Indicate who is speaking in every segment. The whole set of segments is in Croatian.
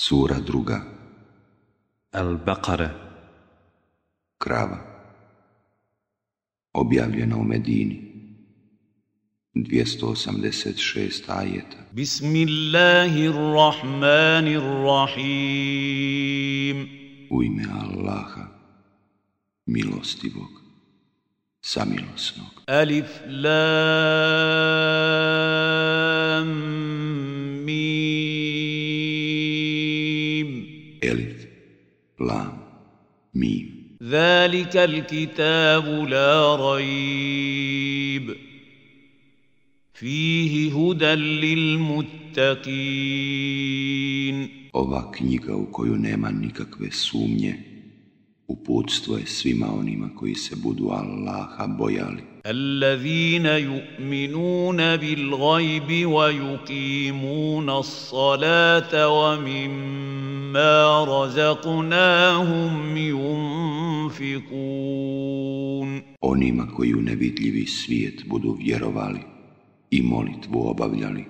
Speaker 1: Sura druga Al-Baqara Krava Objavljena u Medini 286 ajeta
Speaker 2: Bismillahirrahmanirrahim U ime Allaha
Speaker 1: Milostivog Samilosnog
Speaker 2: Alif Lam lam, mim. Zalika l'kitabu la rajib. Fihi hudan lil
Speaker 1: Ova knjiga u koju nema nikakve sumnje, uputstvo je svima onima koji se budu Allaha bojali.
Speaker 2: Allazina yu'minuna bil ghaibi wa yuqimuna as salata wa mimma مِمَّا رَزَقْنَاهُمْ يُنْفِقُونَ
Speaker 1: Onima koji u nevidljivi svijet budu vjerovali i molitvu obavljali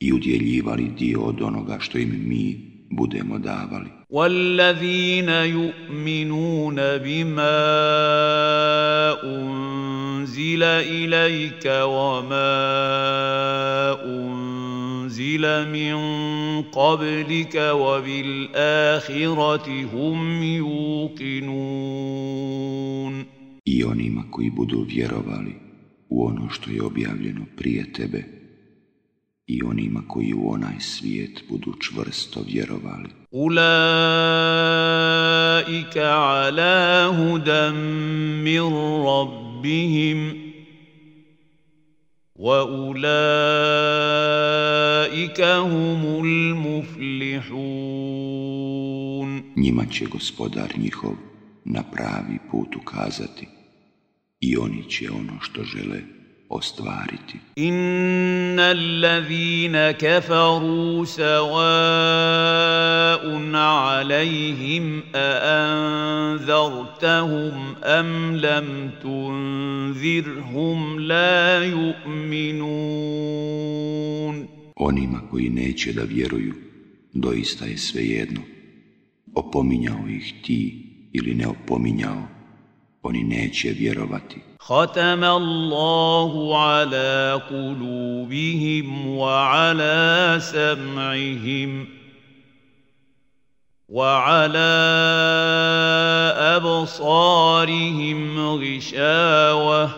Speaker 1: i udjeljivali dio od onoga što im mi budemo
Speaker 2: davali. وَالَّذِينَ يُؤْمِنُونَ بِمَا أُنْزِلَ إِلَيْكَ وَمَا أُنْزِلَ أنزل من قبلك وبالآخرة هم يوقنون
Speaker 1: I onima koji budu vjerovali u ono što je objavljeno prije tebe i onima koji u onaj svijet budu čvrsto vjerovali.
Speaker 2: Ulaika ala hudam min rabbihim
Speaker 1: njima će gospodar njihov na pravi put ukazati i oni će ono što žele ostvariti.
Speaker 2: Inna allazina kafaru sawa'un alaihim a anzartahum am lam tunzirhum la yu'minun.
Speaker 1: Onima koji neće da vjeruju, doista je svejedno. Opominjao ih ti ili ne opominjao, oni neće vjerovati.
Speaker 2: ختم الله على قلوبهم وعلى سمعهم وعلى أبصارهم غشاوة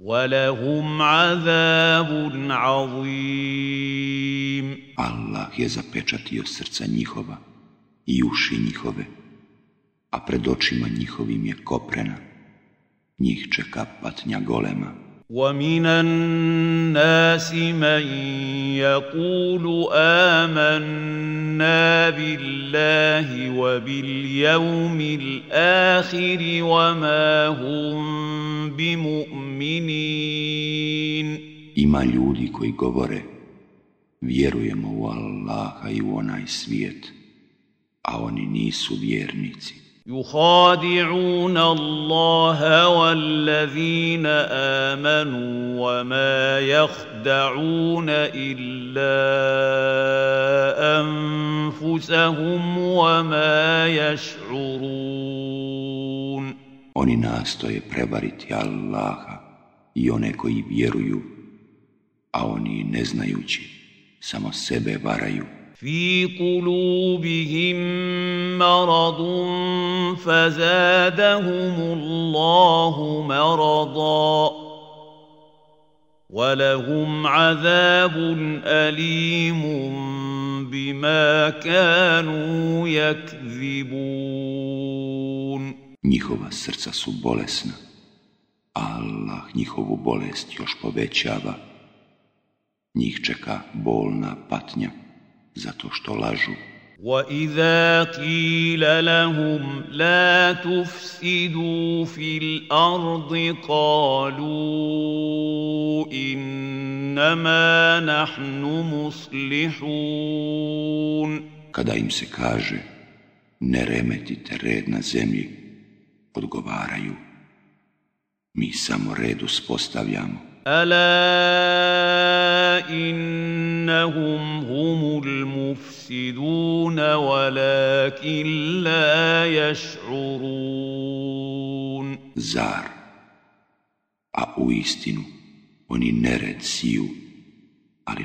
Speaker 2: ولهم عذاب عظيم
Speaker 1: الله je zapečatio srca njihova i uši njihove, a pred očima njihovim je koprena. Njih čeka patnja golema.
Speaker 2: ومن الناس من يقول آمنا بالله وباليوم bimu
Speaker 1: min. Ima ljudi koji govore Vjerujemo u Allaha i u onaj svijet, a oni nisu vjernici.
Speaker 2: يخادعون الله والذين آمنوا وما يخدعون إلا أنفسهم وما يشعرون
Speaker 1: Oni nastoje prevariti Allaha i one koji vjeruju, a oni ne znajući samo sebe varaju.
Speaker 2: في قلوبهم مرض فزادهم الله مرضا ولهم عذاب أليم بما كانوا يكذبون
Speaker 1: Njihova srca su bolesna. Allah njihovu bolest još povećava. Njih čeka bolna patnja. zato što lažu.
Speaker 2: وَإِذَا قِيلَ لَهُمْ لَا تُفْسِدُوا فِي الْأَرْضِ قَالُوا إِنَّمَا نَحْنُ مُصْلِحُونَ
Speaker 1: Kada im se kaže ne remetite red na zemlji, odgovaraju mi samo redu spostavljamo.
Speaker 2: الا انهم هم المفسدون ولكن لا
Speaker 1: يشعرون زار ا uistinu oni nered siju ali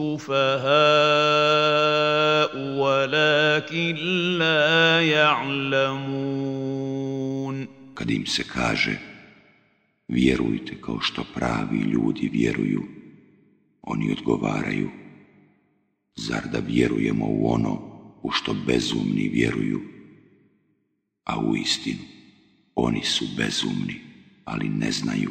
Speaker 2: السفهاء ولكن لا يعلمون
Speaker 1: Kad im se kaže vjerujte kao što pravi ljudi vjeruju, oni odgovaraju Zar da vjerujemo u ono u što bezumni vjeruju? A u istinu, oni su bezumni, ali ne znaju.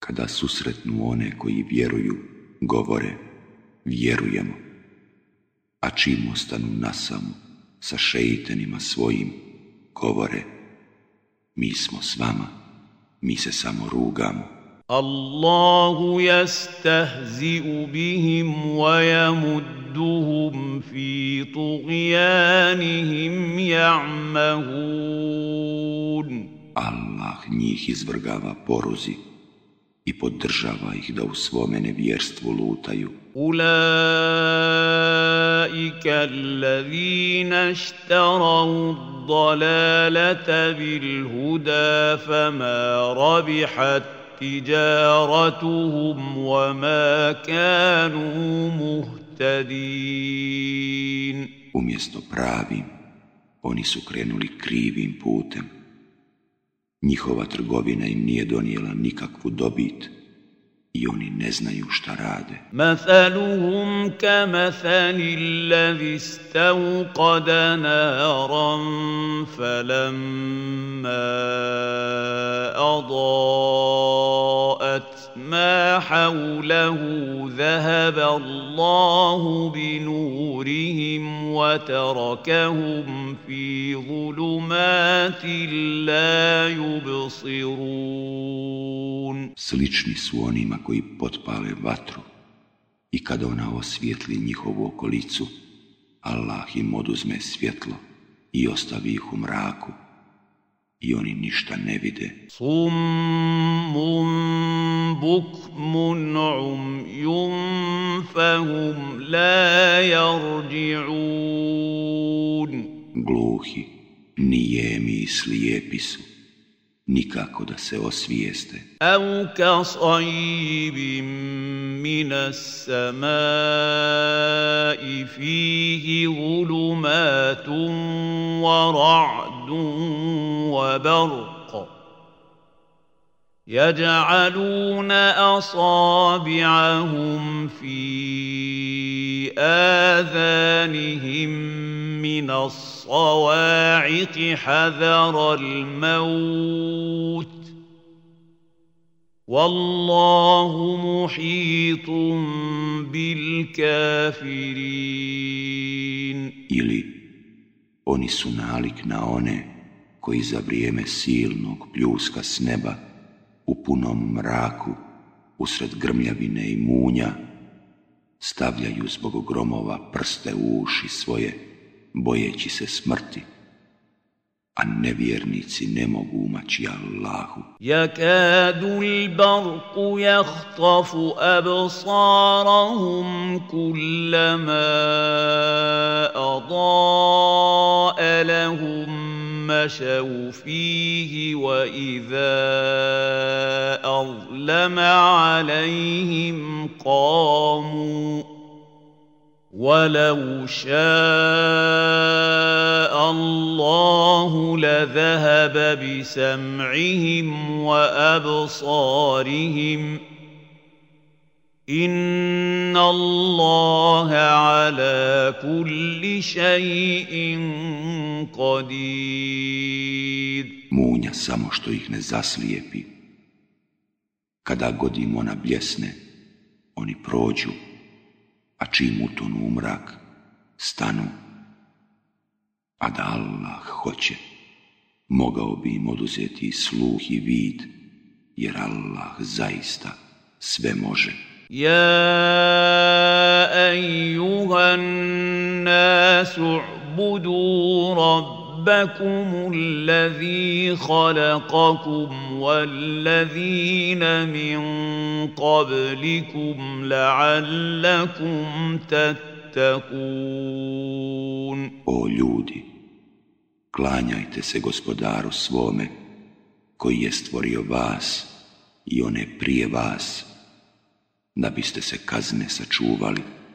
Speaker 1: Kada susretnu one koji vjeruju, govore, vjerujemo. A čim ostanu nasamo sa šeitenima svojim, govore, mi smo s vama, mi se samo rugamo.
Speaker 2: jastahziu bihim wa jamudduhum fi tugijanihim ja'mahun.
Speaker 1: Allah njih izvrgava poruzi i podržava ih da u svome nevjerstvu lutaju.
Speaker 2: Ulaika allazina ishtarau dalalata bil huda fama rabihat tijaratuhum wa ma kanu
Speaker 1: muhtadin. Umjesto pravim, oni su krenuli krivim putem Njihova trgovina im nije donijela nikakvu dobit i oni ne znaju šta
Speaker 2: rade. Mathaluhum ka mathali allazi istawqada naran falamma ما حوله ذهب الله بنورهم وتركهم في ظلمات لا يبصرون
Speaker 1: Slični su onima koji potpale vatru i kad ona osvijetli njihovu okolicu, Allah im oduzme svjetlo i ostavi ih u mraku i oni ništa ne vide. Summum
Speaker 2: bukmun umjum fahum la jarđi'un.
Speaker 1: Gluhi, nijemi i slijepi su, nikako da se osvijeste.
Speaker 2: Au ka sajibim minas samai fihi ulumatum wa ra'd. وبرق يجعلون اصابعهم في اذانهم من الصواعق حذر الموت والله محيط بالكافرين
Speaker 1: إلي Oni su nalik na one koji za vrijeme silnog pljuska s neba u punom mraku usred grmljavine i munja stavljaju zbog gromova prste u uši svoje bojeći se smrti a nevjernici ne mogu umaći Allahu.
Speaker 2: Jakadu l-barku jahtafu absarahum kullama adaa lahum mašav fihi wa iza azlama alaihim qamu. ولو شاء الله لذهب بسمعهم وابصارهم ان الله على كل شيء قدير
Speaker 1: مونيا samo što ih ne zaslijepi kada godimo na bljesne a čim utonu u mrak, stanu. A da Allah hoće, mogao bi im oduzeti sluh i vid, jer Allah zaista sve može.
Speaker 2: Ja, ejuhan budu ربكم الذي خلقكم والذين من قبلكم لعلكم تتقون O ljudi,
Speaker 3: klanjajte
Speaker 1: se gospodaru svome koji je stvorio vas i one prije vas, da biste se kazne sačuvali.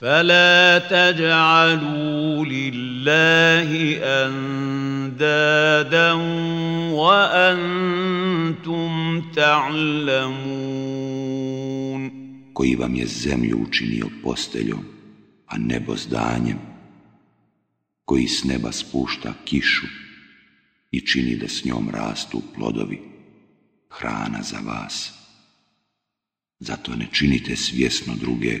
Speaker 2: فلا تجعلوا لله اندادا وانتم تعلمون
Speaker 1: koji vam je zemlju učinio posteljom a nebo zdanjem koji s neba spušta kišu i čini da s njom rastu plodovi hrana za vas zato ne činite svjesno druge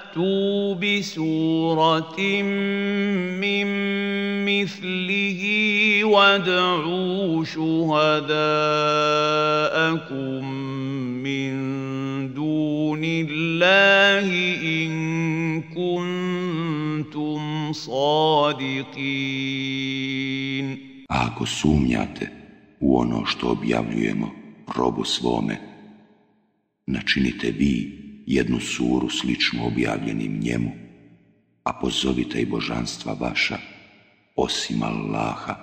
Speaker 2: فاتوا بسوره من مثله وادعوا شهداءكم من دون الله ان kuntum sadiqin.
Speaker 1: Ako sumnjate u ono što objavljujemo robu svome, načinite vi jednu suru sličnu objavljenim njemu, a pozovite i božanstva vaša, osim Allaha,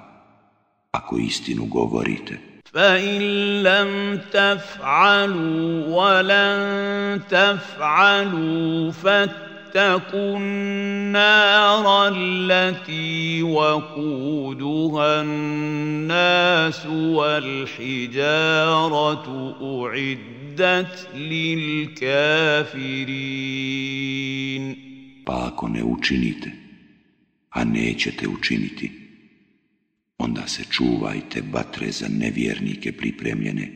Speaker 1: ako istinu govorite.
Speaker 2: Fa فَإِن taf'alu تَفْعَلُوا وَلَن تَفْعَلُوا فَاتَّقُوا النَّارَ الَّتِي nasu wal وَالْحِجَارَةُ u'id uiddat
Speaker 1: Pa ako ne učinite, a nećete učiniti, onda se čuvajte batre za nevjernike pripremljene,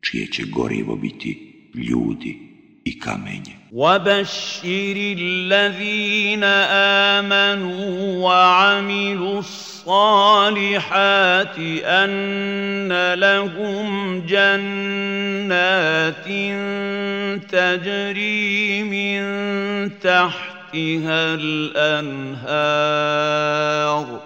Speaker 1: čije će gorivo biti ljudi
Speaker 2: i kamenje. وَبَشِّرِ الَّذِينَ آمَنُوا وَعَمِلُوا الصَّالِحَاتِ أَنَّ لَهُمْ جَنَّاتٍ تَجْرِي مِن تَحْتِهَا الْأَنْهَارُ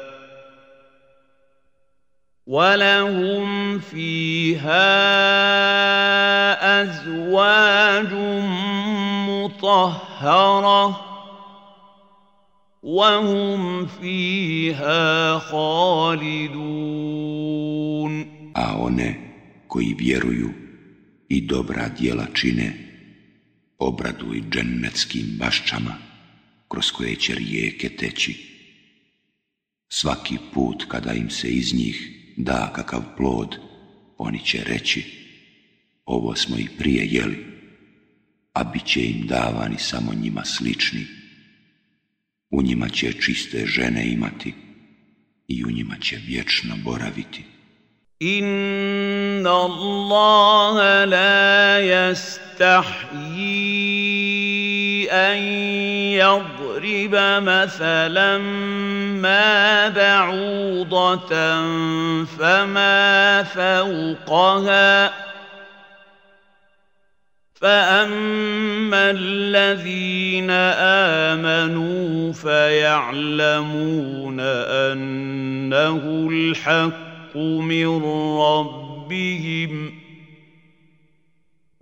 Speaker 2: ولهم فيها أزواج مطهرة وهم فيها خالدون
Speaker 1: A one koji vjeruju i dobra djela čine, obraduj džennetskim bašćama, kroz koje će rijeke teći. Svaki put kada im se iz njih da kakav plod, oni će reći, ovo smo i prije jeli, a bit će im davani samo njima slični. U njima će čiste žene imati i u njima će vječno boraviti.
Speaker 2: Inna Allaha la jastahji an نضرب مثلا ما بعوضة فما فوقها فأما الذين آمنوا فيعلمون أنه الحق من ربهم ۖ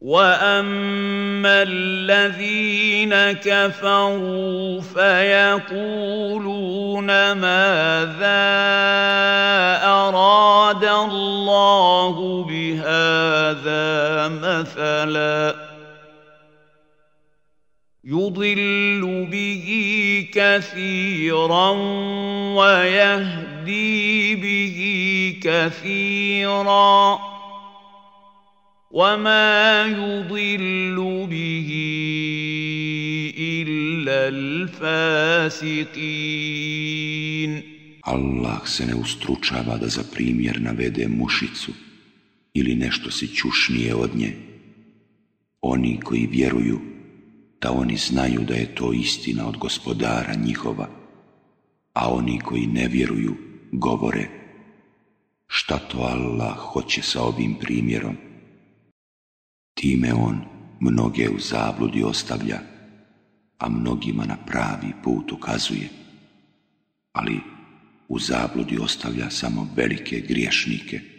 Speaker 2: واما الذين كفروا فيقولون ماذا اراد الله بهذا مثلا يضل به كثيرا ويهدي به كثيرا وَمَا يُضِلُّ بِهِ إِلَّا الْفَاسِقِينَ
Speaker 1: Allah se ne ustručava da za primjer navede mušicu ili nešto čušnije od nje. Oni koji vjeruju, da oni znaju da je to istina od gospodara njihova, a oni koji ne vjeruju govore šta to Allah hoće sa ovim primjerom. Time on mnoge u zabludi ostavlja, a mnogima na pravi put ukazuje. Ali u zabludi ostavlja samo velike griješnike.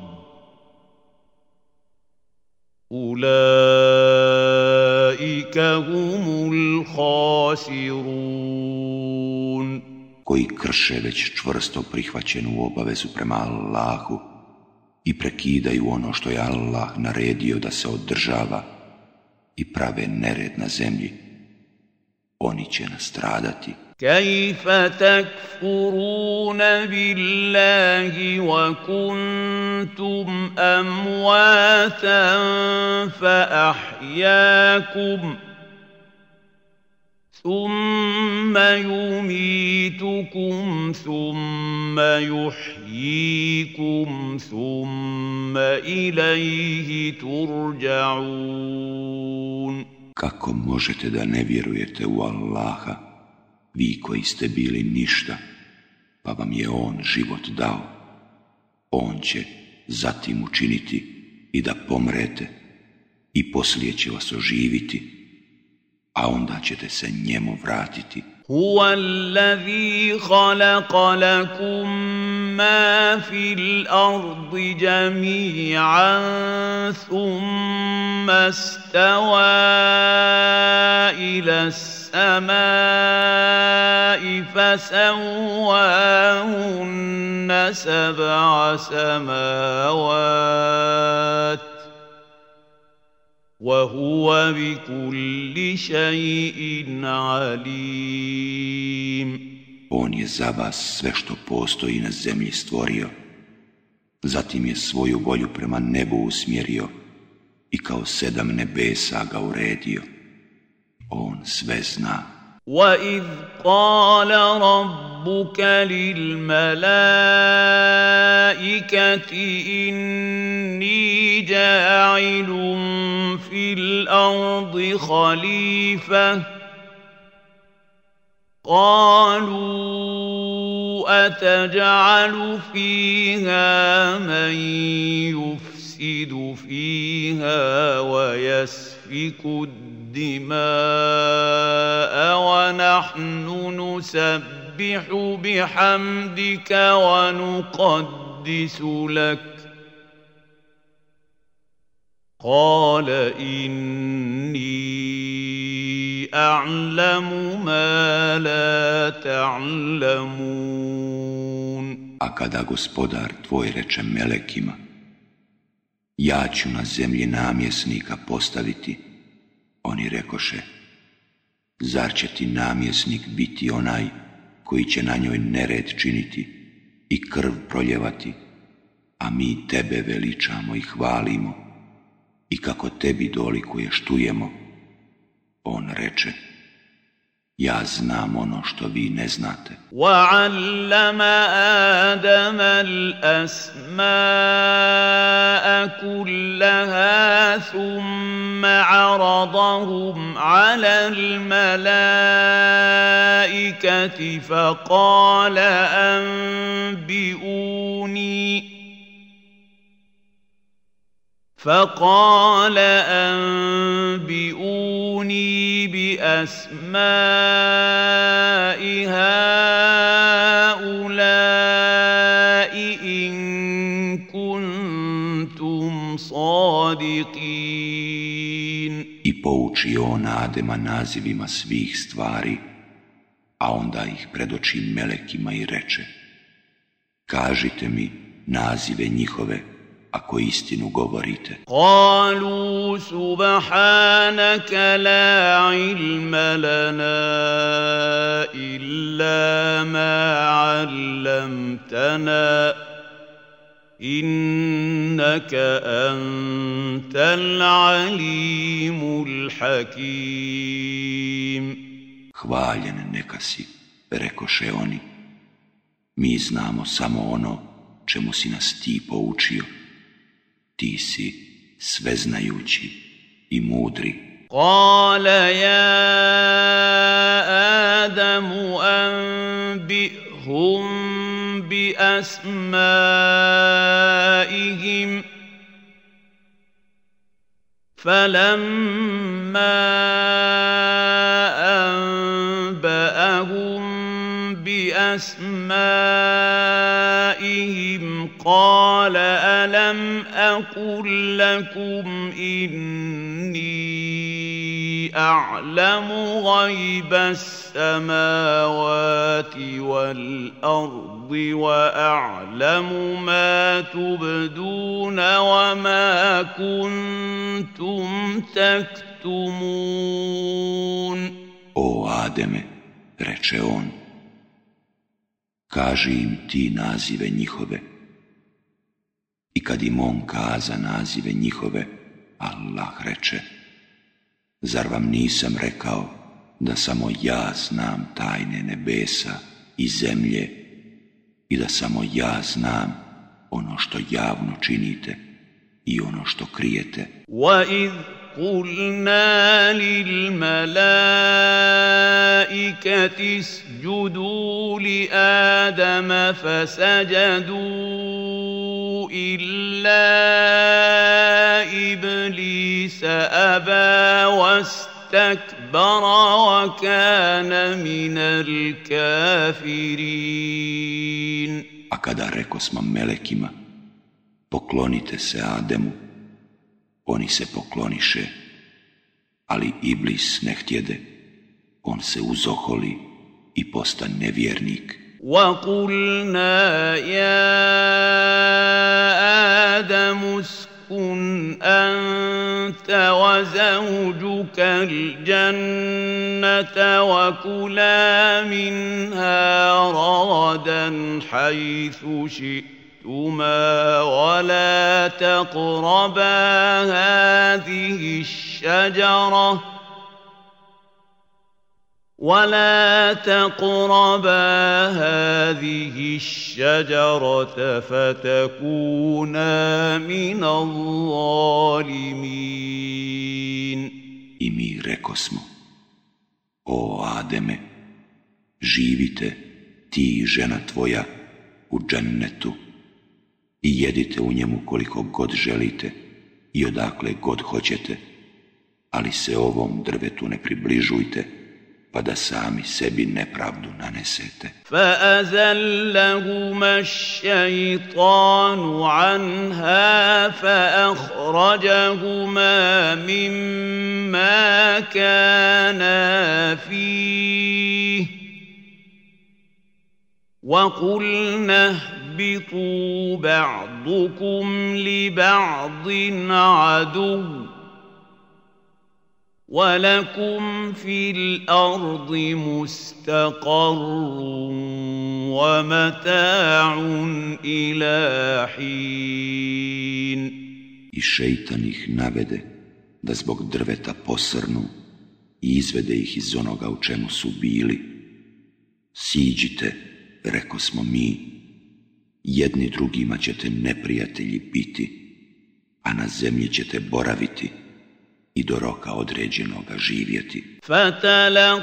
Speaker 2: Ulaika humul khasirun.
Speaker 1: Koji krše već čvrsto prihvaćenu obavezu prema Allahu i prekidaju ono što je Allah naredio da se održava i prave nered na zemlji. oni će nastradati.
Speaker 2: كيف تكفرون بالله وكنتم امواتا فاحياكم ثم يميتكم ثم يحييكم ثم اليه ترجعون
Speaker 1: Kako možete da ne vjerujete u Allaha, vi koji ste bili ništa, pa vam je On život dao? On će zatim učiniti i da pomrete i poslije će vas oživiti, a onda ćete se njemu vratiti.
Speaker 2: هو الذي خلق لكم ما في الارض جميعا ثم استوى الى السماء فسواهن سبع سماوات وَهُوَ بِكُلِّ شَيْءٍ
Speaker 1: On je za vas sve što postoji na zemlji stvorio. Zatim je svoju volju prema nebu usmjerio i kao sedam nebesa ga uredio. On sve zna.
Speaker 2: وَإِذْ قَالَ رَبُّكَ لِلْمَلَائِكَةِ إِنَّ جاعل في الارض خليفه قالوا اتجعل فيها من يفسد فيها ويسفك الدماء ونحن نسبح بحمدك ونقدس لك قال إني أعلم ما لا تعلمون
Speaker 1: A kada gospodar tvoj reče melekima, ja ću na zemlji namjesnika postaviti, oni rekoše, zar će ti namjesnik biti onaj koji će na njoj nered činiti i krv proljevati, a mi tebe veličamo i hvalimo. i kako tebi dolikuje štujemo. On reče, ja znam ono što vi ne znate.
Speaker 2: Wa'allama Adama وَعَلَّمَ آدَمَ الْأَسْمَاءَ كُلَّهَا ثُمَّ عَرَضَهُمْ عَلَى الْمَلَائِكَةِ فَقَالَ أَنْبِئُونِي فقال أنبئوني بأسماء هؤلاء إن كنتم
Speaker 1: صادقين I pouči on Adema nazivima svih stvari, a onda ih predoči melekima i reče Kažite mi nazive njihove ako istinu govorite.
Speaker 2: Kalu subhanaka la ilma lana illa ma allamtana innaka antal alimul hakim.
Speaker 1: Hvaljen neka si, rekoše oni. Mi znamo samo ono čemu si nas ti poučio. ti si sveznajući i mudri.
Speaker 2: قال
Speaker 1: يا
Speaker 2: آدم أنبئهم بأسمائهم فلما أنبأهم بأسمائهم قال ألم أقل لكم إني أعلم غيب السماوات والأرض وأعلم ما تبدون وما كنتم تكتمون
Speaker 1: O Ademe, reče on, kaži im ti nazive njihove, I kad im on kaza nazive njihove, Allah reče, zar vam nisam rekao da samo ja znam tajne nebesa i zemlje i da samo ja znam ono što javno činite i
Speaker 2: ono što krijete. قلنا للملائكة اسجدوا لآدم فسجدوا إلا إبليس أبى واستكبر وكان من الكافرين
Speaker 1: A kada reko smo poklonite se Ademu, Oni se pokloniše, ali Iblis ne htjede. On se uzoholi i postane nevjernik.
Speaker 2: وَقُلْنَا يَا آدَمُ اسْكُنْ أَنْتَ وَزَوْجُكَ الْجَنَّةَ وَكُلَا مِنْهَا رَغَدًا حَيْثُ شِئْتُمَا شئتما ولا تقربا هذه الشجرة ولا تقربا هذه الشجرة فتكونا من الظالمين
Speaker 1: I mi rekosmo, o Ademe, živite ti žena tvoja u džennetu. i jedite u njemu koliko god želite i odakle god hoćete, ali se ovom drvetu ne približujte, pa da sami sebi nepravdu nanesete.
Speaker 2: anha fa mimma اهبطوا بعضكم لبعض عدو ولكم في الارض مستقر ومتاع الى حين
Speaker 1: I šeitan ih navede da zbog drveta posrnu i izvede ih iz onoga u čemu su bili. Siđite, reko smo mi, jedni drugima ćete neprijatelji biti, a na zemlji ćete boraviti i do roka određenoga živjeti.
Speaker 2: فتلقى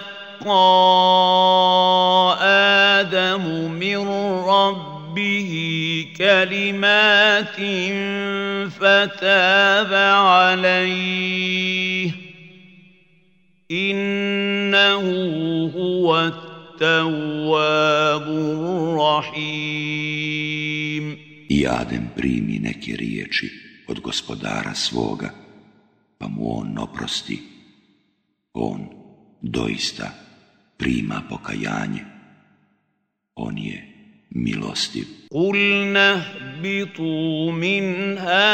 Speaker 2: Adamu min rabbihi kalimatin فتاب alaih. Innahu huvat التواب Rahim
Speaker 1: I Adem primi neke riječi od gospodara svoga, pa mu on oprosti. On doista prima pokajanje. On je
Speaker 2: milostiv. Kulna bitu minha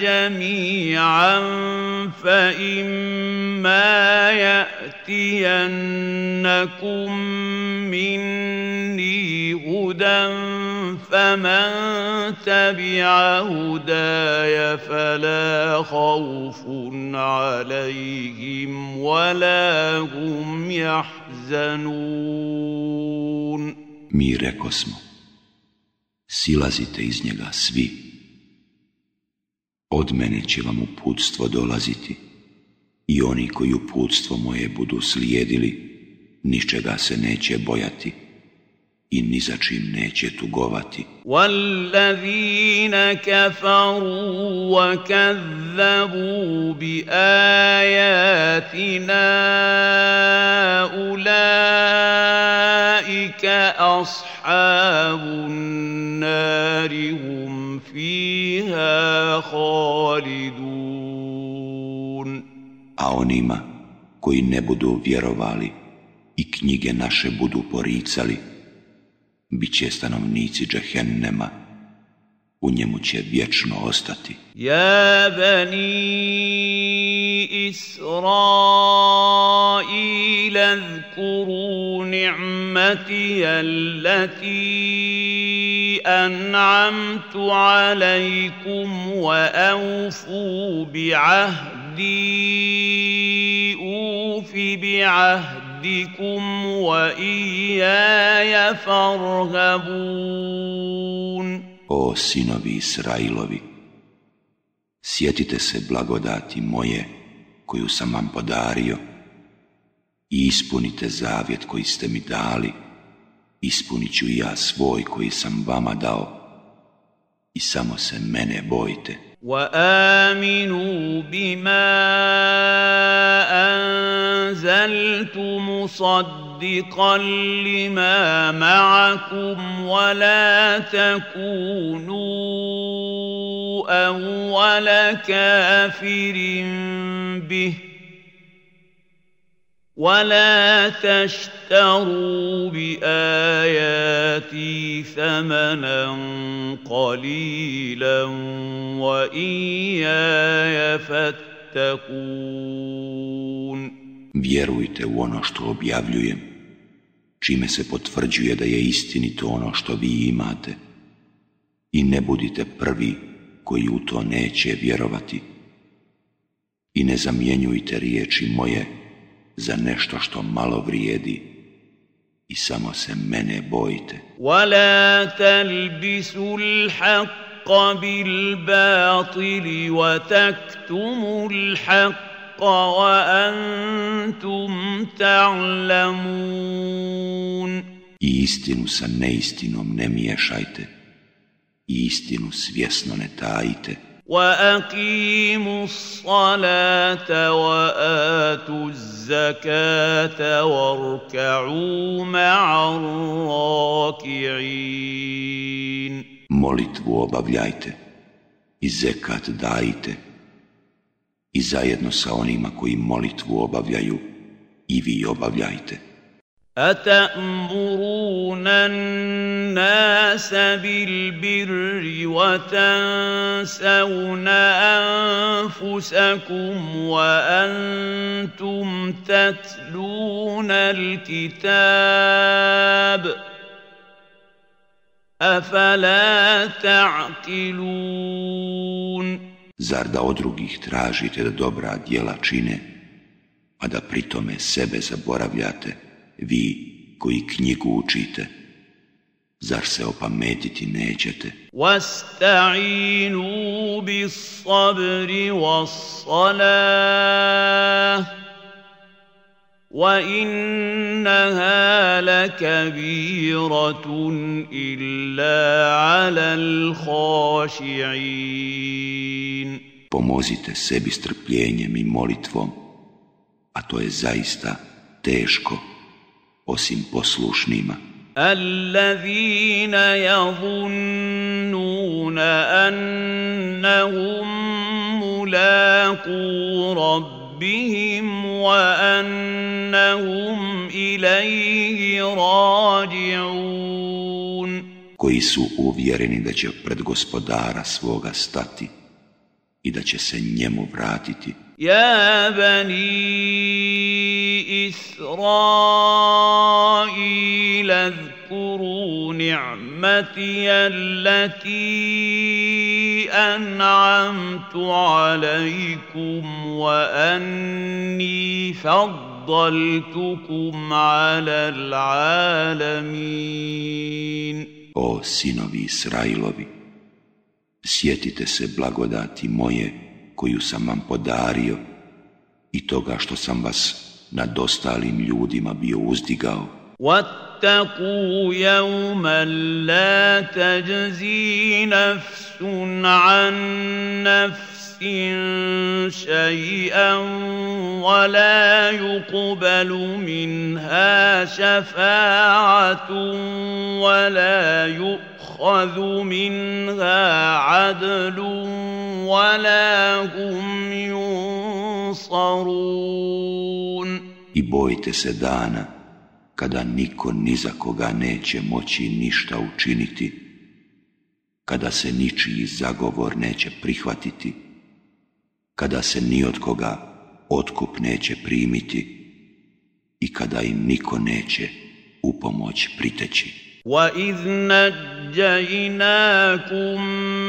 Speaker 2: jami'an fa imma i مني هُدًى فَمَن تَبِعَ هُدَايَ فَلَا خَوْفٌ عَلَيْهِمْ وَلَا هُمْ يَحْزَنُونَ
Speaker 1: Mi smo silazite iz njega svi. Od mene će vam uputstvo dolaziti i oni koji uputstvo moje budu slijedili, ničega se neće bojati i ni za čim neće tugovati.
Speaker 2: وَالَّذِينَ كَفَرُوا
Speaker 1: a onima koji ne budu vjerovali i knjige naše budu poricali, bit će stanovnici Džahennema, u njemu će vječno ostati.
Speaker 2: Ja bani Israila, zkuru ni'mati allati an'amtu alaikum wa aufu bi'ahdi. عهدي أوف بعهدكم وإياي فارهبون
Speaker 1: O sinovi Israilovi, sjetite se blagodati moje koju sam vam podario i ispunite zavjet koji ste mi dali, ispunit ću i ja svoj koji sam vama dao i samo se mene bojite.
Speaker 2: وامنوا بما انزلت مصدقا لما معكم ولا تكونوا اول كافر به ولا تشتروا باياتي ثمنا قليلا واياي فاتقون
Speaker 1: Vjerujte u ono što objavljujem, čime se potvrđuje da je istinito ono što vi imate i ne budite prvi koji u to neće vjerovati i ne zamjenjujte riječi moje za nešto što malo vrijedi i samo se mene bojite.
Speaker 2: وَلَا تَلْبِسُوا الْحَقَّ بِالْبَاطِلِ وَتَكْتُمُوا الْحَقَّ وَأَنْتُمْ
Speaker 1: تَعْلَمُونَ I istinu sa neistinom ne miješajte i istinu svjesno ne tajite
Speaker 2: وَأَقِيمُوا الصَّلَاةَ وَآتُوا الزَّكَاةَ وَارْكَعُوا مَعَ الرَّاكِعِينَ
Speaker 1: molitvu obavljajte i zekat dajte i zajedno sa onima koji molitvu obavljaju i vi obavljajte
Speaker 2: أتأمرون الناس بالبر وتنسون أنفسكم وأنتم تتلون الكتاب أفلا تعقلون
Speaker 1: Zar da od drugih tražite da dobra djela čine, a da pritome sebe zaboravljate – vi koji knjigu učite. Zar se opametiti nećete?
Speaker 2: Wasta'inu bis sabri was salah
Speaker 1: Pomozite sebi strpljenjem i molitvom, a to je zaista teško osim poslušnima.
Speaker 2: الذين annahum أنهم rabbihim wa annahum إليه راجعون
Speaker 1: koji su uvjereni da će pred gospodara svoga stati i da će se njemu
Speaker 2: vratiti. Ja bani إسرائيل اذكروا نعمتي التي أنعمت عليكم وأني فضلتكم على العالمين
Speaker 1: O sinovi Israilovi, sjetite se blagodati moje koju sam vam podario i toga što sam vas nad ostalim ljudima bio uzdigao.
Speaker 2: واتقوا يوما لا تجزي نفس عن نفس شيئا ولا يقبل منها شفاعة ولا يؤخذ منها عدل ولا هم ينصرون
Speaker 1: I bojite se dana kada niko ni za koga neće moći ništa učiniti, kada se ničiji zagovor neće prihvatiti, kada se ni od koga otkup neće primiti i kada im niko neće u pomoć priteći.
Speaker 2: وَإِذْ نَجَّيْنَاكُمْ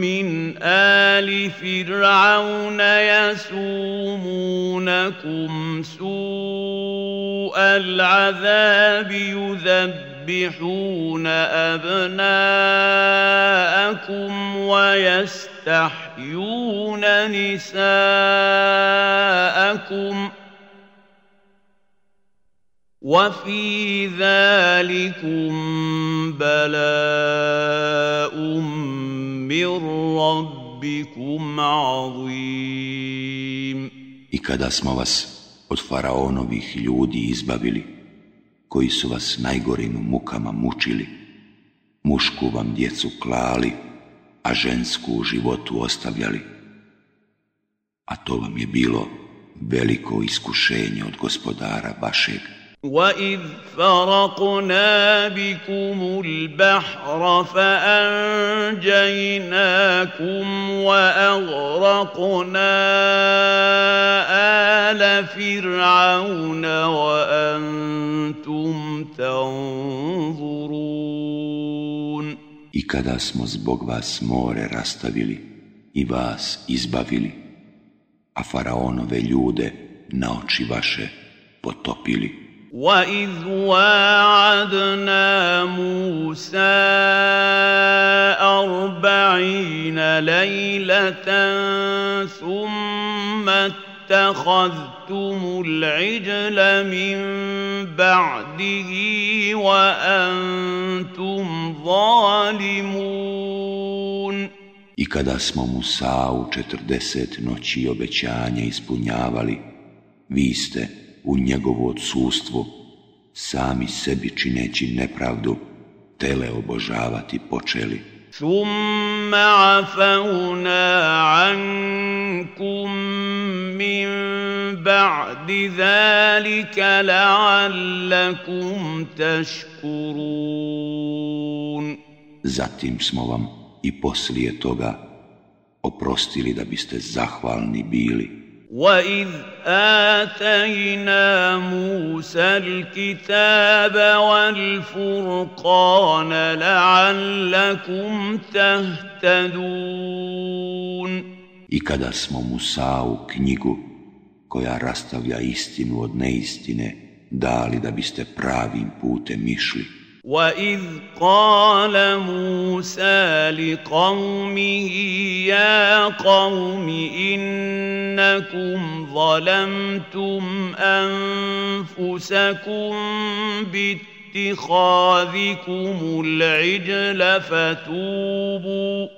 Speaker 2: من آل فرعون يسومونكم سوء العذاب يذبحون أبناءكم ويستحيون نساءكم ۖ وفي ذلكم بلاء من ربكم
Speaker 1: I kada smo vas od faraonovih ljudi izbavili, koji su vas najgorim mukama mučili, mušku vam djecu klali, a žensku u životu ostavljali. A to vam je bilo veliko iskušenje od gospodara vašeg
Speaker 2: وَإِذْ فَرَقْنَا بِكُمُ الْبَحْرَ فَأَنْجَيْنَاكُمْ وَأَغْرَقْنَا آلَ فِرْعَوْنَ وَأَنْتُمْ
Speaker 1: تَنْظُرُونَ I kada smo zbog vas more rastavili i vas izbavili, a faraonove ljude na oči vaše
Speaker 2: potopili, وإذ واعدنا موسى أربعين ليلة ثم اتخذتم العجل من بعده وأنتم ظالمون
Speaker 1: I kada smo Musa u 40 noći obećanje ispunjavali, vi ste u njegovo odsustvo, sami sebi čineći nepravdu, tele obožavati počeli. Zatim smo vam i poslije toga oprostili da biste zahvalni bili.
Speaker 2: وَإِذْ آتَيْنَا مُوسَى الْكِتَابَ وَالْفُرْقَانَ لَعَلَّكُمْ تَهْتَدُونَ
Speaker 1: I kada smo Musa'u knjigu koja rastavlja istinu od neistine dali da biste pravim putem išli,
Speaker 2: واذ قال موسى لقومه يا قوم انكم ظلمتم انفسكم باتخاذكم العجل فتوبوا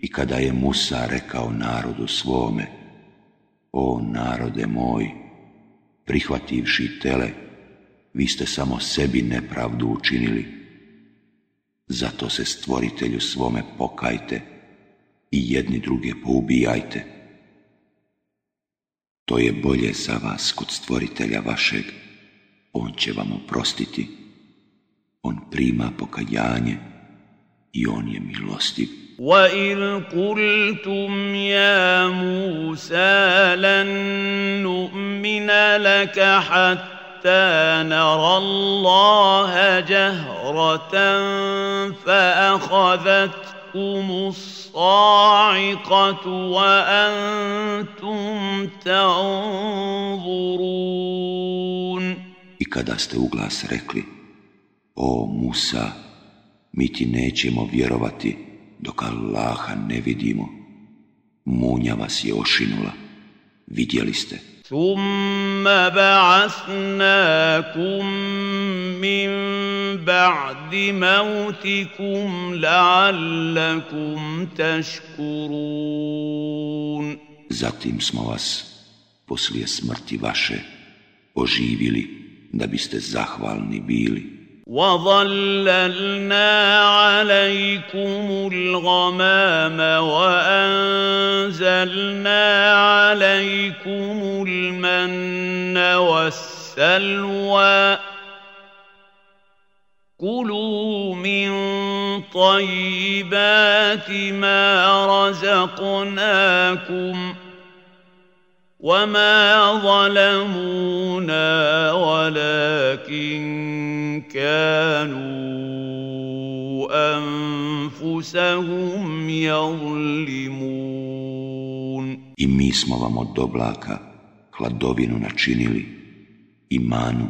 Speaker 1: I kada je Musa rekao narodu svome, O narode moj, prihvativši tele, vi ste samo sebi nepravdu učinili. Zato se stvoritelju svome pokajte i jedni druge poubijajte. To je bolje za vas kod stvoritelja vašeg, on će vam oprostiti. on prima pokajanje i on je milostiv.
Speaker 2: وَإِذْ قُلْتُمْ يَا مُوسَى لَن نُؤْمِنَ لَكَ حَتَّى نَرَى اللَّهَ جَهْرَةً فَأَخَذَتْكُمُ الصَّاعِقَةُ وَأَنْتُمْ تَنْظُرُونَ
Speaker 1: I kada ste u glas rekli, O Musa, mi ti nećemo vjerovati dok Allaha ne vidimo. Munja vas je ošinula. Vidjeli ste. Thumma baasnakum min
Speaker 2: ba'di mautikum la'allakum taškurun.
Speaker 1: Zatim smo vas poslije smrti vaše oživili da biste zahvalni bili.
Speaker 2: وظللنا عليكم الغمام وأنزلنا عليكم المن والسلوى كلوا من طيبات ما رزقناكم وَمَا ظَلَمُونَا وَلَكِنْ كَانُوا أَنفُسَهُمْ يَظْلِمُونَ
Speaker 1: I mi smo vam od oblaka hladovinu načinili i manu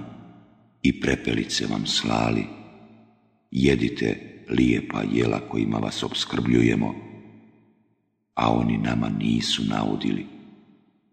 Speaker 1: i prepelice vam slali. Jedite lijepa jela kojima vas obskrbljujemo, a oni nama nisu naudili.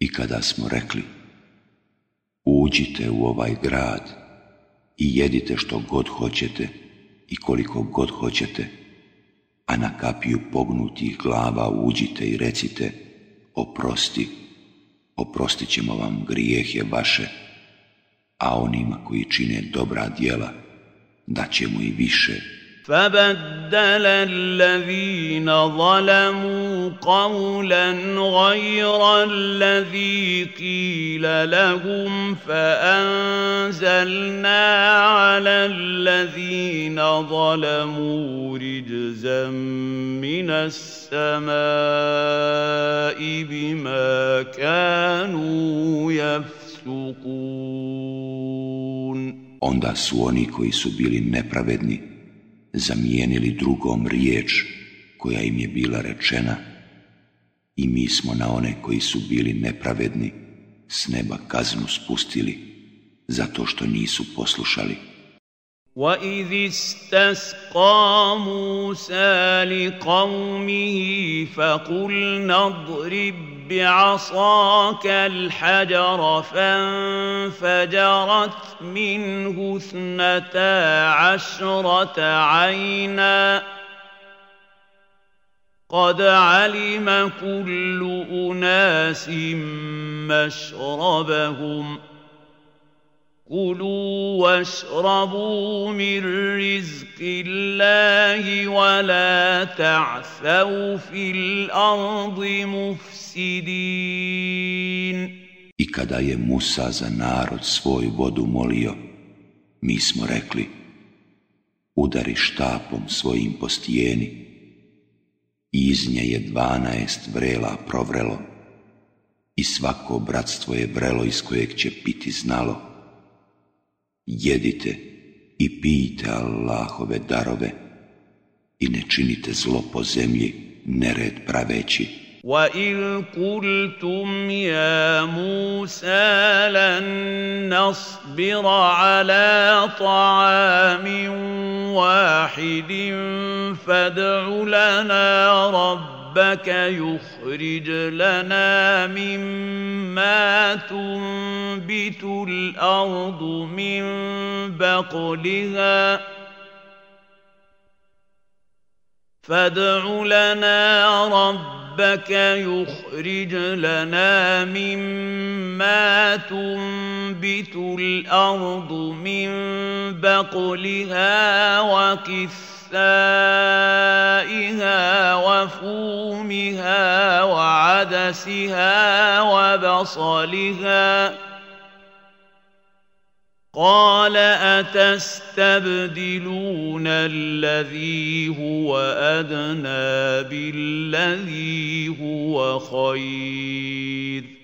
Speaker 1: I kada smo rekli, uđite u ovaj grad i jedite što god hoćete i koliko god hoćete, a na kapiju pognutih glava uđite i recite, oprosti, oprostit ćemo vam grijehe vaše, a onima koji čine dobra djela, ćemo
Speaker 2: i više فبدل الذين ظلموا قولا غير الذي قيل لهم فانزلنا على الذين ظلموا رجزا من السماء بما كانوا يفسقون
Speaker 1: Onda su oni koji su bili nepravedni zamijenili drugom riječ koja im je bila rečena i mi smo na one koji su bili nepravedni s neba kaznu spustili zato što nisu poslušali.
Speaker 2: وَإِذِ اسْتَسْقَى مُوسَى لِقَوْمِهِ فَقُلْنَا اضْرِبْ بعصاك الحجر فانفجرت منه اثنتا عشرة عينا قد علم كل أناس مشربهم ۖ vašrabu mir rizki Allahi wa la تعثوا fil ardi
Speaker 1: I kada je Musa za narod svoj vodu molio, mi smo rekli, udari štapom svojim po stijeni. Iz nje je dvanaest vrela provrelo i svako bratstvo je vrelo iz kojeg će piti znalo jedite i pijte Allahove darove i ne činite zlo po zemlji nered
Speaker 2: praveći. ربك يخرج لنا مما تنبت الارض من بقلها فادع لنا ربك يخرج لنا مما تنبت الأرض من بقلها وكث وكسائها وفومها وعدسها وبصلها قال اتستبدلون الذي هو ادنى بالذي هو خير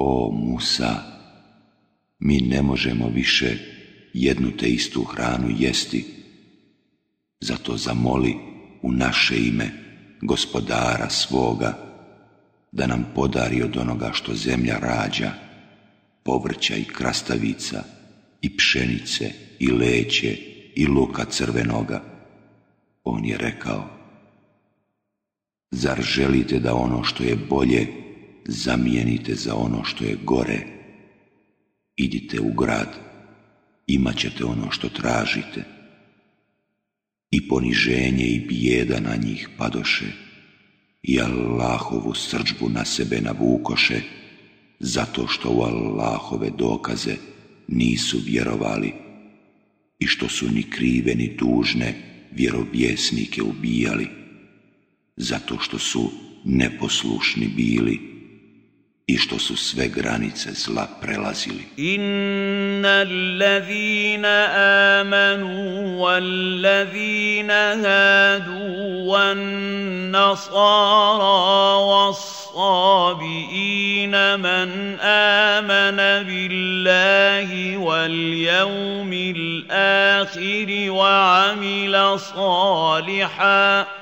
Speaker 1: O Musa, mi ne možemo više jednu te istu hranu jesti, zato zamoli u naše ime gospodara svoga da nam podari od onoga što zemlja rađa, povrća i krastavica i pšenice i leće i luka crvenoga. On je rekao, zar želite da ono što je bolje zamijenite za ono što je gore. Idite u grad, imat ćete ono što tražite. I poniženje i bijeda na njih padoše, i Allahovu srđbu na sebe navukoše, zato što u Allahove dokaze nisu vjerovali i što su ni krive ni tužne vjerobjesnike ubijali, zato što su neposlušni bili i što su sve granice zla prelazili. Inna allazina
Speaker 2: amanu wallazina hadu wan nasara والصابئين من آمن بالله واليوم الآخر وعمل صالحاً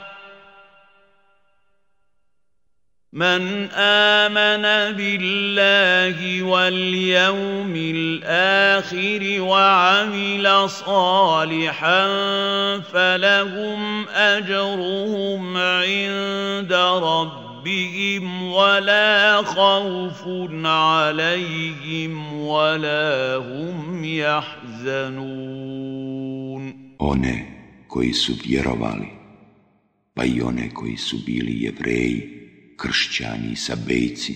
Speaker 2: من آمن بالله واليوم الآخر وعمل صالحا فلهم أجرهم عند ربهم ولا خوف عليهم ولا هم يحزنون
Speaker 1: One koji su vjerovali, pa i one koji su bili jevreji, kršćani i sabejci,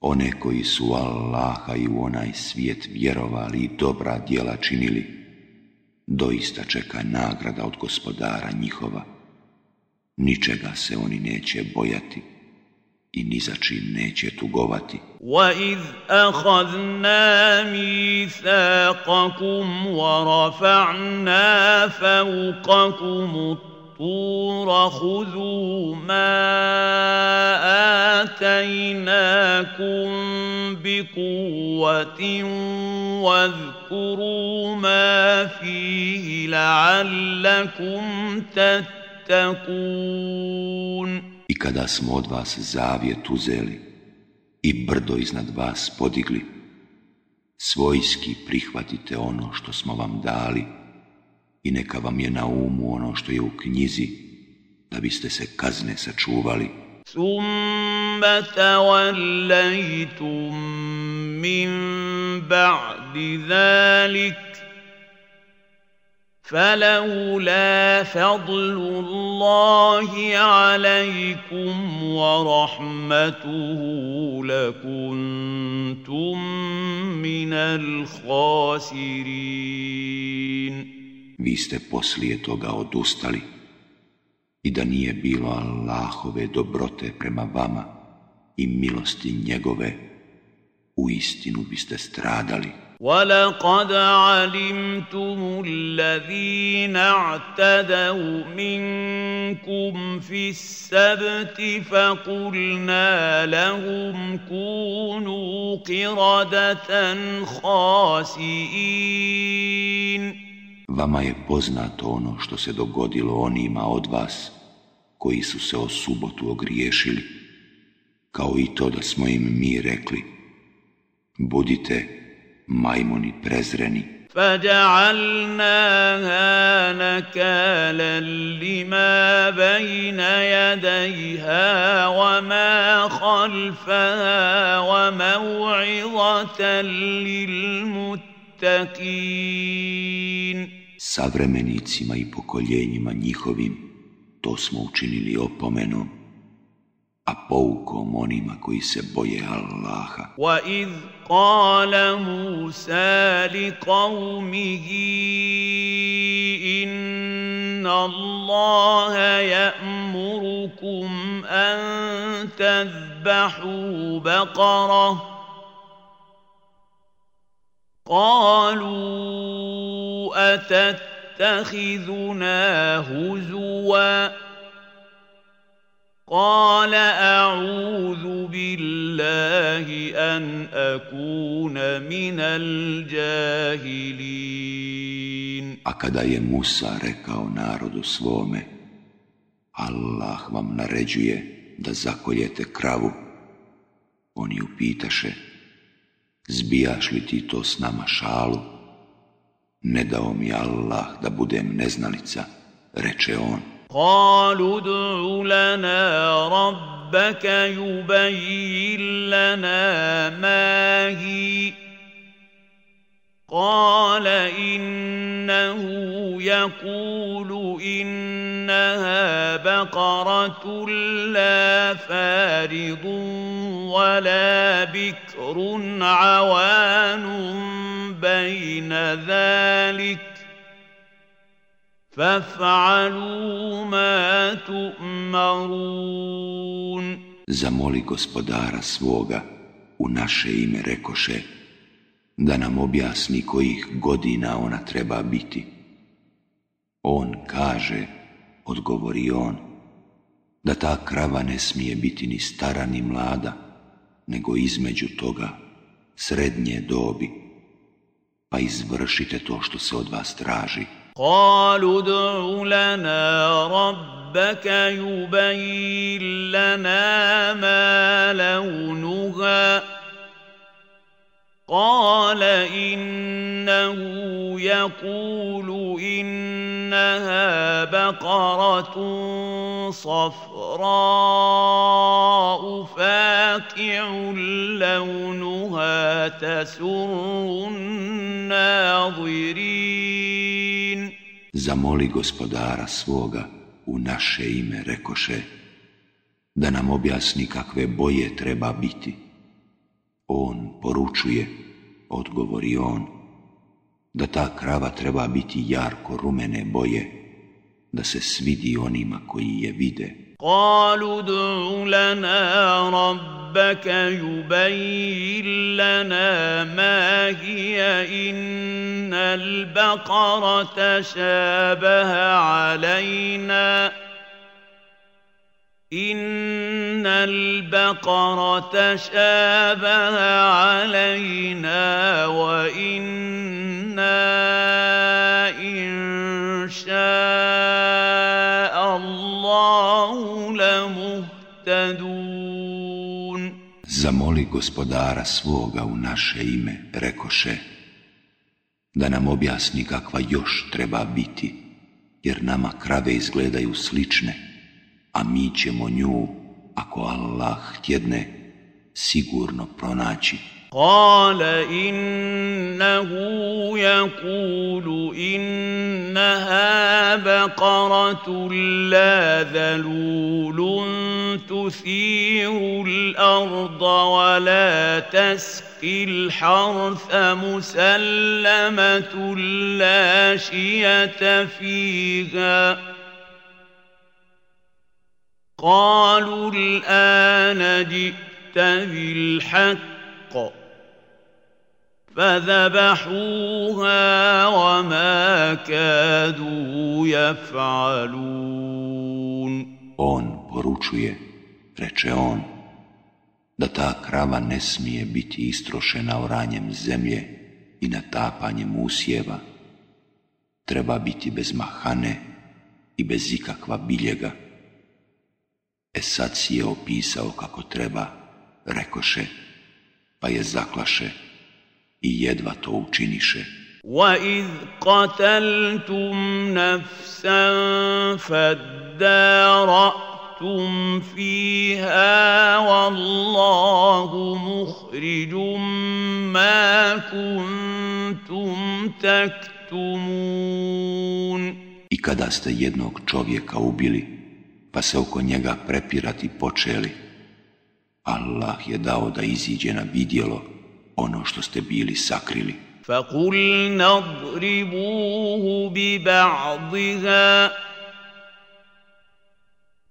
Speaker 1: one koji su Allaha i u onaj svijet vjerovali i dobra djela činili, doista čeka nagrada od gospodara njihova. Ničega se oni neće bojati i ni za čim neće tugovati.
Speaker 2: mi أَخَذْنَا wa rafa'na الْقُورَ خذوا ما آتيناكم بقوة واذكروا ما فيه لعلكم
Speaker 1: I kada smo od vas zavjet uzeli i brdo iznad vas podigli, svojski prihvatite ono što smo vam dali, i neka vam je na umu ono što je u knjizi, da biste se kazne sačuvali.
Speaker 2: ثم توليتم من بعد ذلك فلولا فضل الله عليكم ورحمته لكنتم من الخاسرين
Speaker 1: vi ste poslije toga odustali i da nije bilo Allahove dobrote prema vama i milosti njegove, u istinu biste stradali.
Speaker 2: وَلَقَدْ عَلِمْتُمُ الَّذِينَ اعْتَدَوْا مِنْكُمْ فِي السَّبْتِ فَقُلْنَا لَهُمْ كُونُوا قِرَدَةً خَاسِئِينَ
Speaker 1: Vama je poznato ono što se dogodilo onima od vas koji su se o subotu ogriješili, kao i to da smo im mi rekli, budite majmoni prezreni savremenicima i pokoljenjima njihovim, to smo učinili opomenom, a poukom onima koji se boje Allaha.
Speaker 2: kala Musa li kavmihi inna Allaha ya'murukum an tazbahu bakarah. قالوا أتتخذنا هزوا قال أعوذ بالله أن أكون من الجاهلين
Speaker 1: A kada je Musa rekao narodu svome Allah vam naređuje da zakoljete kravu Oni upitaše zbijaš li ti to s nama šalu? Ne dao mi Allah da budem neznalica, reče
Speaker 2: on. Kalu قال إنه يقول إنها بقرة لا فارض ولا بكر عوان بين ذلك فافعلوا ما
Speaker 1: تؤمرون زمولي gospodara svoga u naše ime rekoše da nam objasni kojih godina ona treba biti. On kaže, odgovori on, da ta krava ne smije biti ni stara ni mlada, nego između toga srednje dobi. Pa izvršite to što se od vas traži.
Speaker 2: قالوا ادع لنا ربك يبين لنا قال انه يقول انها بقره صفراء فاقع لونها تسر الناظرين
Speaker 1: zamoli gospodara svoga u naše ime rekoše da nam objasni kakve boje treba biti on poručuje, odgovori on, da ta krava treba biti jarko rumene boje, da se svidi onima koji je vide.
Speaker 2: O du'u lana rabbaka yubayin lana ma hija inna al-baqara إن البقر تشابه علينا وإنا إن شاء الله
Speaker 1: لمهتدون Zamoli gospodara svoga u naše ime, rekoše, da nam objasni kakva još treba biti, jer nama krave izgledaju slične, a mi ćemo nju, ako Allah htjedne, sigurno pronaći.
Speaker 2: قال إنه يقول إنها بقرة لا ذلول تثير الأرض ولا تسقي الحرث مسلمة لا شية فيها ۖ قالوا الآن جئت بالحق فذبحوها وما كادوا
Speaker 1: يفعلون On poručuje, reče on, da ta krava ne smije biti istrošena oranjem zemlje i natapanjem usjeva. Treba biti bez mahane i bez ikakva biljega. E sad si je opisao kako treba, rekoše, pa je zaklaše i jedva to učiniše.
Speaker 2: وَإِذْ قَتَلْتُمْ نَفْسًا فَدَّارَأْتُمْ فِيهَا وَاللَّهُ مُخْرِجٌ مَا كُنْتُمْ تَكْتُمُونَ
Speaker 1: I kada ste jednog čovjeka ubili, pa se oko njega prepirati počeli. Allah je dao da iziđe na vidjelo ono što ste bili sakrili.
Speaker 2: فَقُلْنَا اضْرِبُوهُ بِبَعْضِهَا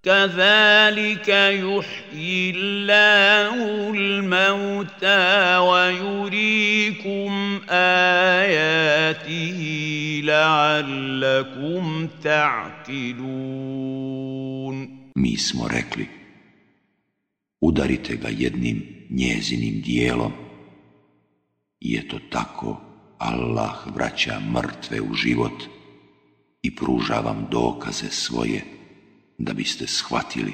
Speaker 2: كَذَلِكَ يُحْيِي اللَّهُ wa وَيُرِيكُمْ آيَاتِهِ لَعَلَّكُمْ تَعْقِلُونَ
Speaker 1: mi smo rekli, udarite ga jednim njezinim dijelom, i eto tako Allah vraća mrtve u život i pruža vam dokaze svoje da biste shvatili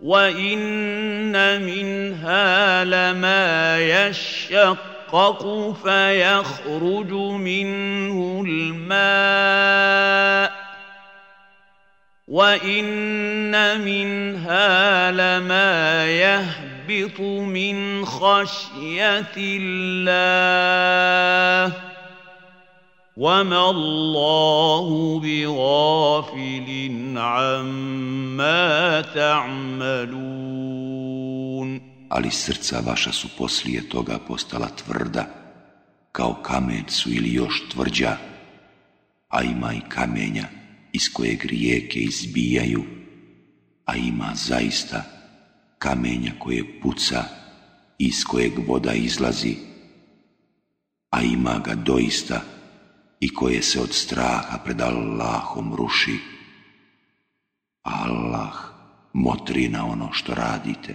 Speaker 2: وان منها لما يشقق فيخرج منه الماء وان منها لما يهبط من خشيه الله وَمَا اللَّهُ بِغَافِلٍ عَمَّا تَعْمَلُونَ
Speaker 1: Ali srca vaša su poslije toga postala tvrda, kao kamen su ili još tvrđa, a ima i kamenja iz kojeg rijeke izbijaju, a ima zaista kamenja koje puca iz kojeg voda izlazi, a ima ga doista i koje se od straha pred Allahom ruši. Allah motri na ono što radite.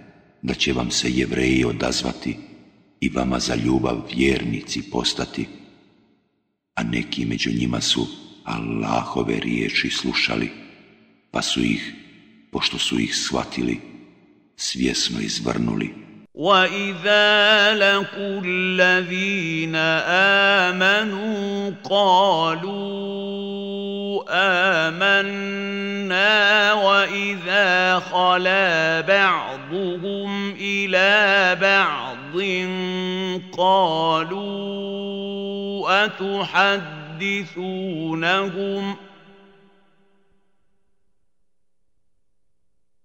Speaker 1: da će vam se jevreji odazvati i vama za ljubav vjernici postati, a neki među njima su Allahove riječi slušali, pa su ih, pošto su ih shvatili, svjesno izvrnuli.
Speaker 2: وَإِذَا لَقُوا الَّذِينَ آمَنُوا قَالُوا آمَنَّا وَإِذَا بَعْضُ بعضهم إلى بعض قالوا أتحدثونهم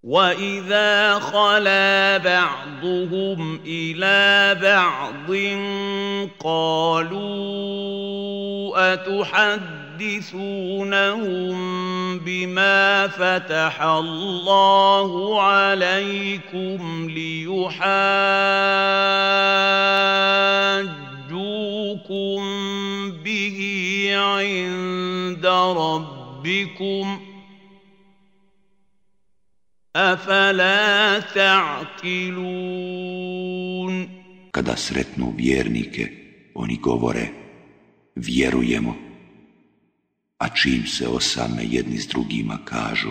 Speaker 2: وإذا خلا بعضهم إلى بعض قالوا أتحدثونهم تحدثونهم بما فتح الله عليكم ليحاجوكم به عند ربكم أفلا تعقلون
Speaker 1: Kada sretnu vjernike, oni govore, vjerujemo a čim se osame jedni s drugima kažu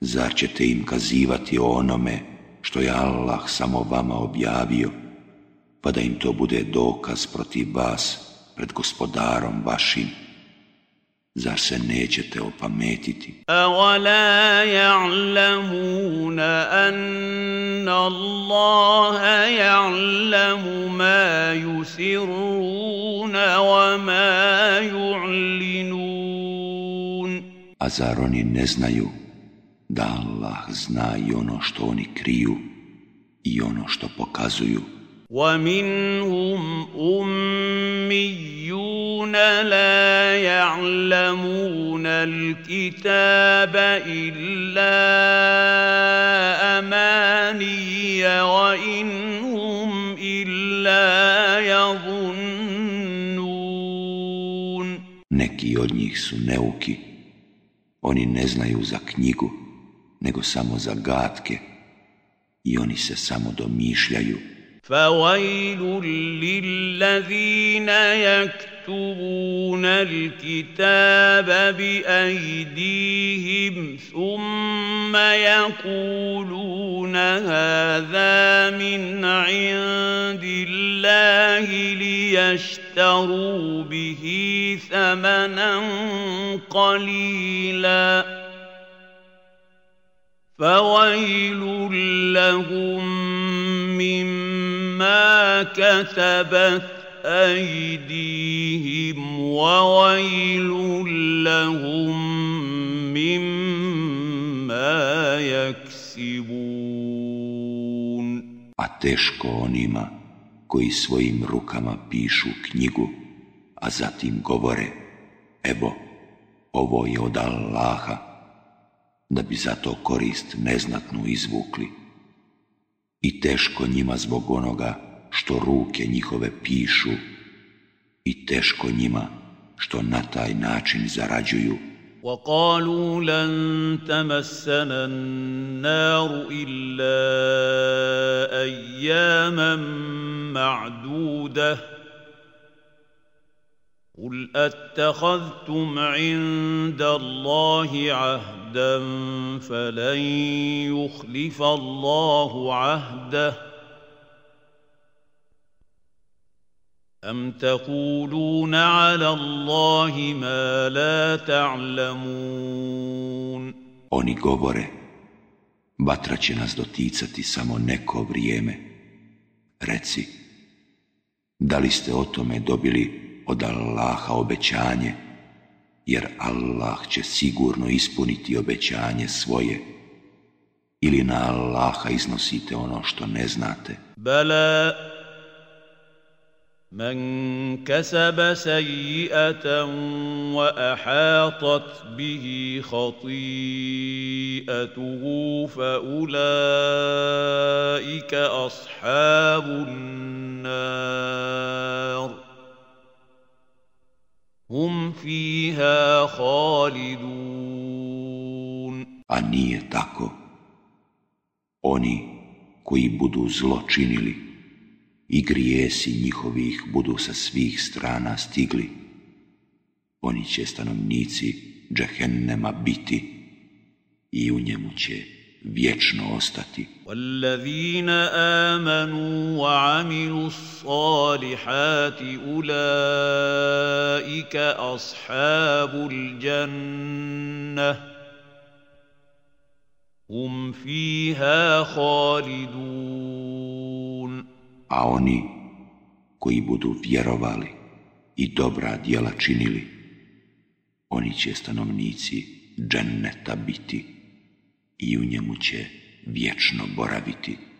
Speaker 1: Zar ćete im kazivati o onome što je Allah samo vama objavio, pa da im to bude dokaz protiv vas pred gospodarom vašim? Zar se nećete opametiti?
Speaker 2: Avala ja'lamuna anna Allaha ja'lamu ma yusiruna
Speaker 1: wa ma a zar oni ne znaju da Allah zna i ono što oni kriju i ono što pokazuju.
Speaker 2: وَمِنْهُمْ أُمِّيُّونَ لَا يَعْلَمُونَ الْكِتَابَ إِلَّا أماني
Speaker 1: وإن هم إلا يظنون Neki od njih su neuki, oni ne znaju za knjigu, nego samo za gatke i oni se samo domišljaju.
Speaker 2: lillazina يكتبون الكتاب بأيديهم ثم يقولون هذا من عند الله ليشتروا به ثمنا قليلاً فويل لهم مما كتبت أَيْدِيهِمْ وَوَيْلٌ
Speaker 1: يَكْسِبُونَ A teško onima koji svojim rukama pišu knjigu, a zatim govore, evo, ovo je od Allaha, da bi za to korist neznatnu izvukli. I teško njima zbog onoga što ruke njihove pišu i teško njima što na taj način zarađuju.
Speaker 2: وقالوا لن تمسنا النار إلا أياما معدودة قل أتخذتم عند الله عهدا فلن يخلف الله عهده أم تقولون على la
Speaker 1: Oni govore Batra će nas doticati samo neko vrijeme Reci Da li ste o tome dobili od Allaha obećanje Jer Allah će sigurno ispuniti obećanje svoje Ili na Allaha iznosite ono što ne znate
Speaker 2: Bala من كسب سيئه واحاطت به خطيئته فاولئك اصحاب النار هم فيها خالدون A nije tako.
Speaker 1: Oni koji budu zločinili i grijesi njihovih budu sa svih strana stigli. Oni će stanovnici džahennema biti i u njemu će vječno ostati.
Speaker 2: Wallazina amanu wa amilu salihati ulaika ashabul jannah hum fiha halidun
Speaker 1: a oni koji budu vjerovali i dobra djela činili, oni će stanovnici dženneta biti i u njemu će vječno boraviti.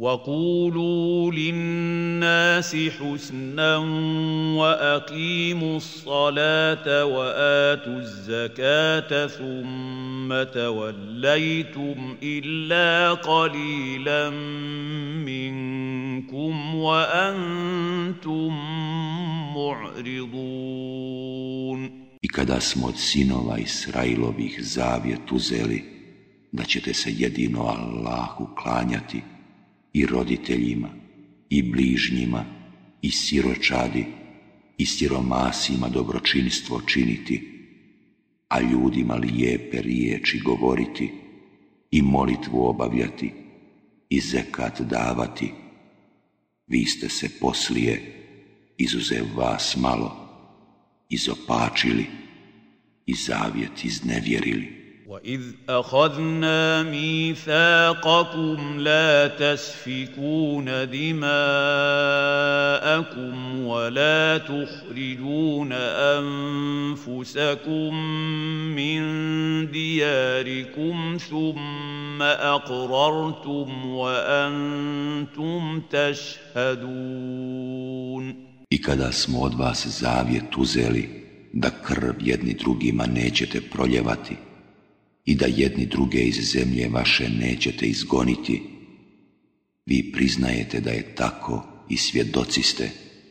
Speaker 2: وقولوا للناس حسنا واقيموا الصلاه واتوا الزكاه ثم توليتم الا قليلا منكم وانتم معرضون
Speaker 1: I kada smo od sinova Israilovih zavjet uzeli da ćete se jedino Allahu klanjati, i roditeljima, i bližnjima, i siročadi, i siromasima dobročinstvo činiti, a ljudima lijepe riječi govoriti, i molitvu obavljati, i zekat davati. Vi ste se poslije, izuzev vas malo, izopačili i zavjet iznevjerili.
Speaker 2: وإذ أخذنا ميثاقكم لا تسفكون دماءكم ولا تخرجون أنفسكم من دياركم ثم أقررتم وأنتم تشهدون
Speaker 1: I kada smo od vas zavjet uzeli da krv jedni drugima nećete proljevati – i da jedni druge iz zemlje vaše nećete izgoniti. Vi priznajete da je tako i svjedoci ste.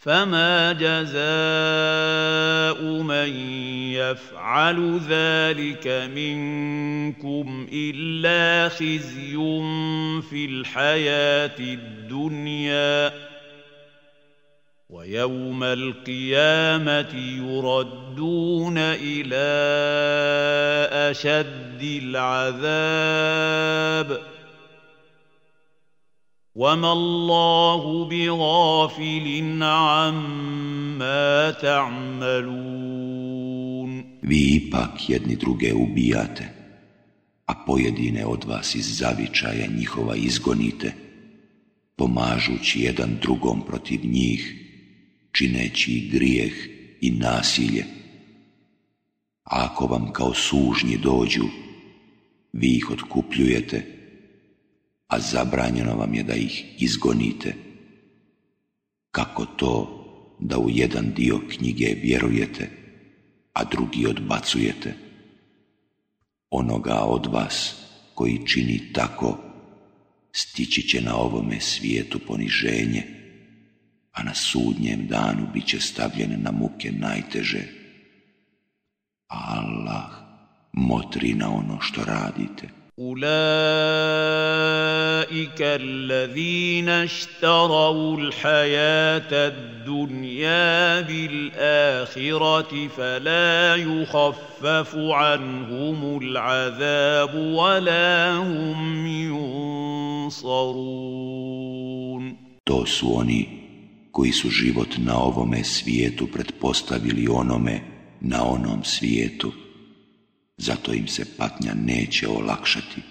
Speaker 2: فما جزاء من يفعل ذلك منكم الا خزي في الحياه الدنيا ويوم القيامه يردون الى اشد العذاب وَمَا اللَّهُ بِغَافِلٍ عَمَّا تَعْمَلُونَ
Speaker 1: Vi ipak jedni druge ubijate, a pojedine od vas iz zavičaja njihova izgonite, pomažući jedan drugom protiv njih, čineći grijeh i nasilje. ako vam kao sužnji dođu, vi ih otkupljujete, a zabranjeno vam je da ih izgonite. Kako to da u jedan dio knjige vjerujete, a drugi odbacujete? Onoga od vas koji čini tako, stići će na ovome svijetu poniženje, a na sudnjem danu bit će stavljene na muke najteže. Allah motri na ono što
Speaker 2: radite. أولئك الذين اشتروا الحياة الدنيا بالآخرة فلا يخفف عنهم العذاب ولا هم ينصرون
Speaker 1: To su oni koji su život na ovome svijetu pretpostavili onome na onom svijetu. zato im se patnja neće olakšati,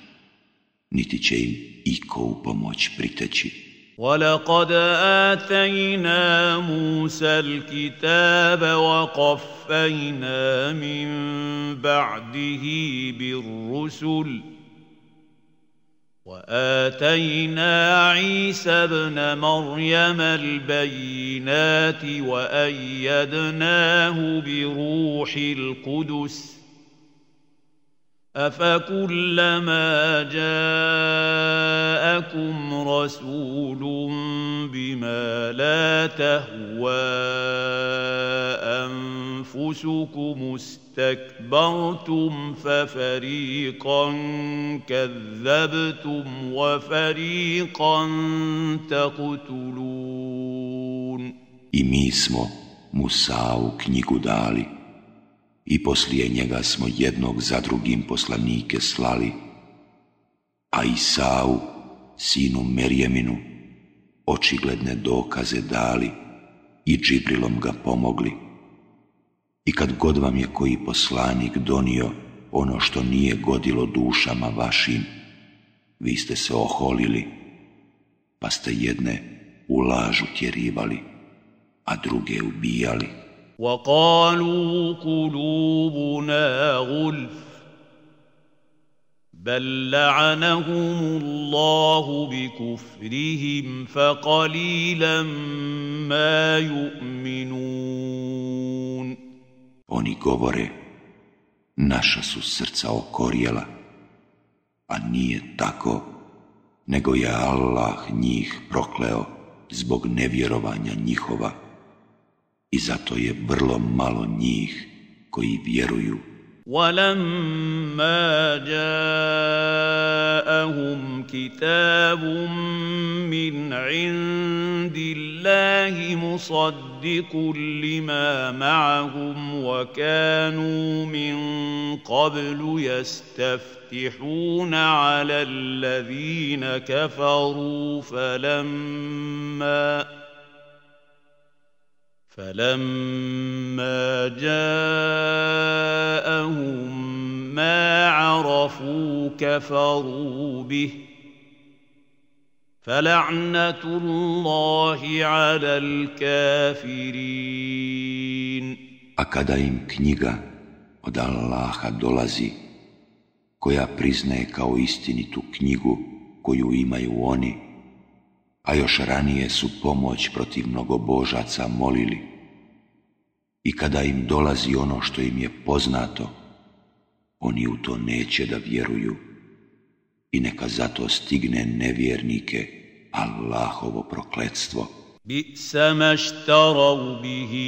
Speaker 1: niti će im iko u pomoć
Speaker 2: priteći. وَلَقَدْ آتَيْنَا مُوسَى الْكِتَابَ وَقَفَّيْنَا مِنْ بَعْدِهِ بِالرُّسُلِ واتينا عيسى ابن مريم البينات وايدناه بروح القدس أفكلما جاءكم رسول بما لا تهوى أنفسكم استكبرتم ففريقا كذبتم وفريقا تقتلون
Speaker 1: I mi smo Musavu i poslije njega smo jednog za drugim poslanike slali, a Isau, sinu Merjeminu, očigledne dokaze dali i Džibrilom ga pomogli. I kad god vam je koji poslanik donio ono što nije godilo dušama vašim, vi ste se oholili, pa ste jedne u lažu tjerivali, a druge ubijali.
Speaker 2: وقالوا قلوبنا غلف بل لعنهم الله بكفرهم فقليلا ما يؤمنون
Speaker 1: Oni govore, naša su srca okorjela, a nije tako, nego je Allah njih prokleo zbog nevjerovanja njihova. i zato je vrlo malo njih koji
Speaker 2: vjeruju. ولما جاءهم كتاب من عند الله مصدق لما معهم وكانوا من قبل يستفتحون على الذين كفروا فلما فلما جاءهم ما عرفوا كفروا به فَلَعْنَةُ اللَّهِ عَلَى الْكَافِرِينَ
Speaker 1: A kada im knjiga od Allaha dolazi, koja priznaje kao istinitu knjigu koju imaju oni, a još ranije su pomoć protiv božaca molili. I kada im dolazi ono što im je poznato, oni u to neće da vjeruju i neka zato stigne nevjernike Allahovo prokledstvo.
Speaker 2: Bi sama bihi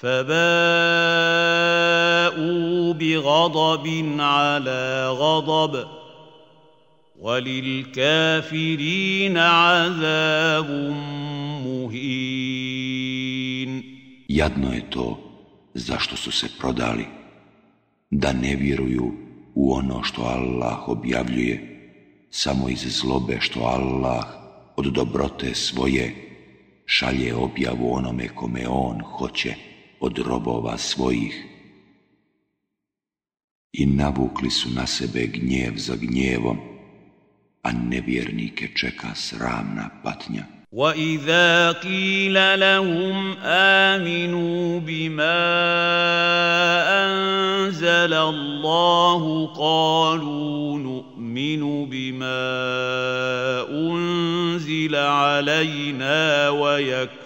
Speaker 2: فباءوا بغضب على غضب وللكافرين عذاب مهين
Speaker 1: Jadno je to zašto su se prodali, da ne vjeruju u ono što Allah objavljuje, samo iz zlobe što Allah od dobrote svoje šalje objavu onome kome On hoće od robova svojih. I navukli su na sebe gnjev za gnjevom, a nevjernike čeka sramna patnja.
Speaker 2: وَإِذَا قِيلَ لَهُمْ آمِنُوا بِمَا أَنزَلَ اللَّهُ قَالُوا نُؤْمِنُ بِمَا أُنزِلَ عَلَيْنَا وَيَكْفُرُونَ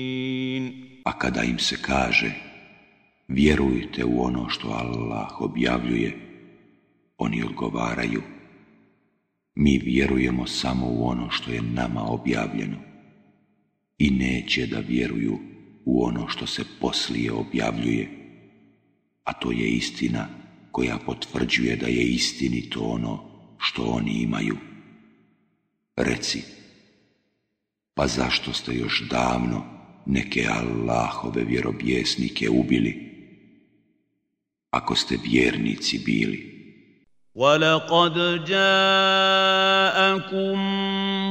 Speaker 1: a kada im se kaže vjerujte u ono što Allah objavljuje, oni odgovaraju mi vjerujemo samo u ono što je nama objavljeno i neće da vjeruju u ono što se poslije objavljuje, a to je istina koja potvrđuje da je istinito ono što oni imaju. Reci, pa zašto ste još davno neke Allahove vjerobjesnike ubili, ako ste vjernici bili.
Speaker 2: وَلَقَدْ جَاءَكُم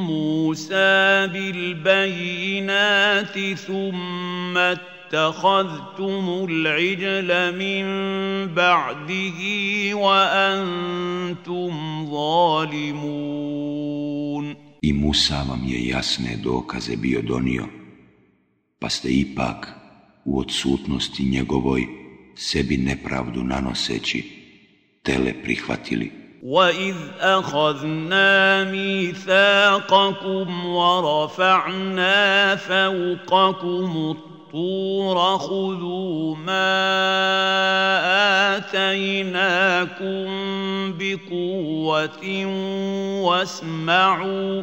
Speaker 2: مُوسَى بِالْبَيِّنَاتِ ثُمَّ اتَّخَذْتُمُ الْعِجْلَ مِنْ بَعْدِهِ وَأَنْتُمْ ظَالِمُونَ
Speaker 1: I Musa vam je jasne dokaze bio donio, pa ste ipak u odsutnosti njegovoj sebi nepravdu nanoseći tele prihvatili.
Speaker 2: وَإِذْ أَخَذْنَا مِيثَاقَكُمْ وَرَفَعْنَا فَوْقَكُمُ الطور خذوا ما آتيناكم بقوة واسمعوا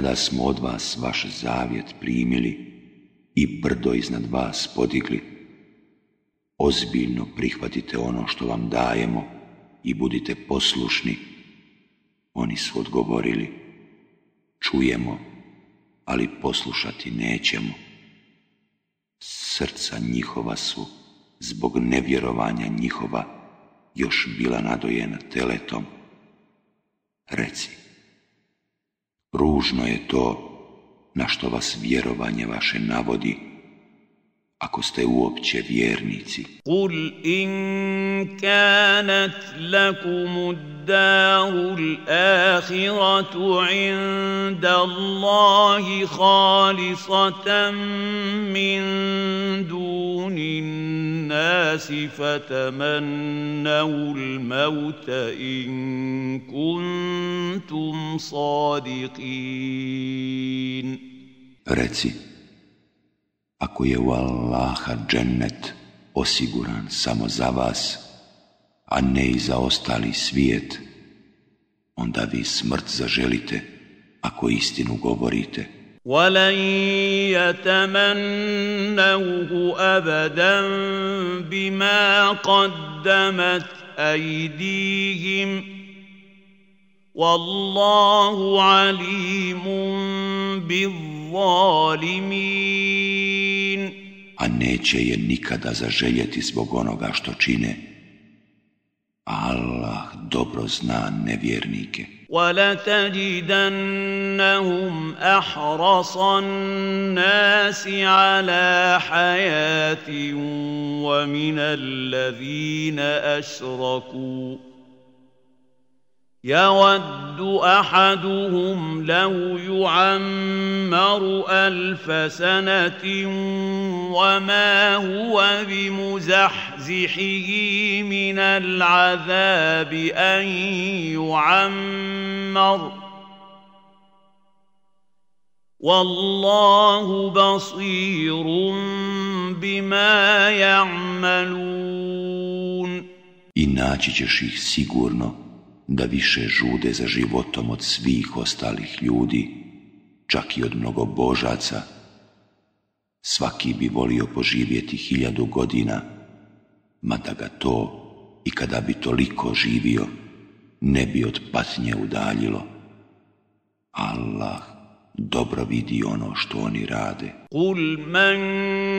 Speaker 1: kada smo od vas vaš zavjet primili i brdo iznad vas podigli, ozbiljno prihvatite ono što vam dajemo i budite poslušni. Oni su odgovorili, čujemo, ali poslušati nećemo. Srca njihova su, zbog nevjerovanja njihova, još bila nadojena teletom. Reci, Ružno je to na što vas vjerovanje vaše navodi, ako ste uopće vjernici.
Speaker 2: Kul in kanat lakum الدار الآخرة عند الله خالصة من دون الناس فتمنوا الموت إن كنتم صادقين.
Speaker 1: Reci, Ako je u Allaha džennet osiguran samo za vas, a ne i za ostali svijet, onda vi smrt zaželite ako istinu govorite.
Speaker 2: ولن يتمنوه ابدا بما قدمت ايديهم والله عليم بالظالمين
Speaker 1: a neće je nikada zaželjeti zbog onoga što čine. Allah dobro zna
Speaker 2: nevjernike. وَلَتَجِدَنَّهُمْ أَحْرَصَ النَّاسِ عَلَى wa وَمِنَ الَّذِينَ أَشْرَكُوا يود احدهم لو يعمر الف سنه وما هو بمزحزحه من العذاب ان يعمر والله بصير
Speaker 1: بما يعملون إن naći ćeš ih da više žude za životom od svih ostalih ljudi, čak i od mnogo božaca. Svaki bi volio poživjeti hiljadu godina, mada ga to i kada bi toliko živio, ne bi od patnje udaljilo. Allah dobro vidi ono što oni rade.
Speaker 2: Kul man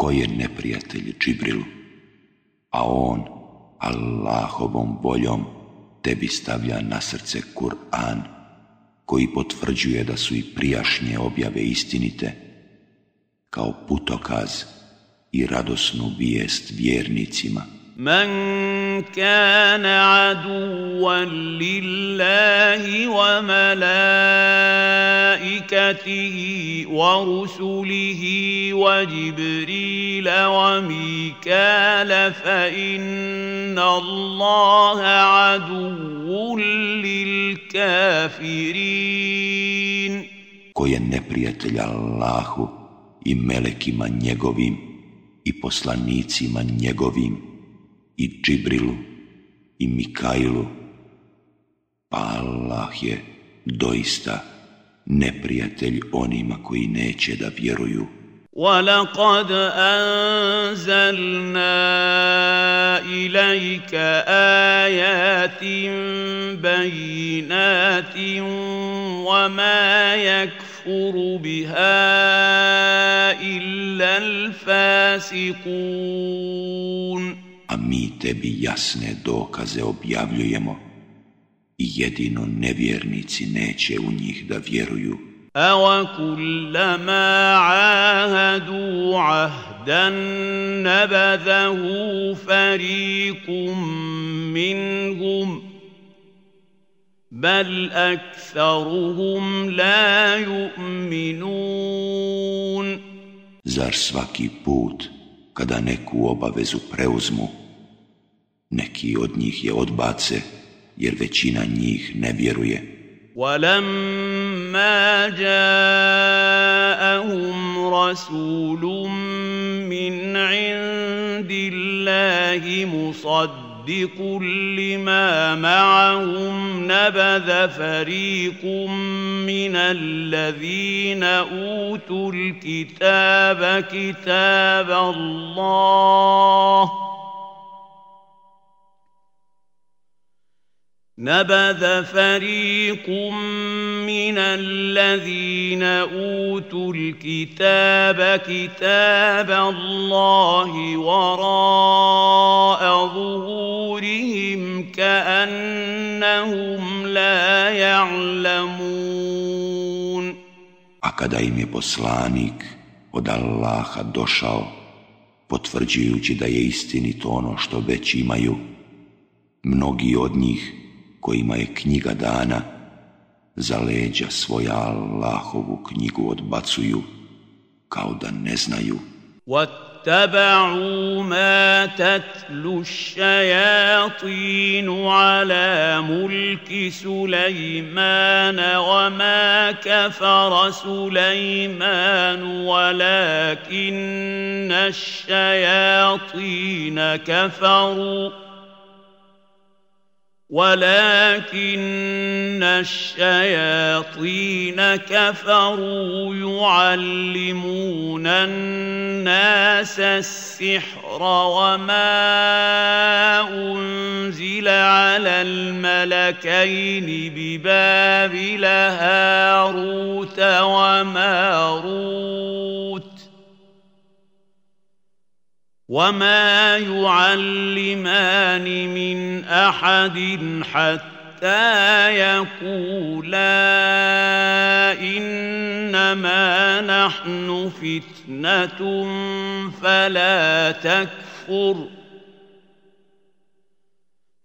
Speaker 1: Ko je neprijatelj Čibrilu, A on, Allahovom voljom, tebi stavlja na srce Kur'an, koji potvrđuje da su i prijašnje objave istinite, kao putokaz i radosnu vijest vjernicima.
Speaker 2: من كان عدوا لله وملائكته ورسله وجبريل وميكال فان الله عدو للكافرين
Speaker 3: koji
Speaker 1: je neprijatelj Allahu i melekima njegovim i poslanicima njegovim i Džibrilu i Mikajlu, pa Allah je doista neprijatelj onima
Speaker 2: koji neće da vjeruju. وَلَقَدْ أَنزَلْنَا إِلَيْكَ آيَاتٍ بَيِّنَاتٍ وَمَا يَكْفُرُ بِهَا إِلَّا الْفَاسِقُونَ
Speaker 1: mi tebi jasne dokaze objavljujemo i jedino nevjernici neće u njih da vjeruju.
Speaker 2: أَوَ ahadu ahdan عَهْدًا نَبَذَهُ فَرِيقٌ مِّنْهُمْ bel أَكْثَرُهُمْ
Speaker 1: la yu'minun Zar svaki put kada neku obavezu preuzmu, Neki od njih je odbace, jer većina njih ne vjeruje.
Speaker 2: وَلَمَّا جَاءَهُمْ رَسُولٌ مِّنْ عِنْدِ اللَّهِ مُصَدِّقٌ لِمَا مَعَهُمْ نَبَذَ فَرِيقٌ مِّنَ الَّذِينَ أُوتُوا الْكِتَابَ كِتَابَ اللَّهِ نبذ فريق من الذين اوتوا الكتاب كتاب الله وراء ظهورهم كانهم لا يعلمون
Speaker 1: A kada im je poslanik od Allaha došao, potvrđujući da je istinito ono što već imaju, mnogi od njih – kojima je knjiga dana, za leđa svoja Allahovu knjigu odbacuju, kao da ne znaju.
Speaker 2: واتبعوا ما تتلو الشياطين على ملك سليمان وما كفر سليمان ولكن الشياطين كفروا ولكن الشياطين كفروا يعلمون الناس السحر وما انزل على الملكين ببابل هاروت وماروت وما يعلمان من احد حتى يقولا انما نحن فتنه فلا تكفر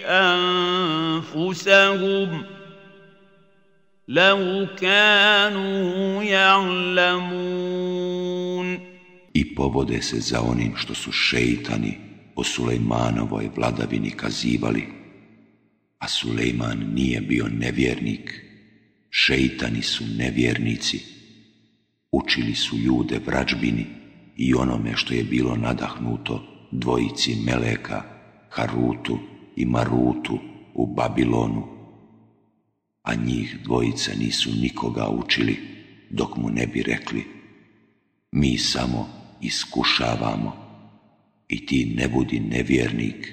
Speaker 2: أنفسهم لو كانوا يعلمون
Speaker 1: I povode se za onim što su šeitani o Sulejmanovoj vladavini kazivali, a Sulejman nije bio nevjernik, šeitani su nevjernici, učili su ljude vrađbini i onome što je bilo nadahnuto dvojici meleka, Harutu i Marutu u Babilonu, a njih dvojica nisu nikoga učili dok mu ne bi rekli mi samo iskušavamo i ti ne budi nevjernik.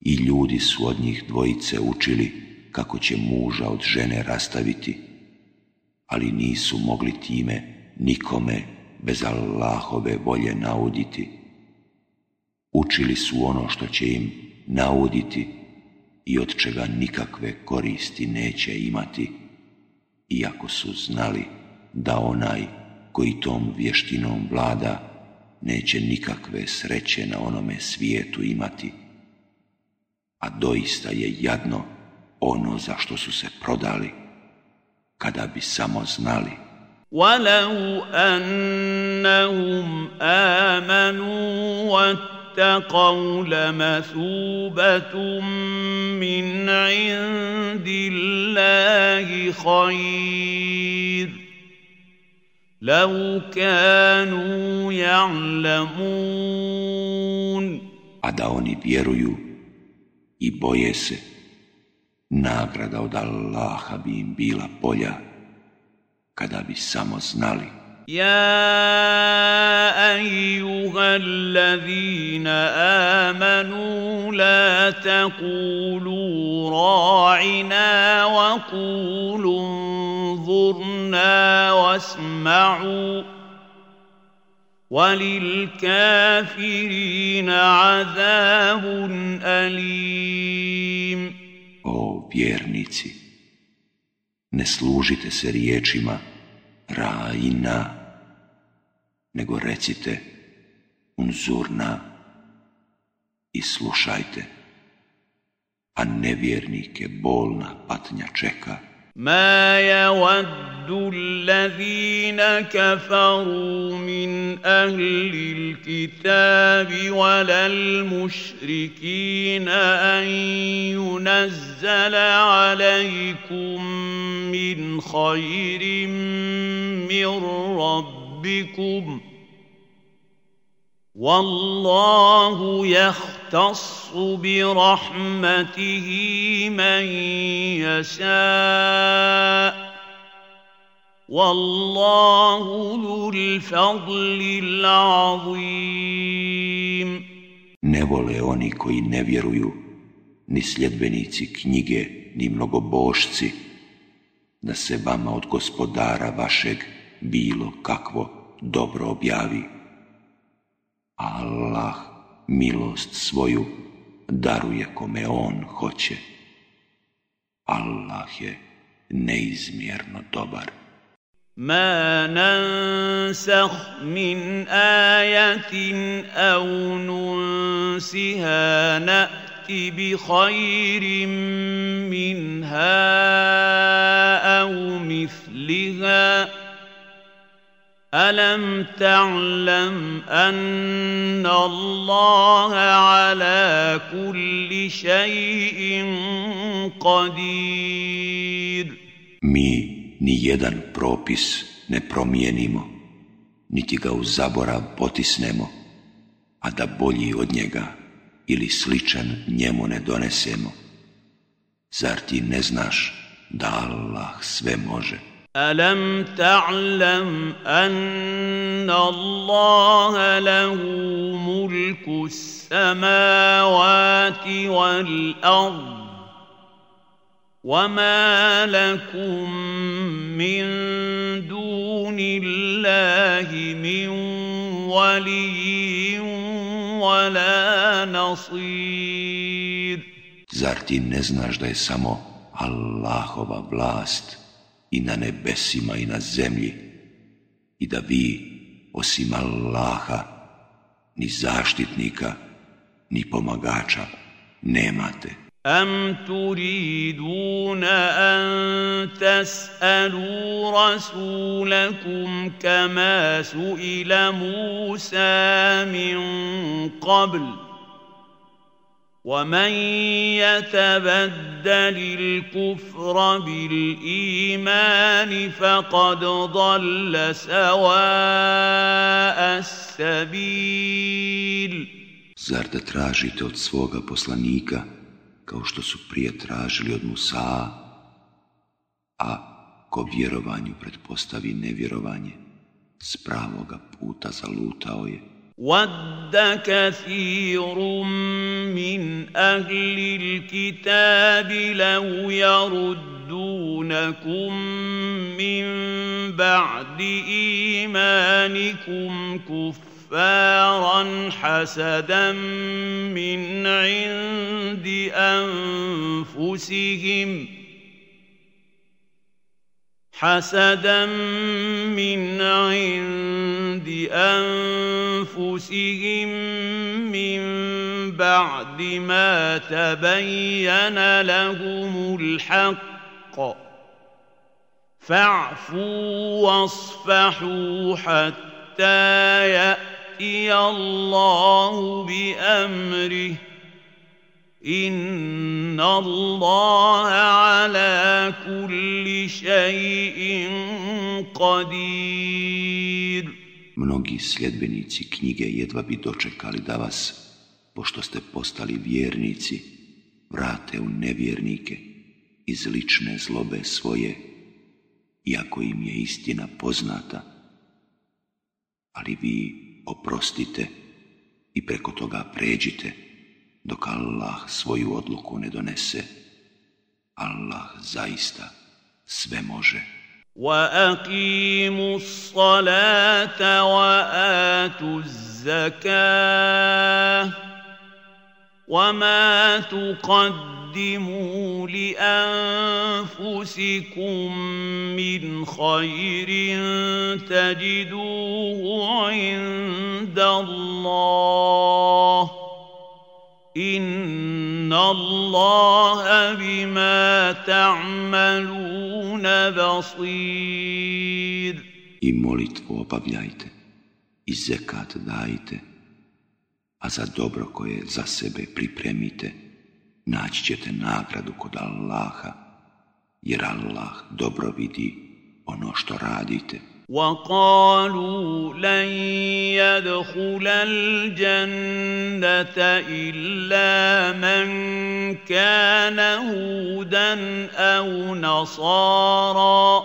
Speaker 1: I ljudi su od njih dvojice učili kako će muža od žene rastaviti, ali nisu mogli time nikome bez Allahove volje nauditi učili su ono što će im nauditi i od čega nikakve koristi neće imati, iako su znali da onaj koji tom vještinom vlada neće nikakve sreće na onome svijetu imati. A doista je jadno ono za što su se prodali, kada bi samo znali.
Speaker 2: واتقوا لمثوبة من عند الله خير لو كانوا يعلمون
Speaker 1: A da oni vjeruju i boje se, nagrada od Allaha bi im bila polja kada bi samo znali.
Speaker 2: يا ايها الذين امنوا لا تقولوا راعنا وقولوا انظرنا واسمعوا وللكافرين عذاب أليم
Speaker 1: O vjernici, ne služite se riječima rajna nego recite unzurna i slušajte, a nevjernike bolna
Speaker 2: patnja čeka. ما
Speaker 1: يود
Speaker 2: الذين كفروا من اهل الكتاب ولا المشركين ان ينزل عليكم من خير من ربكم Wallahu وَاللَّهُ bi بِرَحْمَتِهِ مَنْ يَشَاءُ Wallahu ذُو الْفَضْلِ الْعَظِيمِ
Speaker 1: Ne vole oni koji ne vjeruju, ni sljedbenici knjige, ni mnogobošci, da se vama od gospodara vašeg bilo kakvo dobro objavi. Allah milost svoju daruje kome on hoće. Allah je neizmjerno dobar.
Speaker 2: Ma nansah min ajatin au nunsiha na'ti bi khairim minha au mithliha. ألم ta'lam أن Allaha ala kulli شيء
Speaker 1: Mi ni jedan propis ne promijenimo, niti ga u zaborav potisnemo, a da bolji od njega ili sličan njemu ne donesemo. Zar ti ne znaš da Allah sve može?
Speaker 2: ألم تعلم أن الله له ملك السماوات والأرض وما لكم من دون الله من ولي ولا
Speaker 1: نصير Zar ti ne znaš da je samo Allahova vlast i na nebesima i na zemlji i da vi, osim Allaha, ni zaštitnika, ni pomagača
Speaker 2: nemate. أم تريدون أن تسألوا رسولكم كما su Musa min قبل ؟ ومن يتبدل الكفر بالايمان فقد ضل سواء السبيل
Speaker 1: Zar da tražite od svoga poslanika kao što su prije tražili od Musa, a ko vjerovanju pretpostavi nevjerovanje, s pravoga puta zalutao je.
Speaker 2: ود كثير من اهل الكتاب لو يردونكم من بعد ايمانكم كفارا حسدا من عند انفسهم حسدا من عند انفسهم من بعد ما تبين لهم الحق فاعفوا واصفحوا حتى ياتي الله بامره Inna Allaha ala kulli shay'in qadir.
Speaker 1: Mnogi sljedbenici knjige jedva bi dočekali da vas, pošto ste postali vjernici, vrate u nevjernike iz lične zlobe svoje, iako im je istina poznata. Ali vi oprostite i preko toga pređite dok Allah svoju odluku ne donese. Allah zaista sve može. وَأَقِيمُوا
Speaker 2: الصَّلَاةَ وَآتُوا الزَّكَاةَ وَمَا تُقَدِّمُوا لِأَنفُسِكُم مِّنْ خَيْرٍ تَجِدُوهُ عِندَ اللَّهِ Inna Allaha bima ta'maluna basir.
Speaker 1: i molitvu obavljajte i zekat dajte a za dobro koje za sebe pripremite naći ćete nagradu kod Allaha jer Allah dobro vidi
Speaker 2: ono što radite وقالوا لن يدخل الجنة إلا من كان هودا أو نصارا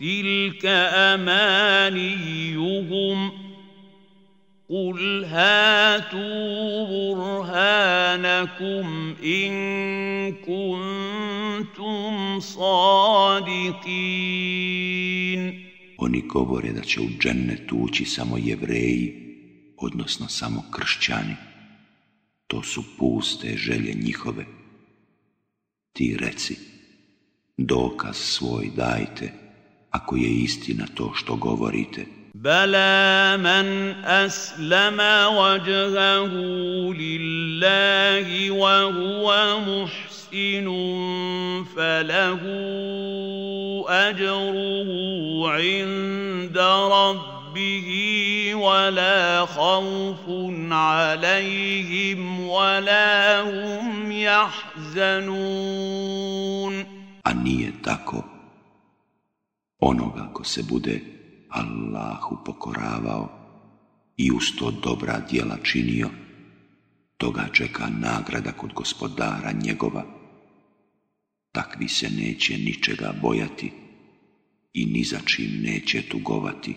Speaker 2: تلك أمانيهم ۖ قُلْ هَاتُوا بُرْهَانَكُمْ إِن كُنْتُمْ صَادِقِينَ
Speaker 1: Oni govore da će u džennet ući samo jevreji, odnosno samo kršćani. To su puste želje njihove. Ti reci, dokaz svoj dajte, ako je istina to što govorite.
Speaker 2: بلى من أسلم وجهه لله وهو محسن فله أجره عند ربه ولا خوف عليهم ولا هم
Speaker 1: يحزنون أني nije tako onoga ko se bude Allahu pokoravao i usto dobra djela činio, toga čeka nagrada kod gospodara njegova. Takvi se neće ničega bojati i ni za čim neće tugovati.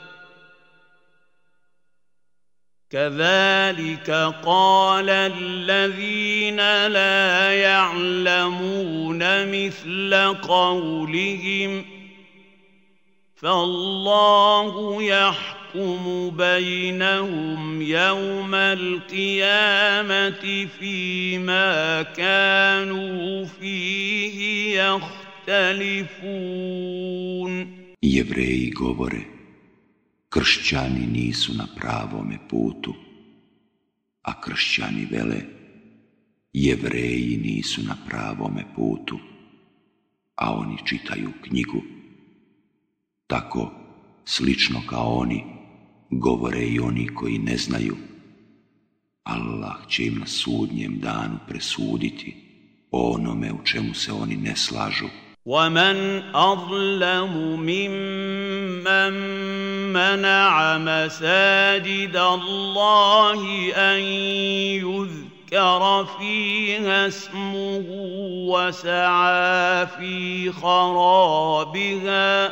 Speaker 2: كذلك قال الذين لا يعلمون مثل قولهم فالله يحكم بينهم يوم القيامه فيما كانوا فيه يختلفون
Speaker 1: يبري govore kršćani nisu na pravome putu, a kršćani vele, jevreji nisu na pravome putu, a oni čitaju knjigu. Tako, slično kao oni, govore i oni koji ne znaju. Allah će im na sudnjem danu presuditi onome u čemu se oni ne slažu.
Speaker 2: ومن اظلم ممن منع مساجد الله ان يذكر فيها اسمه وسعى في خرابها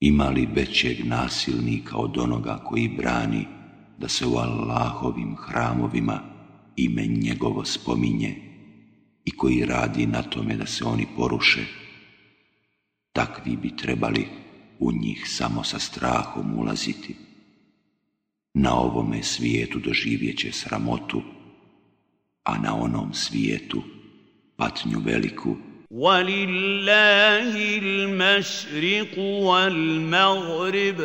Speaker 1: Ima li većeg nasilnika od onoga koji brani da se u Allahovim hramovima ime njegovo spominje i koji radi na tome da se oni poruše? Takvi bi trebali u njih samo sa strahom ulaziti. Na ovome svijetu doživjet će sramotu, a na onom svijetu patnju veliku
Speaker 2: ولله المشرق والمغرب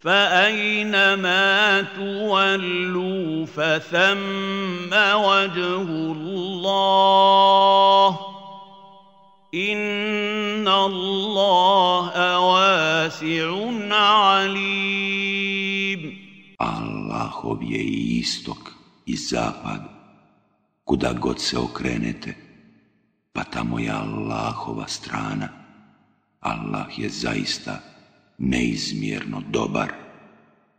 Speaker 2: فأينما تولوا فثم وجه الله إن الله واسع عليم
Speaker 1: الله je i istok i zapad, kuda god se okrenete – pa tamo je Allahova strana. Allah je zaista neizmjerno dobar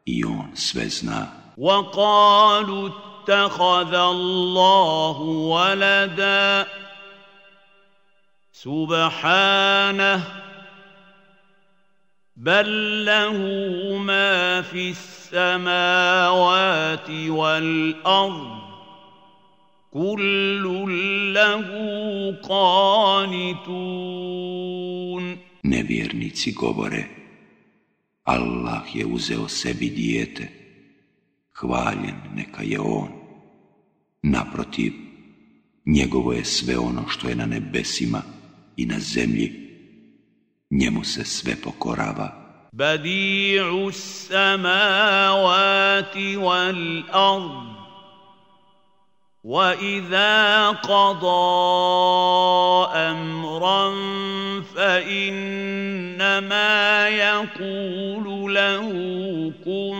Speaker 1: i on sve zna.
Speaker 2: وَقَالُوا اتَّخَذَ اللَّهُ وَلَدًا سُبْحَانَهُ بَل لَّهُ مَا فِي السَّمَاوَاتِ وَالْأَرْضِ lahu
Speaker 1: Nevjernici govore Allah je uzeo sebi dijete hvaljen neka je on naprotiv njegovo je sve ono što je na nebesima i na zemlji njemu se sve pokorava
Speaker 2: Badi'u samavati wal ard وَإِذَا قَضَى أَمْرًا فَإِنَّمَا يَقُولُ لَهُ
Speaker 1: كُنْ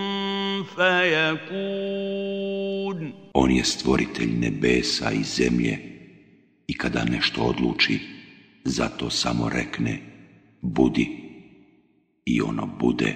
Speaker 1: On je stvoritelj nebesa i zemlje i kada nešto odluči, zato samo rekne budi
Speaker 2: i ono bude.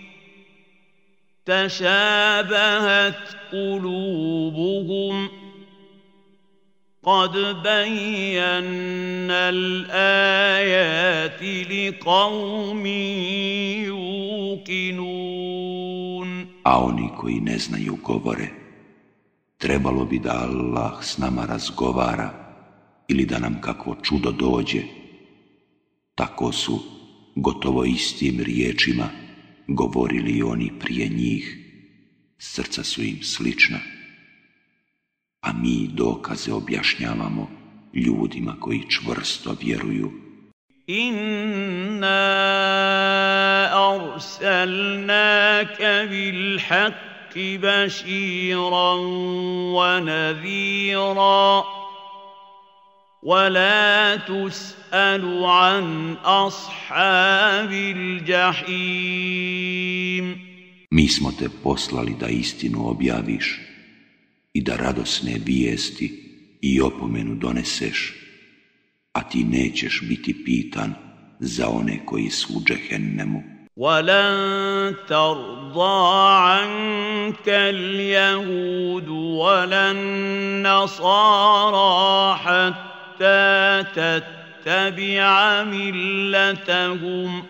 Speaker 2: تشابهت قلوبهم قد بينا الايات لقوم يوقنون
Speaker 1: a oni koji ne znaju govore trebalo bi da Allah s nama razgovara ili da nam kakvo čudo dođe tako su gotovo istim riječima govorili oni prije njih, srca su im slična, a mi dokaze objašnjavamo ljudima koji čvrsto vjeruju.
Speaker 2: Inna arsalnaka bil haqqi bashiran wa nadhira. ولا تسأل عن أصحاب الجحيم
Speaker 1: Mi smo te poslali da istinu objaviš i da radosne vijesti i opomenu doneseš, a ti nećeš biti pitan za one koji su u džehennemu.
Speaker 2: ولن ترضى عنك اليهود ولا النصارى حتى تتبع ملتهم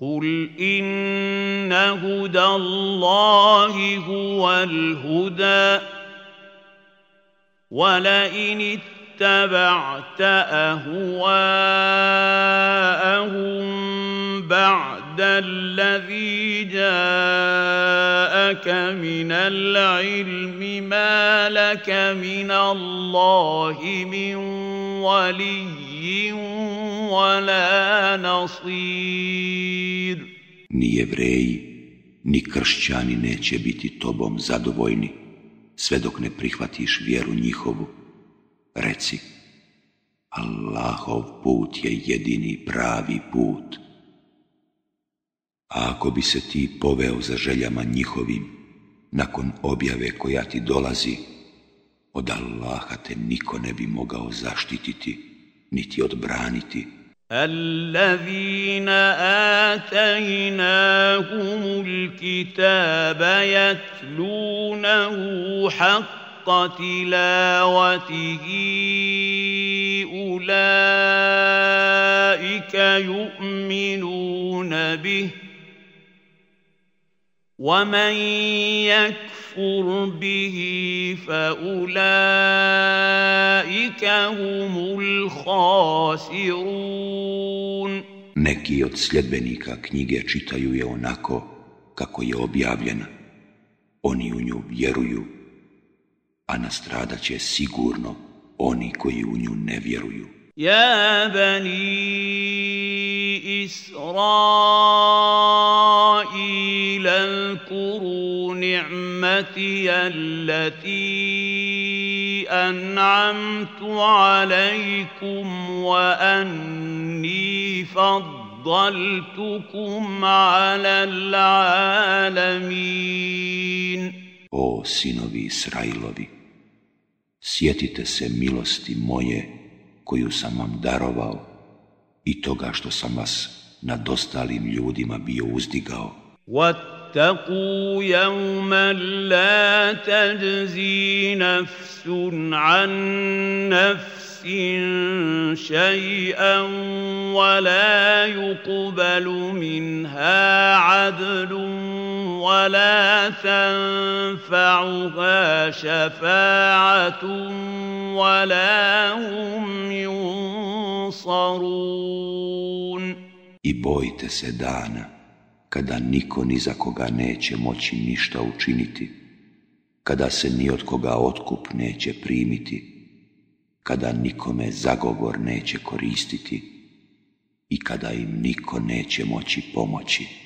Speaker 2: قل إن هدى الله هو الهدى ولئن اتبعت اتبعت اهواءهم بعد الذي جاءك من العلم ما لك من الله من ولي ولا نصير
Speaker 1: ني يبري ني كرشاني neće biti tobom zadovoljni sve dok ne prihvatiš vjeru Reci, Allahov put je jedini pravi put. A ako bi se ti poveo za željama njihovim, nakon objave koja ti dolazi, od Allaha te niko ne bi mogao zaštititi, niti
Speaker 2: odbraniti. الذين آتيناهم الكتاب يتلونه حق حق تلاوته أولئك يؤمنون به ومن يكفر به فأولئك هم الخاسرون
Speaker 1: Neki od sljedbenika knjige čitaju je onako kako je objavljena. Oni u nju vjeruju a nastradat će sigurno oni koji
Speaker 2: u nju ne vjeruju. Ja bani Israil al-kuru ni'mati allati an'amtu alaikum wa anni faddaltukum ala al-alamin.
Speaker 1: O sinovi Israilovi, sjetite se milosti moje koju sam vam darovao i toga što sam vas nad ostalim ljudima bio uzdigao.
Speaker 2: واتقوا يوما لا تجزي نفس عن نفس شيئا ولا ولا تنفعها شفاعة ولا هم ينصرون
Speaker 1: I bojite se dana kada niko ni za koga neće moći ništa učiniti, kada se ni od koga otkup neće primiti, kada nikome zagovor neće koristiti i kada im niko neće moći pomoći.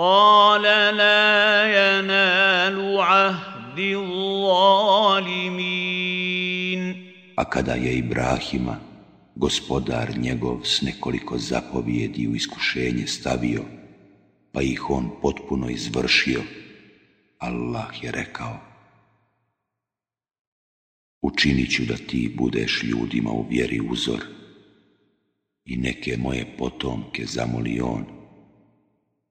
Speaker 2: A
Speaker 1: kada je Ibrahima, gospodar njegov s nekoliko zapovijedi u iskušenje stavio, pa ih on potpuno izvršio, Allah je rekao, učinit ću da ti budeš ljudima u vjeri uzor i neke moje potomke zamoli on,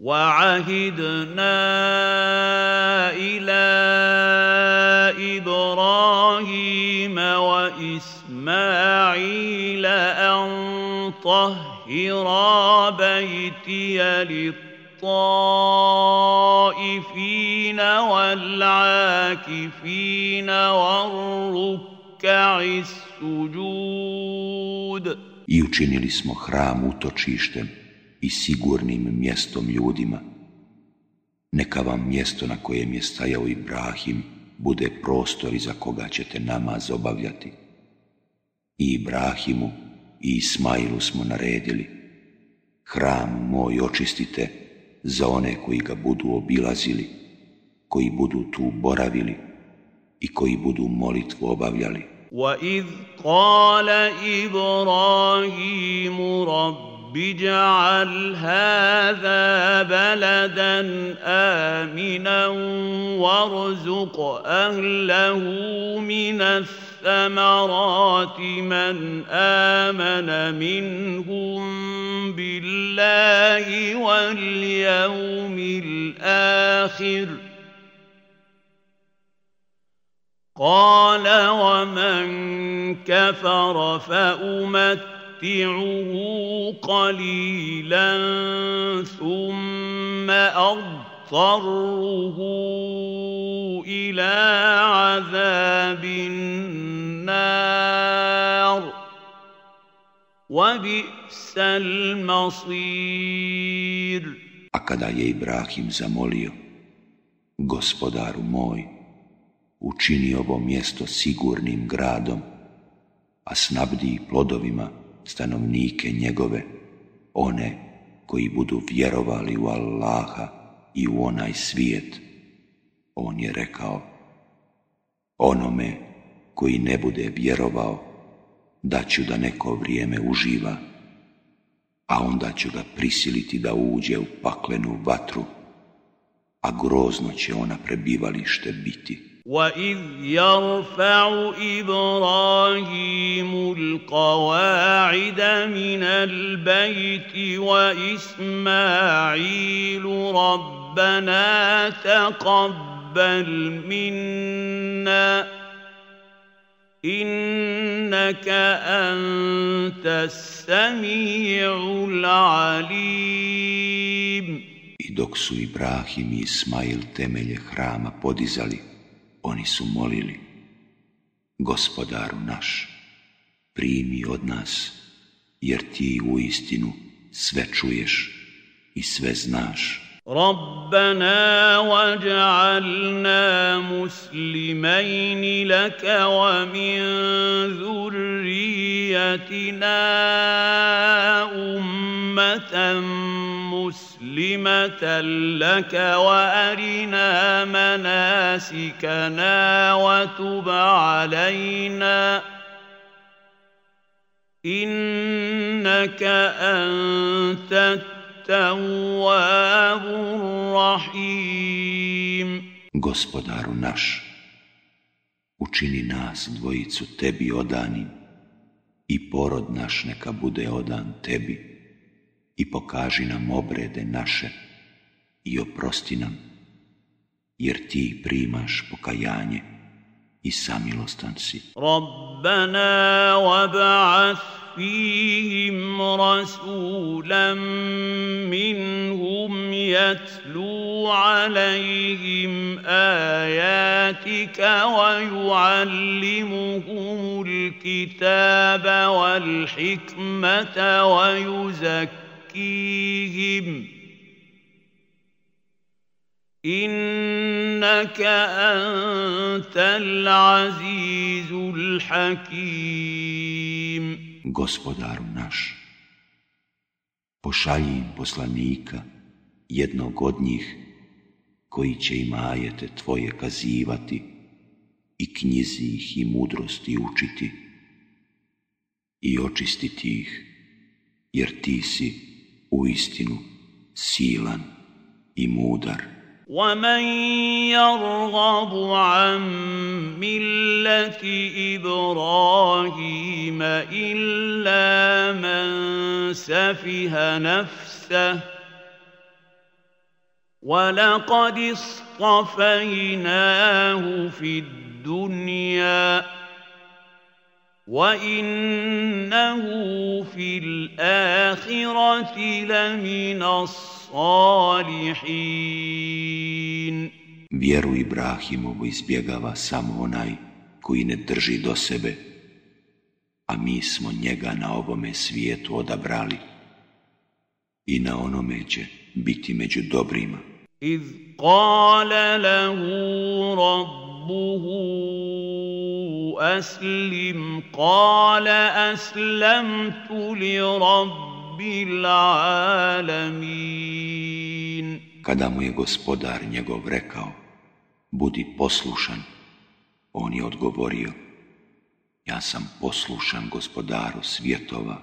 Speaker 2: وعهدنا إلى إبراهيم وإسماعيل أن طهرا بيتي للطائفين والعاكفين والركع السجود
Speaker 1: I učinili smo hram utočištem i sigurnim mjestom ljudima. Neka vam mjesto na kojem je stajao Ibrahim bude prostor iza koga ćete namaz obavljati. I Ibrahimu i Ismailu smo naredili. Hram moj očistite za one koji ga budu obilazili, koji budu tu boravili i koji budu molitvu obavljali.
Speaker 2: وَإِذْ qala Ibrahimu rabbi رب اجعل هذا بلدا آمنا وارزق أهله من الثمرات من آمن منهم بالله واليوم الآخر ۖ قال ومن كفر فأمت أمتعه قليلا ثم أضطره إلى عذاب النار وبئس المصير
Speaker 1: A kada je Ibrahim zamolio, gospodaru moj, učini ovo mjesto sigurnim gradom, a snabdi plodovima stanovnike njegove, one koji budu vjerovali u Allaha i u onaj svijet. On je rekao, onome koji ne bude vjerovao, daću da neko vrijeme uživa, a onda ću ga prisiliti da uđe u paklenu vatru, a grozno će ona prebivalište biti.
Speaker 2: وإذ يرفع إبراهيم القواعد من البيت وإسماعيل ربنا تقبل منا إنك أنت السميع العليم
Speaker 1: I إِبْرَاهِيمُ su Ibrahim i Ismail temelje oni su molili, gospodaru naš, primi od nas, jer ti u istinu sve čuješ i sve znaš.
Speaker 2: Rabbana waj'alna muslimin laka wa min zurriyatina ummatan مسلمة لك وأرنا مناسكنا وتب علينا إنك أنت التواب الرحيم
Speaker 1: Gospodaru naš, učini nas dvojicu tebi odanim i porod naš neka bude odan tebi i pokaži nam obrede naše i oprosti nam, jer ti primaš pokajanje i samilostan si.
Speaker 2: Rabbana vaba'at fihim rasulam min hum jatlu alaihim ajatika wa yuallimuhum humul kitaba wal hikmata wa juzaki. تزكيهم انك العزيز الحكيم
Speaker 1: Gospodaru naš, pošalji poslanika, jednog od njih, koji će im ajete tvoje kazivati i knjizi ih i mudrosti učiti i očistiti ih, jer ti si u istinu silan i
Speaker 2: mudar. ومن يرغب عن ملة إبراهيم إلا من سفه نفسه ولقد اصطفيناه في الدنيا وَإِنَّهُ فِي الْآخِرَةِ لَمِنَ الصَّالِحِينَ
Speaker 1: Vjeru Ibrahimovu izbjegava samo onaj koji ne drži do sebe, a mi smo njega na ovome svijetu odabrali i na onome će biti među dobrima.
Speaker 2: IZ قَالَ لَهُ قَالَ أَسْلَمْتُ لِرَبِّ الْعَالَمِينَ
Speaker 1: Kada mu je gospodar njegov rekao, budi poslušan, on je odgovorio, ja sam poslušan gospodaru svjetova.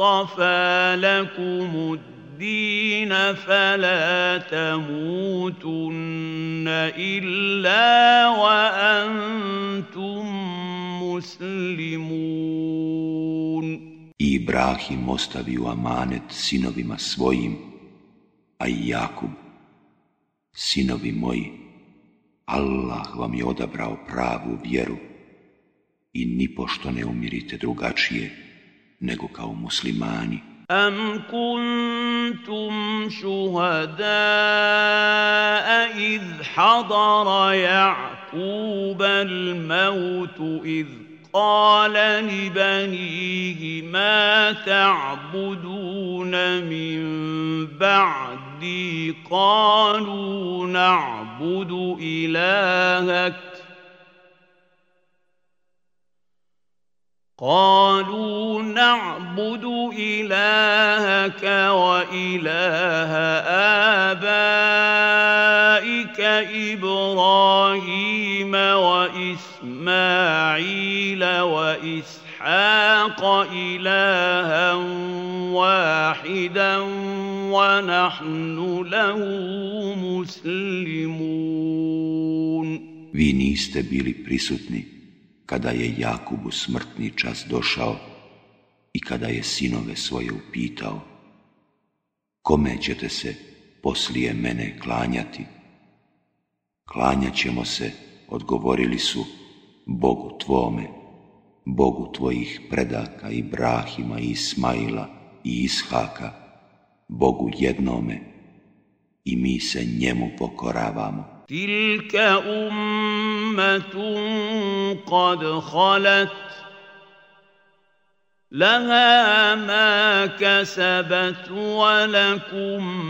Speaker 2: اصطفى لَكُمُ الدِّينَ فَلَا تَمُوتُنَّ إِلَّا وانتم I
Speaker 1: Ibrahim ostavio amanet sinovima svojim, a i Jakub, sinovi moji, Allah vam je odabrao pravu vjeru i nipošto ne umirite drugačije nego kao muslimani.
Speaker 2: أم كنتم شهداء إذ حضر يعقوب الموت إذ قال لبنيه ما تعبدون من بعدي قالوا نعبد إلهك قالوا نعبد إلهك وإله آبائك إبراهيم وإسماعيل وإسحاق إلها واحدا ونحن له مسلمون
Speaker 1: Vi niste bili prisutni kada je Jakubu smrtni čas došao i kada je sinove svoje upitao, kome ćete se poslije mene klanjati? Klanjat ćemo se, odgovorili su, Bogu tvome, Bogu tvojih predaka i Brahima i Ismaila i Ishaka, Bogu jednome, i mi se njemu pokoravamo.
Speaker 2: تلك أمة قد خلت لها ما كسبت ولكم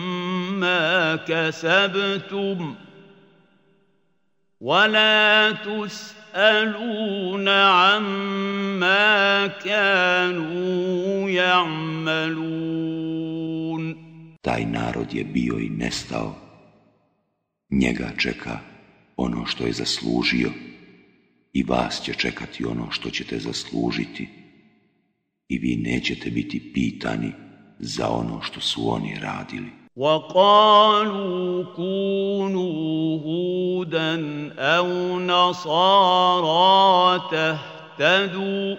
Speaker 2: ما كسبتم ولا تسألون عما كانوا يعملون
Speaker 1: Taj narod je bio i nestao Njega čeka ono što je zaslužio i vas će čekati ono što ćete zaslužiti i vi nećete biti pitani za ono što su oni radili.
Speaker 2: وقالوا كونوا هُودًا أَوْ نصارى تهتدوا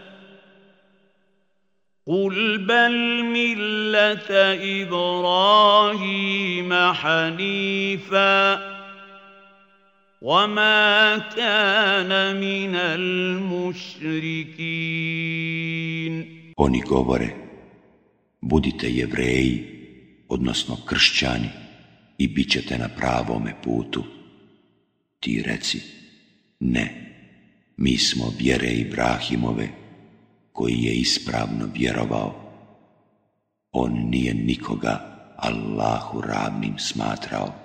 Speaker 2: قل بل ملة إِبْرَاهِيمَ حنيفاً وَمَا كَانَ مِنَ الْمُشْرِكِينَ
Speaker 1: Oni govore, budite jevreji, odnosno kršćani, i bit ćete na pravome putu. Ti reci, ne, mi smo vjere Ibrahimove, koji je ispravno vjerovao. On nije
Speaker 3: nikoga Allahu ravnim smatrao.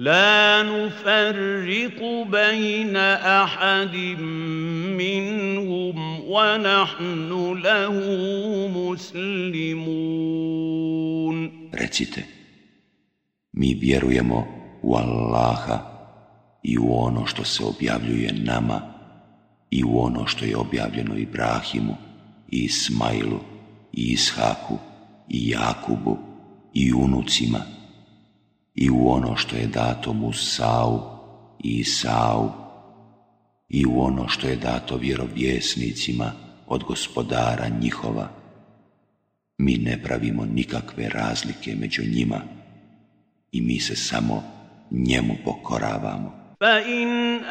Speaker 2: لا نفرق بين minhum منهم ونحن lahu
Speaker 1: muslimun. Recite, mi vjerujemo u Allaha i u ono što se objavljuje nama i u ono što je objavljeno Ibrahimu i Ismailu i Ishaku i Jakubu i unucima i u ono što je dato Musau i sau, i u ono što je dato vjerovjesnicima od gospodara njihova. Mi ne pravimo nikakve razlike među njima i mi se samo njemu
Speaker 2: pokoravamo.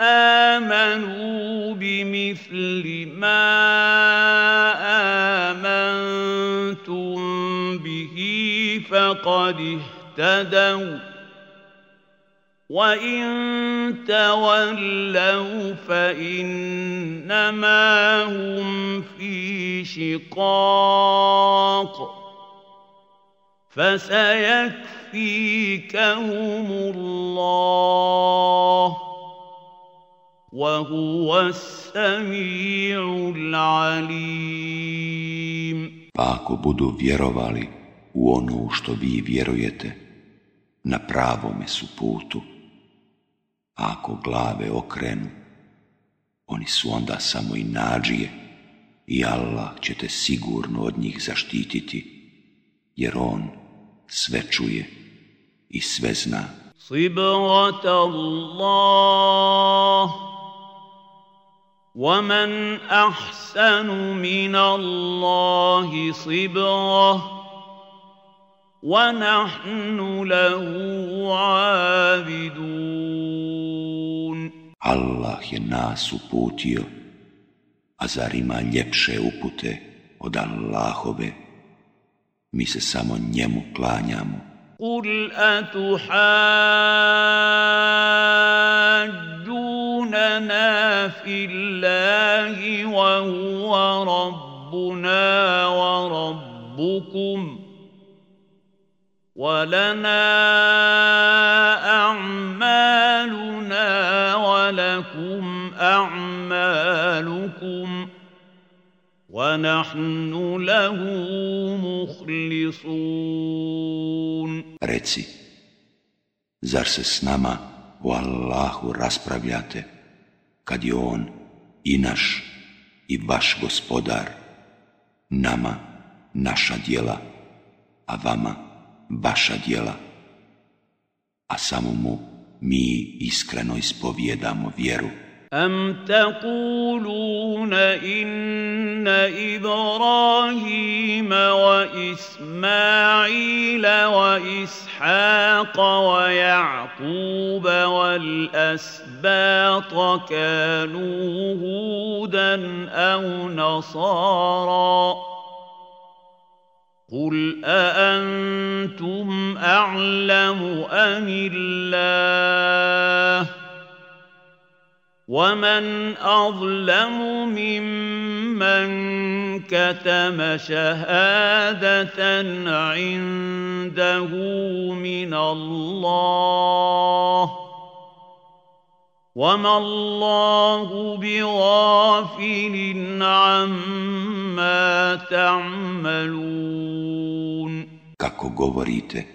Speaker 2: amanu bi بمثل ma amantum fa qad وَإِن تَوَلَّوْا فَإِنَّمَا هُمْ فِي شِقَاقٍ فَسَيَكْفِيكَهُمُ اللَّهُ وَهُوَ السَّمِيعُ الْعَلِيمُ
Speaker 1: Pa ako budu vjerovali u ono što vi vjerujete, na pravome su putu ako glave okrenu, oni su onda samo i nađije i Allah će te sigurno od njih zaštititi, jer On sve čuje i sve zna.
Speaker 2: Allah, wa man ahsanu وَنَحْنُ لَهُ عَابِدُونَ
Speaker 1: Allah je nas uputio, a zar ima ljepše upute od Allahove? Mi se samo njemu
Speaker 2: klanjamo. قل أتحاجوننا فِي اللَّهِ وَهُوَ رَبُّنَا وَرَبُّكُمْ ولنا أعمالنا ولكم أعمالكم ونحن له مخلصون
Speaker 1: Reci, zar se s nama o Allahu raspravljate, kad je On i naš i vaš gospodar, nama naša djela, a vama vaša djela, a samo mu mi iskreno ispovjedamo vjeru.
Speaker 2: أم تقولون إن إبراهيم وإسماعيل وإسحاق ويعقوب والأسباط كانوا هودا أو نصارًا قل أأنتم أعلم أم الله ومن أظلم ممن كتم شهادة عنده من الله ۖ وَمَا اللَّهُ بِغَافِلٍ عَمَّا تَعْمَلُونَ
Speaker 1: Kako govorite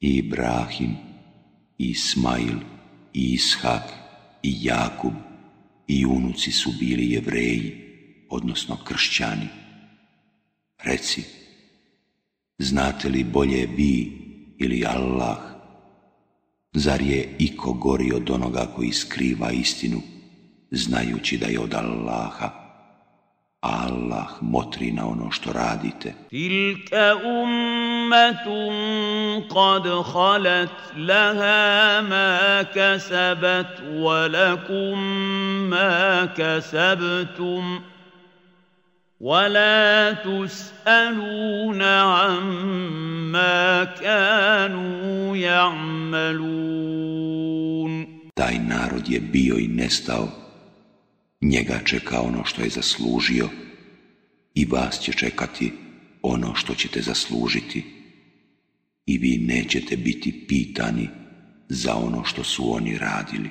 Speaker 1: i Ibrahim, i Ismail, i Ishak, i Jakub, i unuci su bili jevreji, odnosno kršćani. Reci, znate li bolje vi ili Allah Zar je iko gori od onoga koji skriva istinu, znajući da je od Allaha? Allah motri na ono što radite.
Speaker 2: Tilka ummetun kad halet laha ma kasabat wa ma kasabtum. ولا عما
Speaker 1: Taj narod je bio i nestao, njega čeka ono što je zaslužio i vas će čekati ono što ćete zaslužiti i vi nećete biti pitani za ono što su oni radili.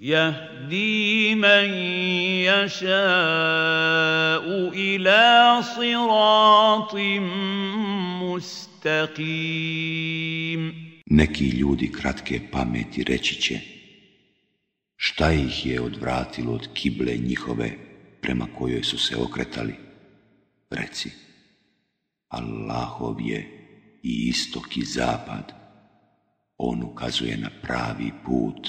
Speaker 2: يهدي من يشاء إلى صراط مستقيم
Speaker 1: Neki ljudi kratke pameti reći će šta ih je odvratilo od kible njihove prema kojoj su se okretali. Reci, Allahov je i istok i zapad. On ukazuje na pravi put.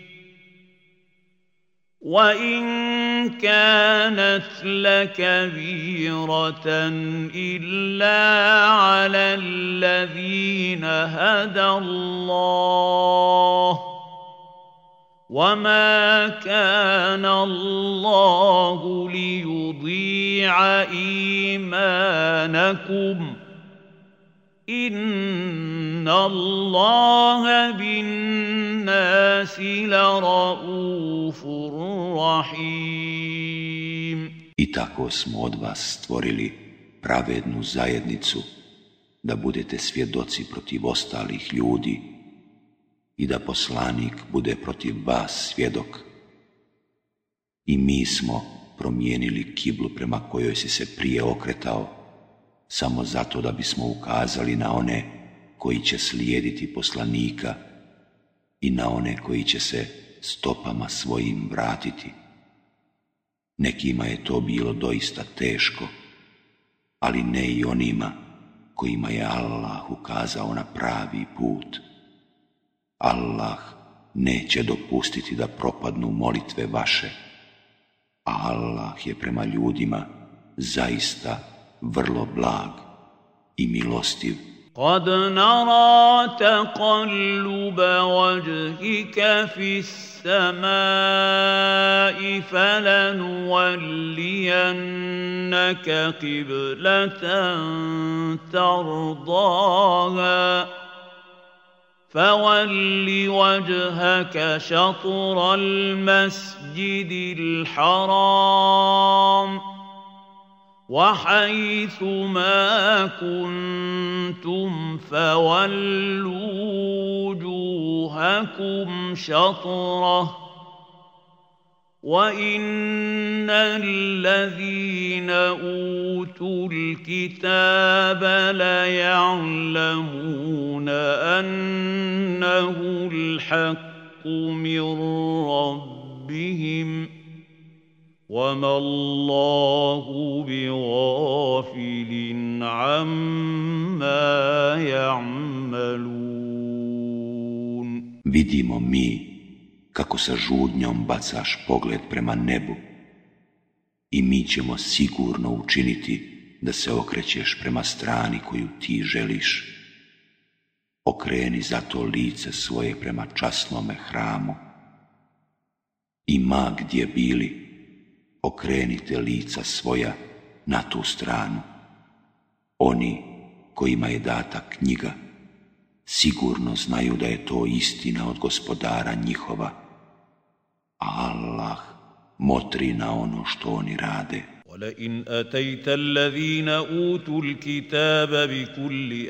Speaker 2: وإن كانت لكبيرة إلا على الذين هدى الله وما كان الله ليضيع إيمانكم ۖ I
Speaker 1: tako smo od vas stvorili pravednu zajednicu da budete svjedoci protiv ostalih ljudi i da poslanik bude protiv vas svjedok. I mi smo promijenili kiblu prema kojoj si se prije okretao samo zato da bismo ukazali na one koji će slijediti poslanika i na one koji će se stopama svojim vratiti. Nekima je to bilo doista teško, ali ne i onima kojima je Allah ukazao na pravi put. Allah neće dopustiti da propadnu molitve vaše, a Allah je prema ljudima zaista vrlo blag i milostiv.
Speaker 2: قد نرى تقلب وجهك في السماء فلنولينك قبلة ترضاها فول وجهك شطر المسجد الحرام ۖ وحيث ما كنتم فولوا وجوهكم شطره وان الذين اوتوا الكتاب ليعلمون انه الحق من ربهم وما الله بغافل
Speaker 1: عما يعملون Vidimo mi kako sa žudnjom bacaš pogled prema nebu i mi ćemo sigurno učiniti da se okrećeš prema strani koju ti želiš. Okreni zato lice svoje prema časnome hramu. Ima gdje bili, okrenite lica svoja na tu stranu. Oni kojima je data knjiga sigurno znaju da je to istina od gospodara njihova. Allah motri na ono što oni rade.
Speaker 2: allazina utul kitaba bi kulli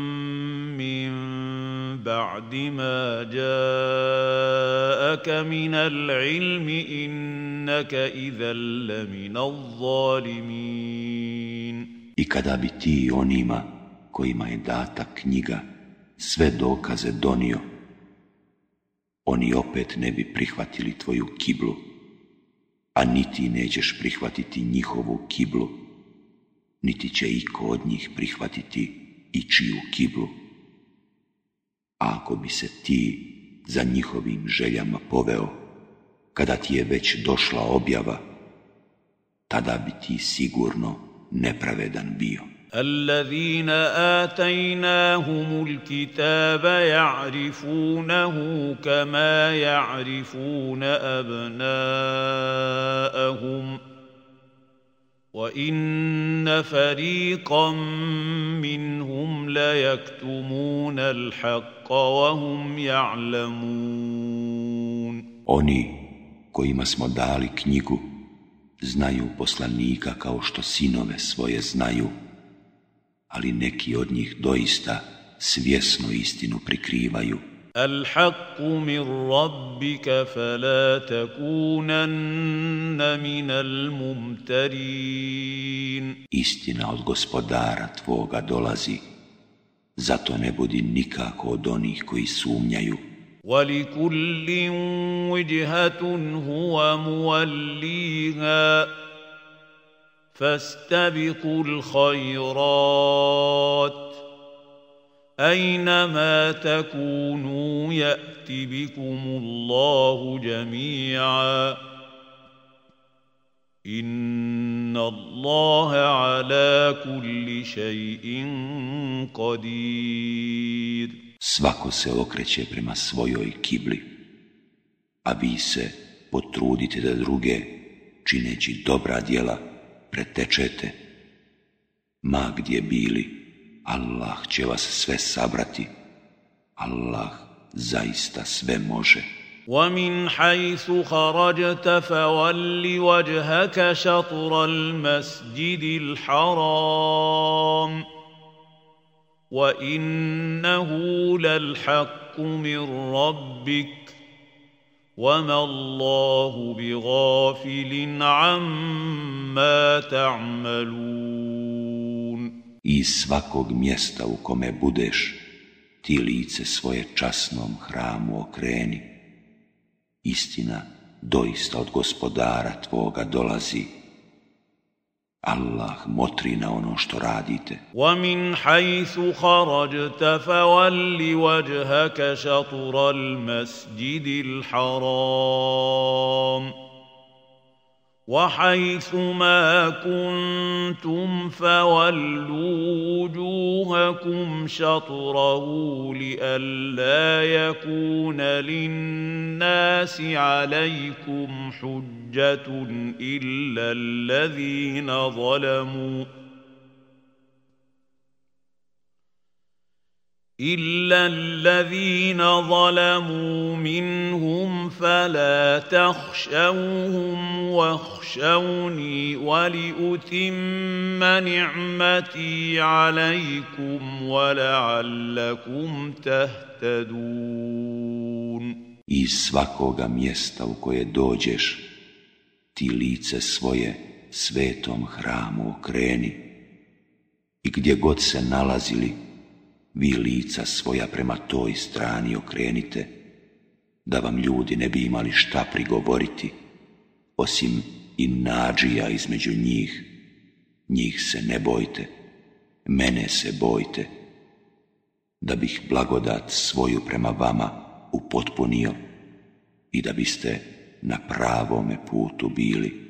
Speaker 2: بعد ما جاءك من العلم إنك إذا لمن الظالمين I
Speaker 1: kada bi ti onima kojima je data knjiga sve dokaze donio, oni opet ne bi prihvatili tvoju kiblu, a niti nećeš prihvatiti njihovu kiblu, niti će iko od njih prihvatiti i čiju kiblu ako bi se ti za njihovim željama poveo, kada ti je već došla objava, tada bi ti sigurno nepravedan bio.
Speaker 2: الذين آتيناهم الكتاب kitaba kama kama أبناءهم وَإِنَّ فَرِيقًا منهم لَيَكْتُمُونَ الْحَقَّ وَهُمْ يَعْلَمُونَ
Speaker 1: oni kojima smo dali knjigu znaju poslanika kao što sinove svoje znaju ali neki od njih doista svjesno istinu prikrivaju
Speaker 2: الحق من ربك فلا تكونن min الممترين
Speaker 1: Istina od gospodara tvoga dolazi, zato ne budi nikako od onih koji sumnjaju.
Speaker 2: ولكل وجهة هو موليها فاستبقوا الخيرات أينما تكونوا يأت بكم Allahu جميعا inna الله ala kulli شيء قدير
Speaker 1: Svako se okreće prema svojoj kibli, a vi se potrudite da druge, čineći dobra djela, pretečete, ma gdje bili. Allah će vas sve sabrati. Allah zaista sve može.
Speaker 2: ومن حيث خرجت فول وجهك شطر المسجد الحرام وانه للحق من ربك وما الله بغافل عما تعملون
Speaker 1: i svakog mjesta u kome budeš, ti lice svoje časnom hramu okreni. Istina doista od gospodara tvoga dolazi, Allah motri na ono što radite.
Speaker 2: وَمِنْ وحيث ما كنتم فولوا وجوهكم شطره لئلا يكون للناس عليكم حجه الا الذين ظلموا illa l-lazina zalamu minhum fala takhshawhum wa khshawni wa li utimma ni'mati alaykum wa tahtadun
Speaker 1: iz svakoga mjesta u koje dođeš ti lice svoje svetom hramu okreni i gdje god se nalazili, vi lica svoja prema toj strani okrenite, da vam ljudi ne bi imali šta prigovoriti, osim i nađija između njih. Njih se ne bojte, mene se bojte, da bih blagodat svoju prema vama upotpunio i da biste na pravome putu bili.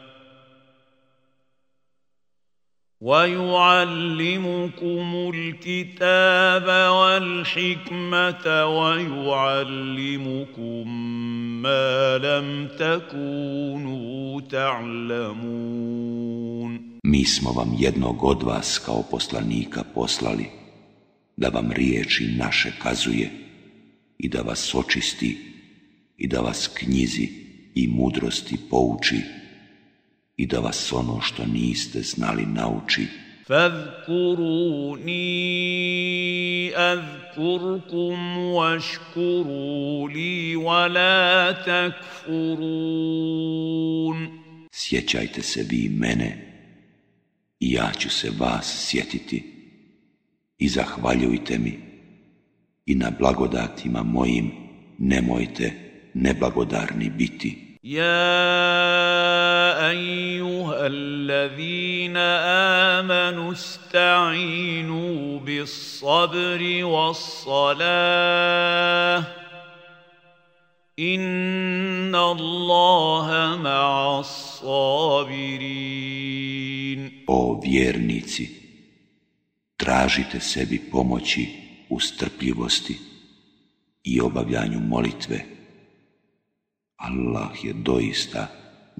Speaker 2: ويعلمكم الكتاب والحكمة ويعلمكم ما لم تكونوا تعلمون
Speaker 1: Mi smo vam jednog od vas kao poslanika poslali, da vam riječi naše kazuje i da vas očisti i da vas knjizi i mudrosti pouči i da vas ono što niste znali nauči.
Speaker 2: Fadkuruni
Speaker 1: Sjećajte se vi mene i ja ću se vas sjetiti i zahvaljujte mi i na blagodatima mojim nemojte neblagodarni
Speaker 2: biti. Ja أيها الذين آمنوا استعينوا بالصبر والصلاة إن الله مع الصابرين
Speaker 1: o vjernici tražite sebi pomoći u strpljivosti i obavljanju molitve Allah je doista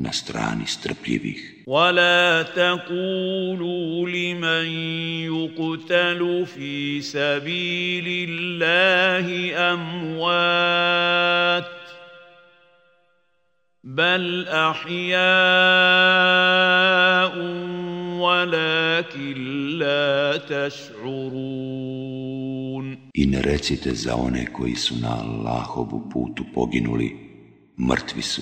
Speaker 1: na strani strpljivih.
Speaker 2: ولا تقولوا لمن يقتل في سبيل الله أموات بل أحياء ولكن لا تشعرون
Speaker 1: I ne recite za one koji su na Allahovu putu poginuli, mrtvi su.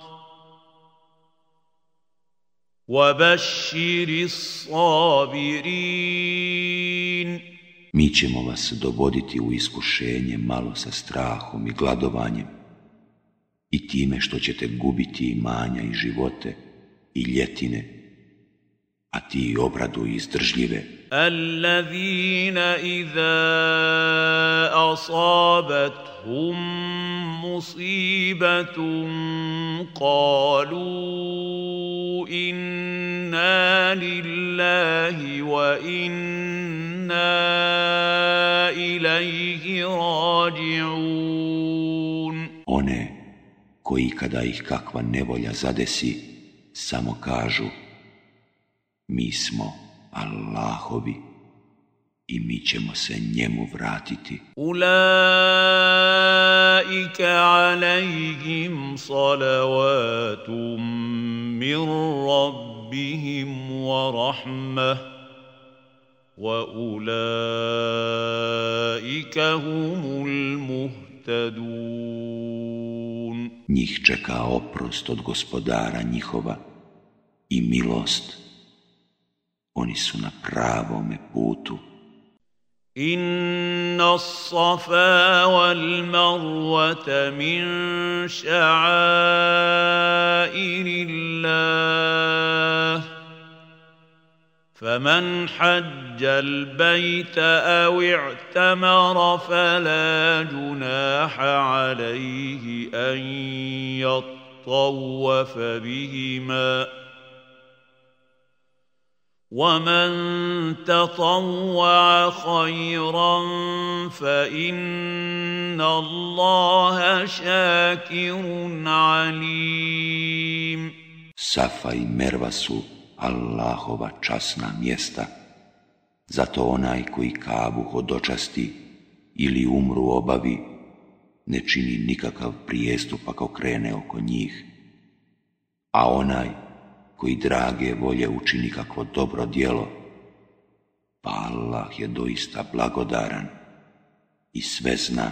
Speaker 1: Mi ćemo vas dovoditi u iskušenje malo sa strahom i gladovanjem i time što ćete gubiti imanja i živote i ljetine, a ti
Speaker 2: obradu izdržljive الذين إِذَا أَصَابَتْهُمْ مُصِيبَةٌ قَالُوا إِنَّا لِلَّهِ وَإِنَّا إِلَيْهِ رَاجِعُونَ
Speaker 1: one koji kada ih kakva nevolja zadesi samo kažu mi smo Allahovi i mi ćemo se njemu vratiti.
Speaker 2: Ulaika alaihim salavatum min rabbihim wa rahmah wa ulaika humul muhtadun.
Speaker 1: Njih čeka oprost od gospodara njihova i milost oni su na pravome putu.
Speaker 2: إن الصفا والمروة من شعائر الله فمن حج البيت أو اعتمر فلا جناح عليه أن يطوف بهما ۖ ومن تَطَوَّعَ خَيْرًا فَإِنَّ اللَّهَ شَاكِرٌ عَلِيمٌ
Speaker 1: Safa i Merva su Allahova časna mjesta. Zato onaj koji kabu hodočasti ili umru obavi, ne čini nikakav prijestup ako krene oko njih. A onaj koji drage volje učini kakvo dobro djelo, pa Allah je doista blagodaran i sve zna.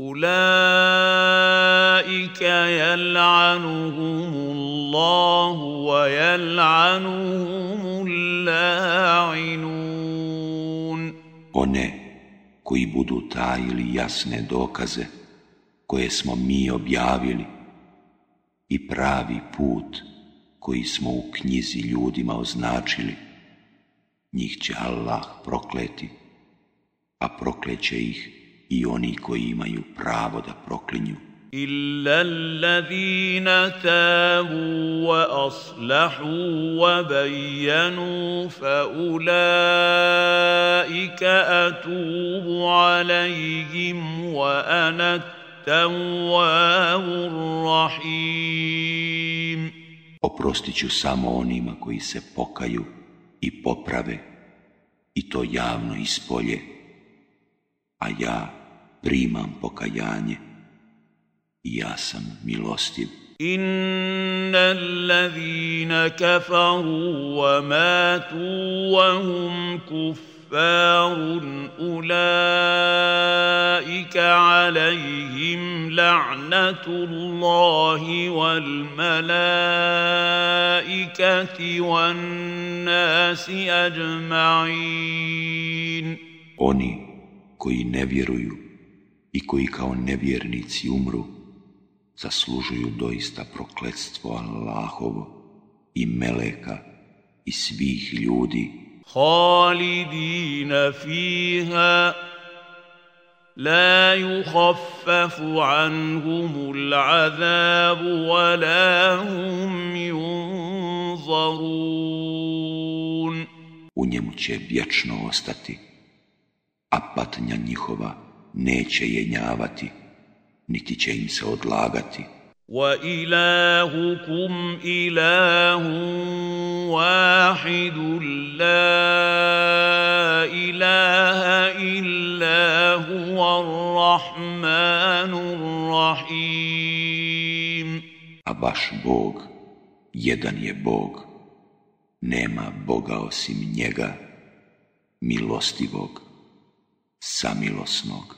Speaker 2: Ulaika Allahu wa ويلعنهم la'inun.
Speaker 1: One koji budu tajili jasne dokaze koje smo mi objavili i pravi put koji smo u knjizi ljudima označili, njih će Allah prokleti, a prokleće ih i oni koji imaju
Speaker 2: pravo da proklinju. wa الذين wa bayanu fa فأولئك أتوب عليهم وأنا
Speaker 1: Oprostit ću samo onima koji se pokaju i poprave i to javno ispolje, a ja primam pokajanje. Ja sam milostiv. ان
Speaker 2: الذين كفروا وماتوا وهم كفار اولئك عليهم لعنه الله والملائكه والناس اجمعين
Speaker 1: Oni koji ne vjeruju i koji kao nevjernici umru, zaslužuju doista prokletstvo Allahovo i meleka
Speaker 2: i svih ljudi. Halidina fiha La anhumul azabu wa la hum
Speaker 1: U njemu će vječno ostati, a patnja njihova neće jenjavati, niti će im se odlagati.
Speaker 2: ilahukum ilahum wahidu la ilaha
Speaker 1: A baš Bog, jedan je Bog, nema Boga osim njega, milostivog, samilosnog.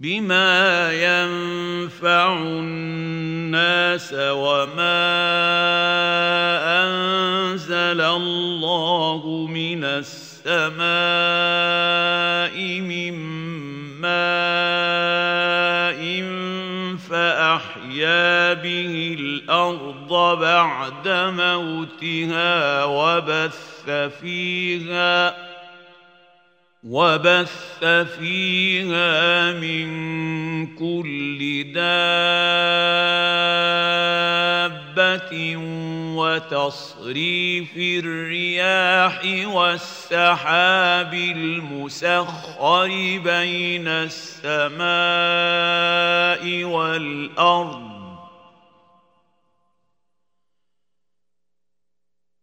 Speaker 2: بما ينفع الناس وما انزل الله من السماء من ماء فاحيا به الارض بعد موتها وبث فيها وبث فيها من كل دابه وتصريف الرياح والسحاب المسخر بين السماء والارض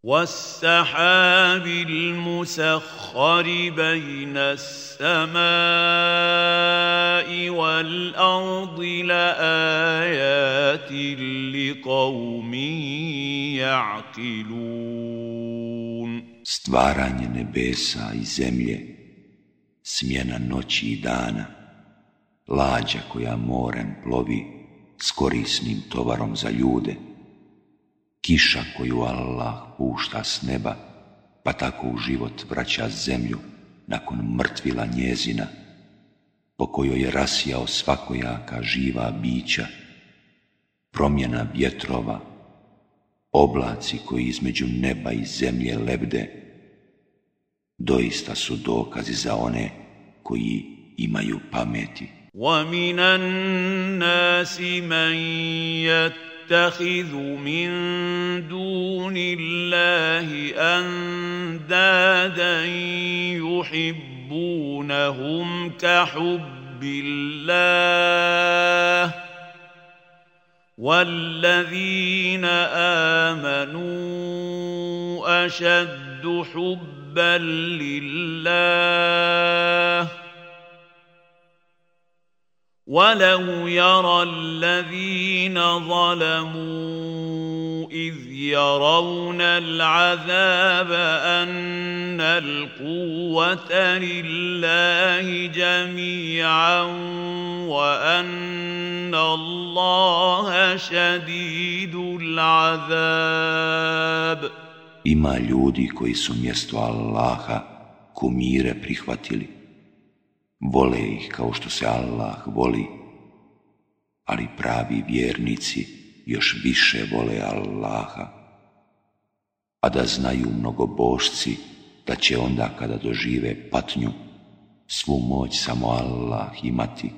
Speaker 2: والسحاب المسخر بين السماء والارض لَآيَاتٍ لقوم
Speaker 1: يعقلون stvaranje nebesa i zemlje smjena noći i dana lađa koja morem plovi s korisnim tovarom za ljude kiša koju Allah pušta s neba, pa tako u život vraća zemlju nakon mrtvila njezina, po kojoj je rasijao svakojaka živa bića, promjena vjetrova, oblaci koji između neba i zemlje lebde, doista su dokazi za one koji
Speaker 2: imaju pameti. وَمِنَ يتخذ من دون الله اندادا يحبونهم كحب الله والذين امنوا اشد حبا لله ولو يرى الذين ظلموا اذ يرون العذاب ان القوه لله جميعا وان الله شديد
Speaker 1: العذاب Ima ljudi koji su mjesto Allaha kumire prihvatili Vole ih kao što se Allah voli, ali pravi vjernici još više vole Allaha. A da znaju mnogo bošci da će onda kada dožive patnju svu moć samo Allah imati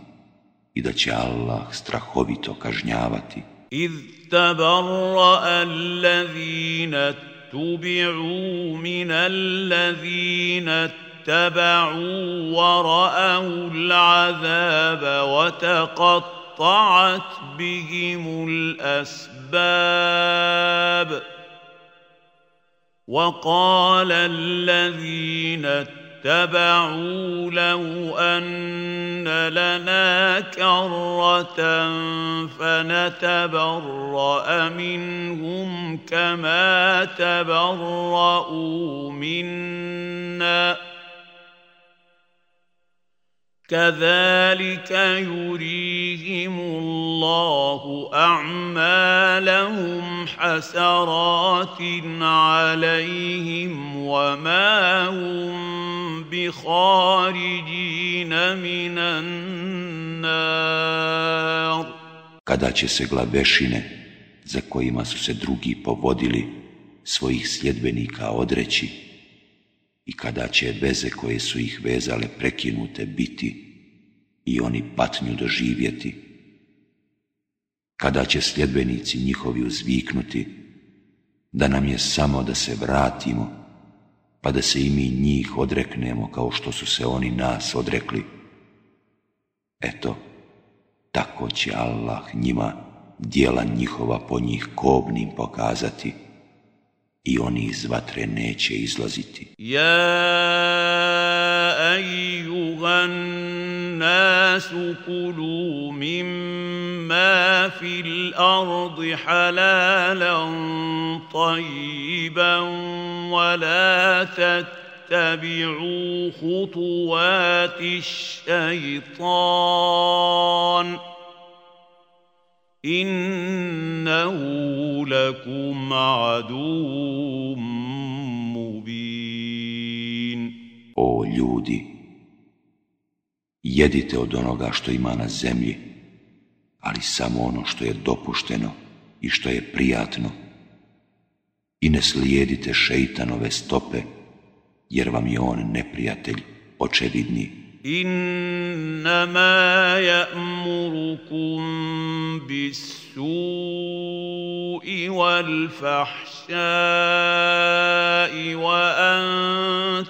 Speaker 1: i da će Allah strahovito kažnjavati.
Speaker 2: إذ تبرأ tu bi min الذين اتبعوا ورأوا العذاب وتقطعت بهم الأسباب وقال الذين اتبعوا لو أن لنا كرة فنتبرأ منهم كما تبرأوا منا كَذَلِكَ يريهم اللَّهُ أَعْمَالَهُمْ حَسَرَاتٍ عَلَيْهِمْ وَمَا هُمْ بِخَارِجِينَ مِنَ النَّارِ
Speaker 1: kada će se glavešine za kojima su se drugi povodili svojih sljedbenika odreći i kada će veze koje su ih vezale prekinute biti i oni patnju doživjeti, kada će sljedbenici njihovi uzviknuti da nam je samo da se vratimo, pa da se i mi njih odreknemo kao što su se oni nas odrekli. Eto, tako će Allah njima dijela njihova po njih kobnim pokazati i oni iz vatre neće izlaziti.
Speaker 2: Ja ejuhan nasu kulu mimma fil ardi halalan tajiban wa la تتبعوا hutuati الشيطان innahu لكم
Speaker 1: O ljudi, jedite od onoga što ima na zemlji, ali samo ono što je dopušteno i što je prijatno. I ne slijedite šeitanove stope, jer vam je on neprijatelj očevidniji
Speaker 2: bis-su'i wal بالسوء والفحشاء an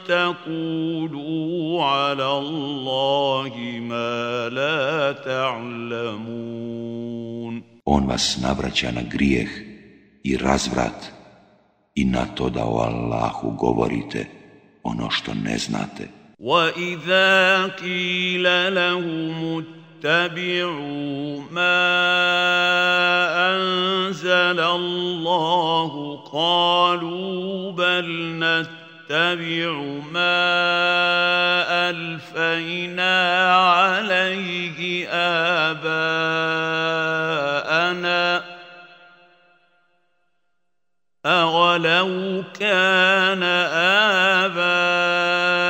Speaker 2: تقولوا على الله ما لا تعلمون
Speaker 1: On vas navraća na grijeh i razvrat i na to da o Allahu govorite ono što ne znate.
Speaker 2: واذا قيل لهم اتبعوا ما انزل الله قالوا بل نتبع ما الفينا عليه اباءنا اولو كان اباءنا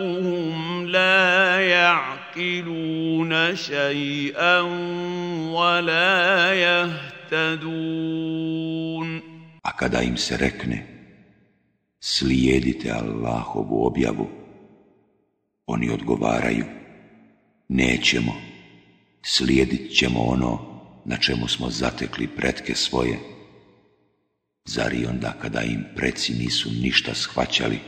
Speaker 2: أكثرهم لا يعقلون شيئا ولا يهتدون
Speaker 1: A kada im se rekne, slijedite Allahovu objavu, oni odgovaraju, nećemo, slijedit ćemo ono na čemu smo zatekli pretke svoje. Zar i onda kada im preci nisu ništa shvaćali,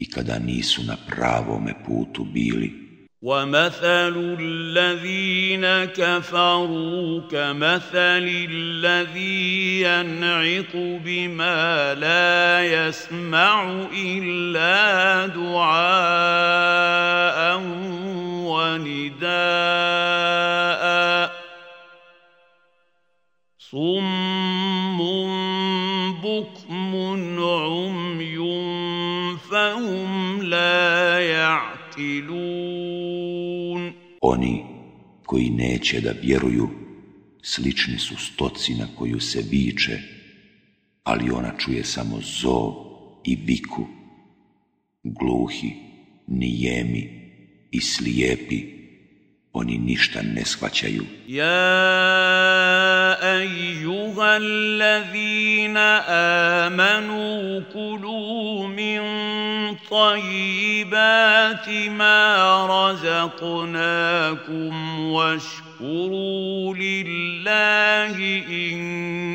Speaker 1: i kada nisu na pravome putu bili.
Speaker 2: ومثل الذين كفروا كمثل الذي ينعق بما لا يسمع إلا دعاء ونداء صم
Speaker 1: koji neće da vjeruju, slični su stoci na koju se viče, ali ona čuje samo zov i biku. Gluhi, nijemi i slijepi, oni ništa ne shvaćaju.
Speaker 2: Ja ejuha allazina amanu min طيبات ما رزقناكم واشكروا لله إن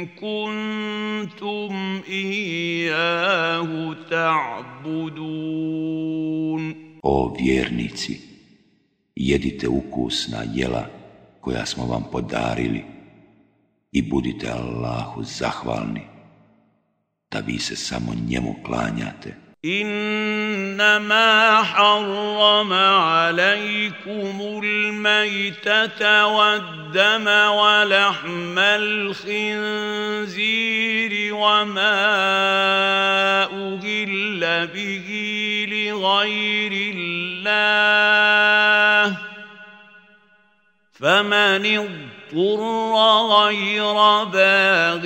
Speaker 2: كنتم إياه تعبدون
Speaker 1: O vjernici, jedite ukusna jela koja smo vam podarili i budite Allahu zahvalni da vi se samo njemu klanjate.
Speaker 2: انما حرم عليكم الميته والدم ولحم الخنزير وما اهل به لغير الله فمن اضطر غير باغ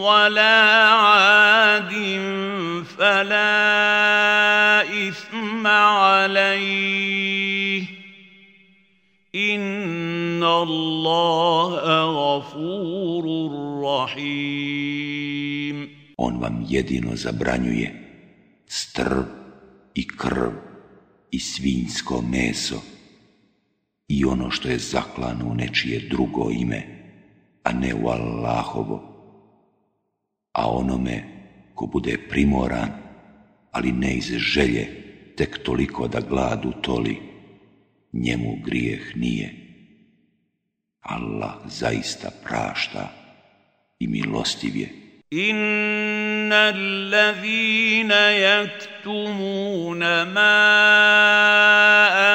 Speaker 2: ولا عاد فلا إثم عليه إن الله غفور رحيم
Speaker 1: On vam jedino zabranjuje strv i krv i svinjsko meso i ono što je zaklano u nečije drugo ime, a ne u Allahovo, a onome ko bude primoran, ali ne iz želje, tek toliko da gladu toli, njemu grijeh nije. Allah zaista prašta i milostiv je. ان
Speaker 2: الذين يكتمون ما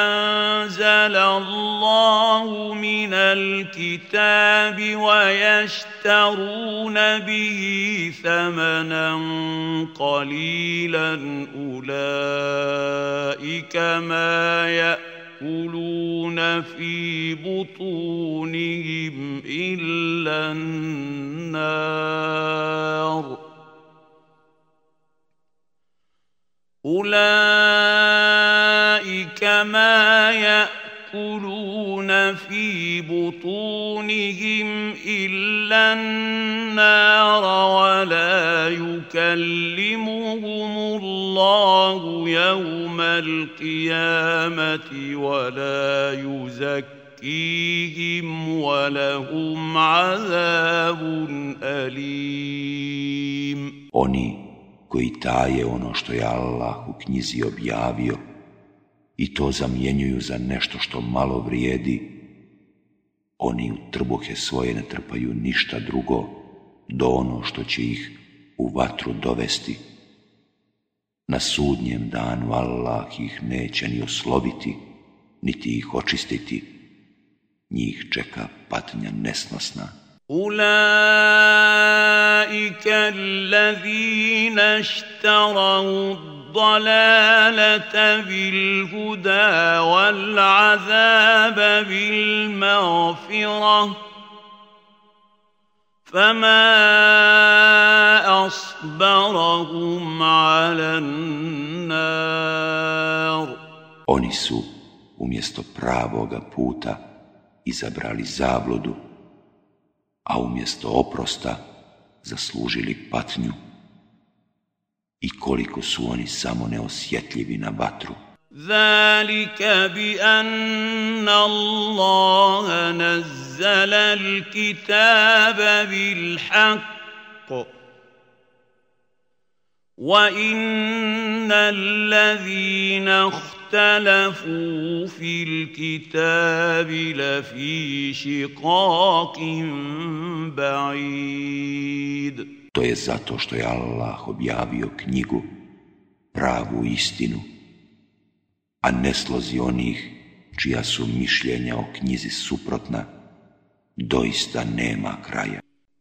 Speaker 2: انزل الله من الكتاب ويشترون به ثمنا قليلا اولئك ما يأتون يأكلون في بطونهم إلا النار أولئك ما يأكلون في بطونهم إلا النار ولا يكلمهم الله يوم القيامة ولا يزكيهم ولهم عذاب أليم
Speaker 1: Oni koji taje ono što je Allah u knjizi objavio i to zamjenjuju za nešto što malo vrijedi, oni u trbuhe svoje ne trpaju ništa drugo do ono što će ih u vatru dovesti. Na sudnjem danu Allah ih neće ni osloviti, niti ih očistiti. Njih čeka patnja nesnosna.
Speaker 2: أولئك الذين اشتروا الضلالة بالهدى والعذاب بالمغفرة فما أصبح ala nar.
Speaker 1: Oni su umjesto pravoga puta izabrali zabludu, a umjesto oprosta zaslužili patnju. I koliko su oni samo neosjetljivi na vatru.
Speaker 2: ذلك nazzala l kitaba bil وَإِنَّ الَّذِينَ اخْتَلَفُوا فِي
Speaker 1: To je zato što je Allah objavio knjigu, pravu istinu, a ne slozi onih čija su mišljenja o knjizi suprotna, doista nema kraja.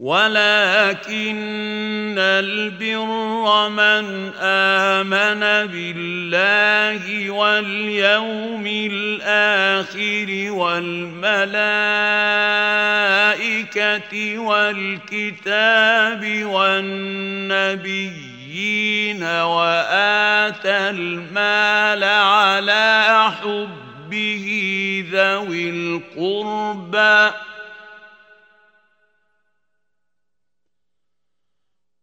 Speaker 2: ولكن البر من امن بالله واليوم الاخر والملائكه والكتاب والنبيين واتى المال على حبه ذوي القربى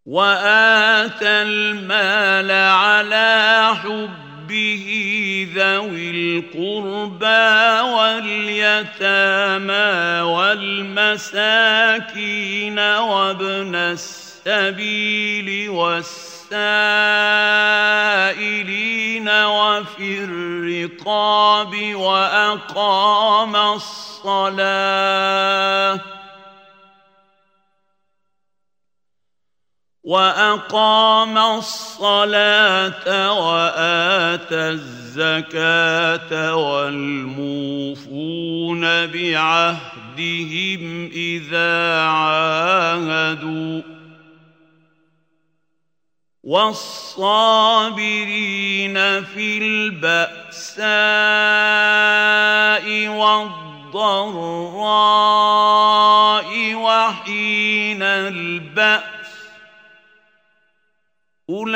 Speaker 2: واتى المال على حبه ذوي القربى واليتامى والمساكين وابن السبيل والسائلين وفي الرقاب واقام الصلاه واقام الصلاه واتى الزكاه والموفون بعهدهم اذا عاهدوا والصابرين في الباساء والضراء وحين الباس Ulaika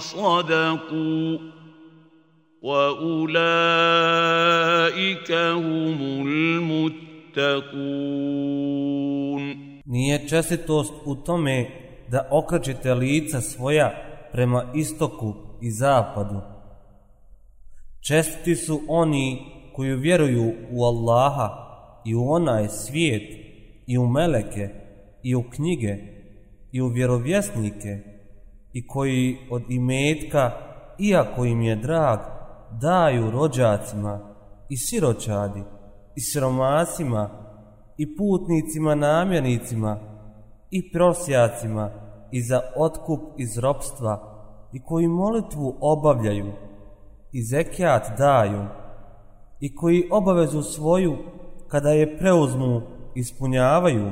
Speaker 2: sadaku Wa wa humul
Speaker 3: Nije čestitost u tome da okrećete lica svoja prema istoku i zapadu. Česti su oni koji vjeruju u Allaha i u onaj svijet i u meleke i u knjige i u vjerovjesnike i koji od imetka, iako im je drag, daju rođacima i siročadi i siromasima i putnicima namjernicima i prosjacima i za otkup iz ropstva i koji molitvu obavljaju i zekijat daju i koji obavezu svoju kada je preuzmu ispunjavaju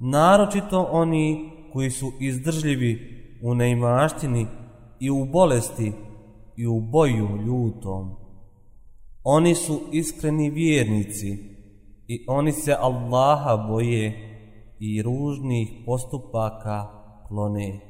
Speaker 3: naročito oni koji su izdržljivi u neimaštini i u bolesti i u boju ljutom. Oni su iskreni vjernici i oni se Allaha boje i ružnih postupaka klone.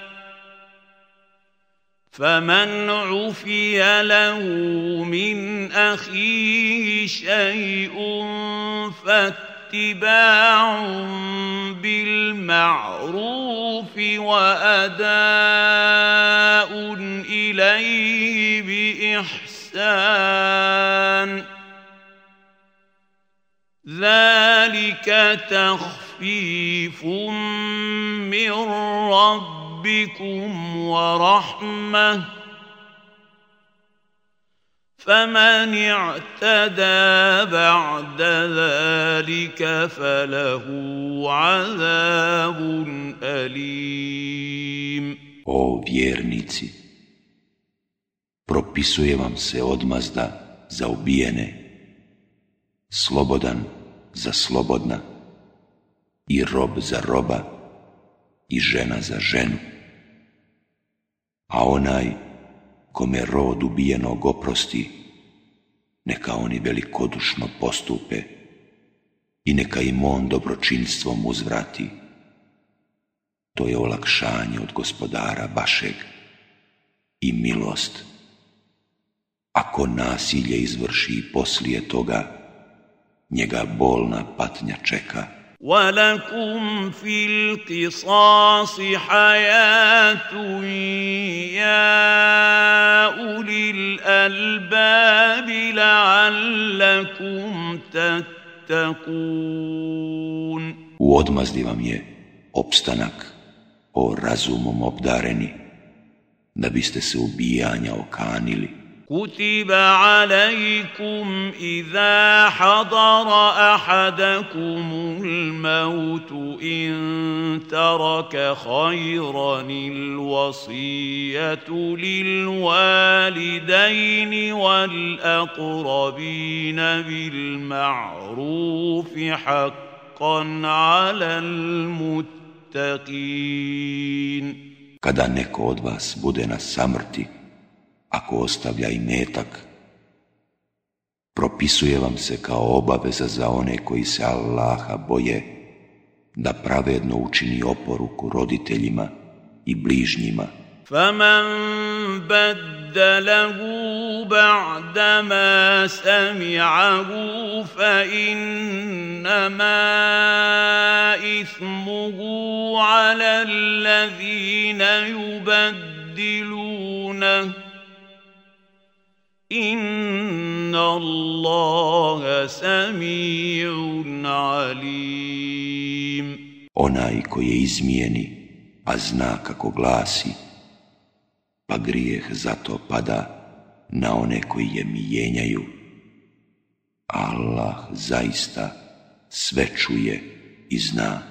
Speaker 2: فمن عفي له من اخيه شيء فاتباع بالمعروف واداء اليه باحسان ذلك تخفيف من رب ربكم ورحمة فمن اعتدى بعد ذلك فله عذاب
Speaker 1: O vjernici, propisuje vam se odmazda za ubijene, slobodan za slobodna i rob za roba i žena za ženu a onaj kome rod ubijenog oprosti, neka oni velikodušno postupe i neka im on dobročinstvom uzvrati. To je olakšanje od gospodara vašeg i milost. Ako nasilje izvrši i poslije toga, njega bolna patnja čeka.
Speaker 2: ولكم في القصاص حياه يا اولي الالباب
Speaker 1: لعلكم تتقون U odmazdi vam je opstanak, o razumom obdareni, da biste se ubijanja okanili.
Speaker 3: كتب
Speaker 2: عليكم إذا حضر أحدكم الموت إن ترك خيرا الوصية للوالدين والأقربين بالمعروف حقا على المتقين
Speaker 1: Kada neko od vas bude na samrti, ako ostavlja i metak. Propisuje vam se kao obaveza za one koji se Allaha boje da pravedno učini oporuku roditeljima i
Speaker 2: bližnjima. فَمَنْ بَدَّلَهُ سَمِعَهُ فَإِنَّمَا إِثْمُهُ عَلَى Inna Allaha sami'un alim.
Speaker 1: Onaj koji je izmijeni, a zna kako glasi, pa grijeh zato pada na one koji je mijenjaju. Allah zaista sve čuje i zna.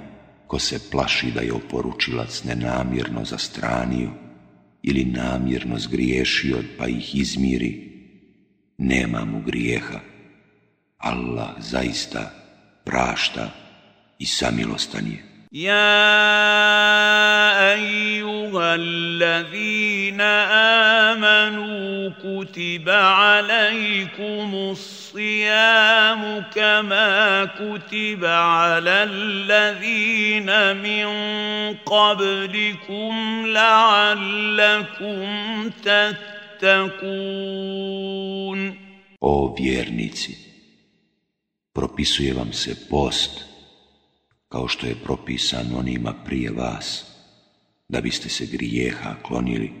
Speaker 1: ko se plaši da je oporučilac nenamjerno zastranio ili namjerno zgriješio pa ih izmiri, nema mu grijeha. Allah zaista prašta i samilostan je.
Speaker 2: يا ايها الذين امنوا كتب عليكم الصيام كما كتب على الذين من قبلكم لعلكم تتقون
Speaker 1: O vjernici, propisuje vam se post, kao što je propisan onima prije vas, da biste se grijeha klonili.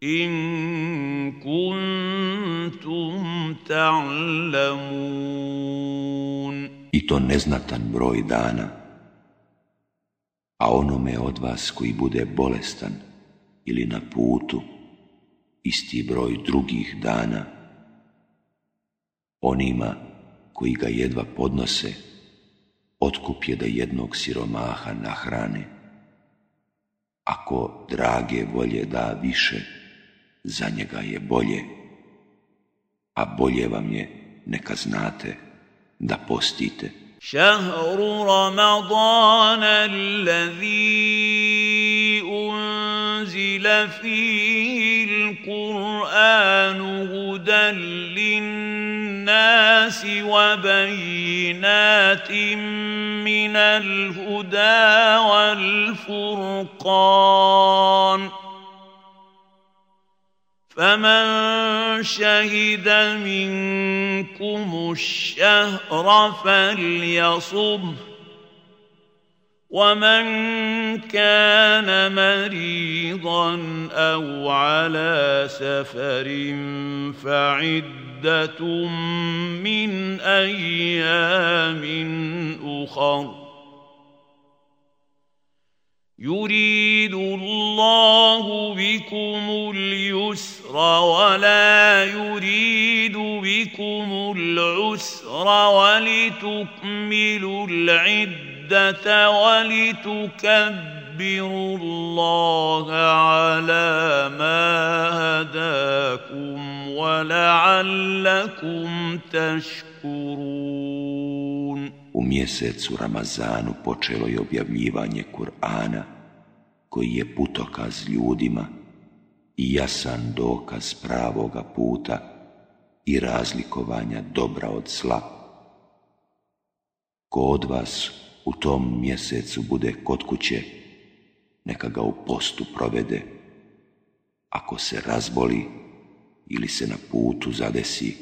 Speaker 2: I
Speaker 1: to neznatan broj dana, a onome od vas koji bude bolestan ili na putu, isti broj drugih dana, onima koji ga jedva podnose, otkup je da jednog siromaha nahrane. Ako drage volje da više, za njega je bolje. A bolje vam je neka znate da postite. شهر رمضان
Speaker 2: الذي أنزل فيه القرآن هدى للناس وبينات من الهدى والفرقان ۖ فمن شهد منكم الشهر فليصم ومن كان مريضا او على سفر فعده من ايام اخر يريد الله بكم اليسر ولا يريد بكم العسر ولتكملوا العده ولتكبروا الله على ما هداكم ولعلكم تشكرون
Speaker 1: u mjesecu Ramazanu počelo je objavljivanje Kur'ana, koji je putokaz ljudima i jasan dokaz pravoga puta i razlikovanja dobra od zla. Ko od vas u tom mjesecu bude kod kuće, neka ga u postu provede. Ako se razboli ili se na putu zadesi,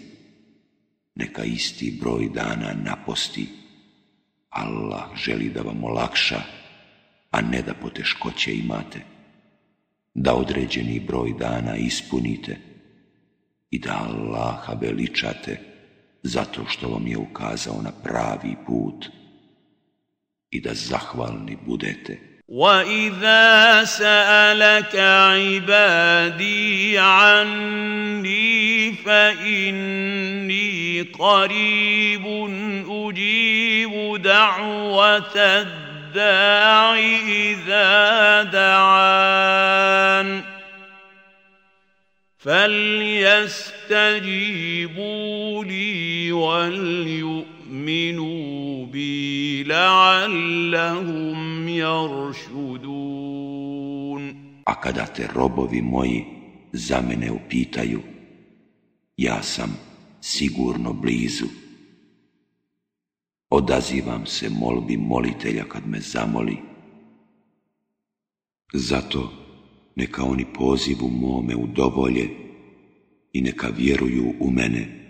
Speaker 1: neka isti broj dana naposti Allah želi da vam olakša, a ne da poteškoće imate, da određeni broj dana ispunite i da Allaha veličate zato što vam je ukazao na pravi put i da zahvalni
Speaker 2: budete. واذا سالك عبادي عني فاني قريب اجيب دعوه الداع اذا دعان فليستجيبوا لي وليؤمنوا ليؤمنوا بي لعلهم يرشدون
Speaker 1: A kada te robovi moji za mene upitaju, ja sam sigurno blizu. Odazivam se molbi molitelja kad me zamoli. Zato neka oni pozivu mome dovolje i neka vjeruju u mene.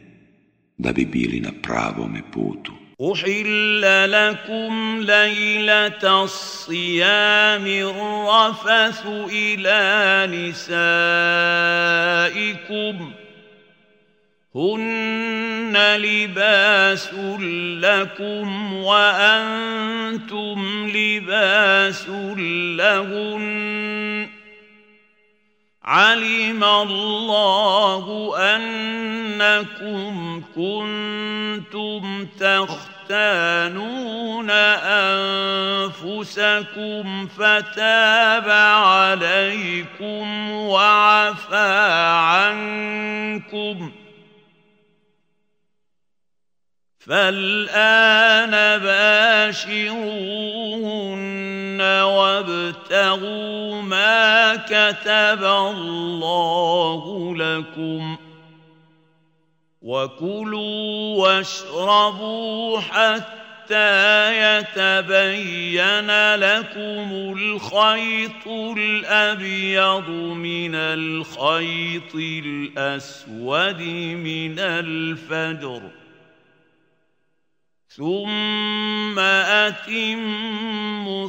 Speaker 1: da bi
Speaker 2: bili na pravome putu. أحل لكم ليلة الصيام الرفث إلى نسائكم هن لباس لكم وأنتم لباس لهن علم الله انكم كنتم تختانون انفسكم فتاب عليكم وعفى عنكم فالان باشرون وابتغوا ما كتب الله لكم وكلوا واشربوا حتى يتبين لكم الخيط الابيض من الخيط الاسود من الفجر ثم اتموا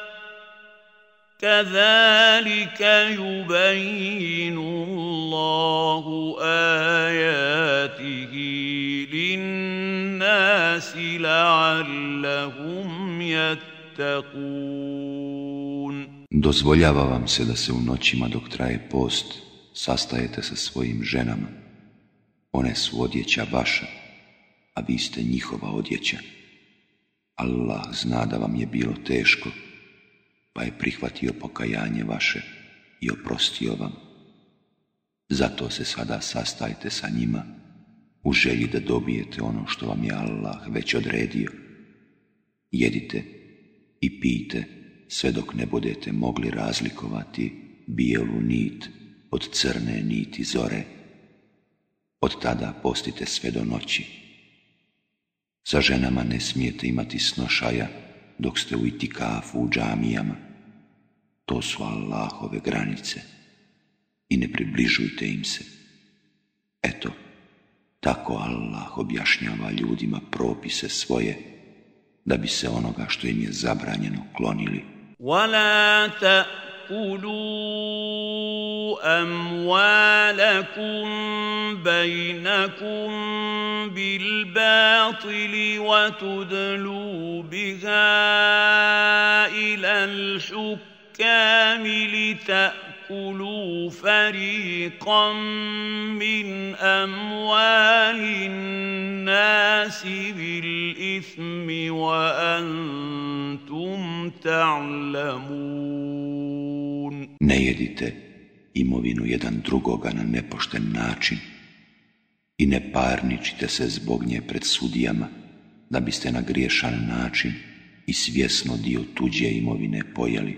Speaker 2: كذلك يبين الله آياته للناس لعلهم يتقون
Speaker 1: Dozvoljava vam se da se u noćima dok traje post sastajete sa svojim ženama. One su odjeća vaša, a vi ste njihova odjeća. Allah zna da vam je bilo teško, pa je prihvatio pokajanje vaše i oprostio vam. Zato se sada sastajte sa njima u želji da dobijete ono što vam je Allah već odredio. Jedite i pijte sve dok ne budete mogli razlikovati bijelu nit od crne niti zore. Od tada postite sve do noći. Sa ženama ne smijete imati snošaja, dok ste u itikafu u džamijama. To su Allahove granice i ne približujte im se. Eto, tako Allah objašnjava ljudima propise svoje, da bi se onoga što im je zabranjeno klonili.
Speaker 2: تأكلوا أموالكم بينكم بالباطل وتدلوا بها إلى الحكام لتأكلوا فريقا من الناس
Speaker 1: ne jedite imovinu jedan drugoga na nepošten način i ne parničite se zbog nje pred sudijama da biste na griješan način i svjesno dio tuđe imovine pojeli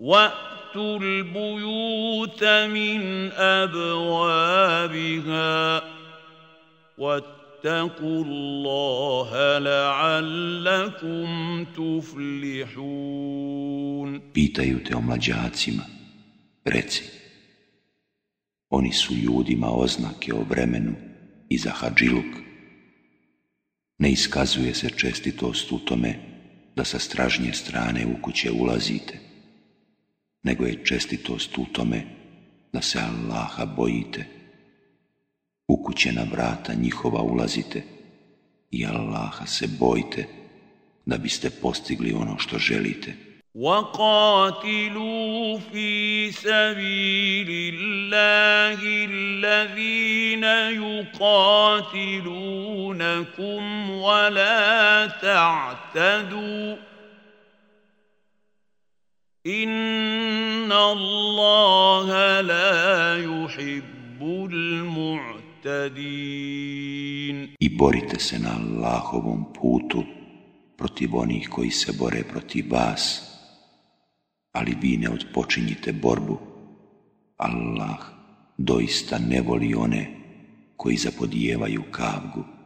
Speaker 2: وَأْتُوا الْبُيُوتَ مِنْ أَبْوَابِهَا وَاتَّقُوا اللَّهَ لَعَلَّكُمْ تُفْلِحُونَ
Speaker 1: Pitaju te o mlađacima, reci. Oni su ljudima oznake o vremenu i za hađiluk. Ne iskazuje se čestitost u tome da sa stražnje strane u kuće ulazite nego je čestitost u tome da se Allaha bojite. U kućena vrata njihova ulazite i Allaha se bojite da biste postigli ono što želite.
Speaker 2: وَقَاتِلُوا فِي سَبِيلِ اللَّهِ الَّذِينَ يُقَاتِلُونَكُمْ وَلَا تَعْتَدُوا Inna Allaha la yuhibbul
Speaker 1: I borite se na Allahovom putu protiv onih koji se bore protiv vas, ali vi ne odpočinjite borbu. Allah doista ne voli one koji zapodijevaju kavgu.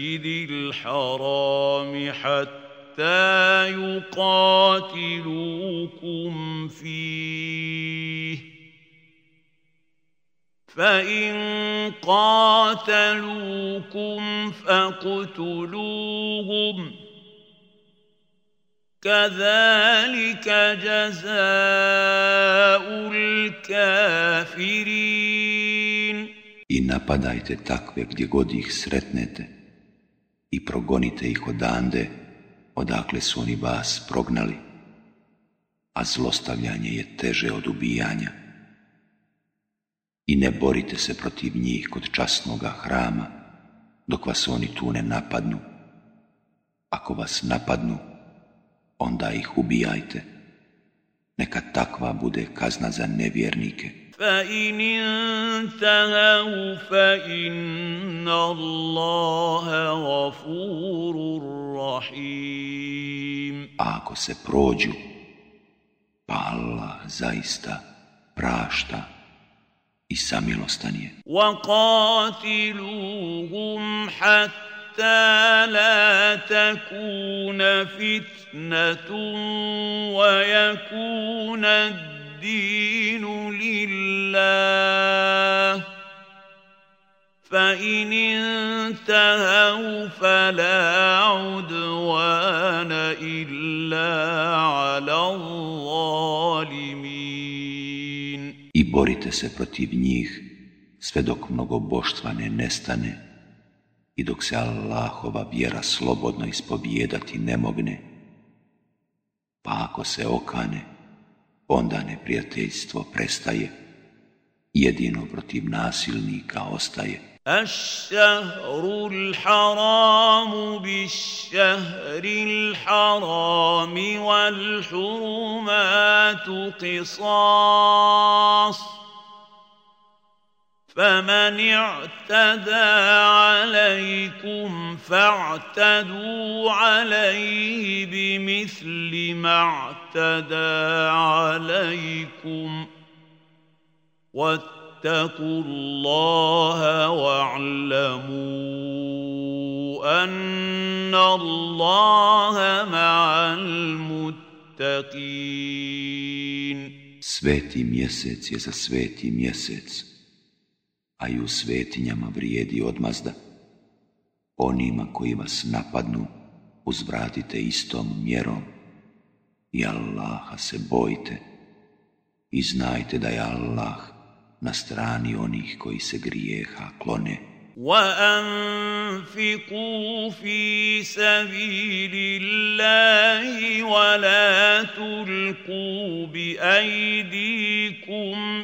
Speaker 2: المسجد الحرام حتى يقاتلوكم فيه فإن قاتلوكم فاقتلوهم كذلك جزاء الكافرين
Speaker 1: I napadajte takve gdje god ih sretnete, i progonite ih odande odakle su oni vas prognali, a zlostavljanje je teže od ubijanja. I ne borite se protiv njih kod časnoga hrama, dok vas oni tu ne napadnu. Ako vas napadnu, onda ih ubijajte. Neka takva bude kazna za nevjernike.
Speaker 2: فإن انتهوا فإن الله غفور rahim.
Speaker 1: Ako se prođu, pa Allah zaista prašta i samilostan je.
Speaker 2: وَقَاتِلُوهُمْ حَتَّى حتى لا تكون فتنة ويكون الدين Di لله فإن
Speaker 1: I borite se protiv njih sve dok boštva ne nestane i dok se Allahova vjera slobodno ispovijedati ne mogne. Pa ako se okane, onda neprijateljstvo prestaje, jedino protiv nasilnika ostaje.
Speaker 2: الشهر الحرام بالشهر الحرام والحرمات قصاص فمن اعتدى عليكم فاعتدوا عليه بمثل ما اعتدى عليكم واتقوا الله واعلموا ان الله مع المتقين
Speaker 1: Sveti mjesec je za sveti mjesec. a i u svetinjama vrijedi odmazda. Onima koji vas napadnu, uzvratite istom mjerom. I Allaha se bojte i znajte da je Allah na strani onih koji se grijeha klone.
Speaker 2: وأنفقوا في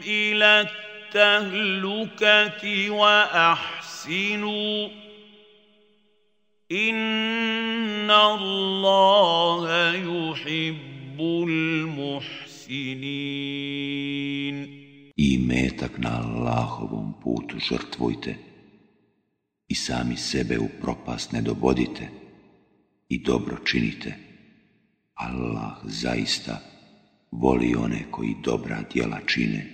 Speaker 2: i التهلكة وأحسنوا إن الله يحب المحسنين
Speaker 1: I metak na Allahovom putu žrtvujte i sami sebe u propast ne dovodite i dobro činite. Allah zaista voli one koji dobra djela čine.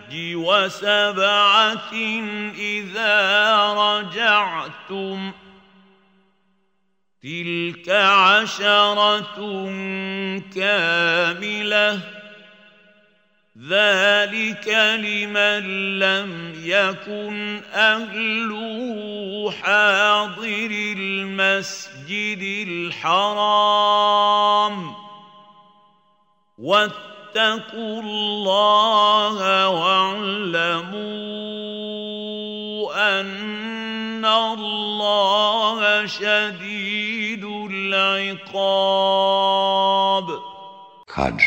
Speaker 2: الحج وسبعة إذا رجعتم تلك عشرة كاملة ذلك لمن لم يكن أهله حاضر المسجد الحرام واتقوا واتقوا الله واعلموا anna الله شديد العقاب
Speaker 1: Hadž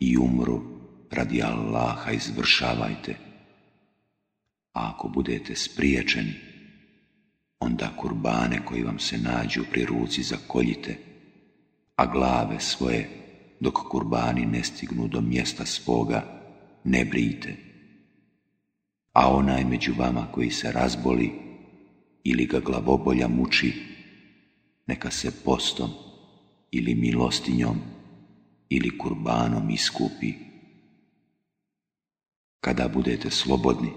Speaker 1: i umru radi Allaha izvršavajte. ako budete spriječeni, onda kurbane koji vam se nađu pri ruci zakoljite, a glave svoje dok kurbani ne stignu do mjesta svoga, ne brijte. A onaj među vama koji se razboli ili ga glavobolja muči, neka se postom ili milostinjom ili kurbanom iskupi. Kada budete slobodni,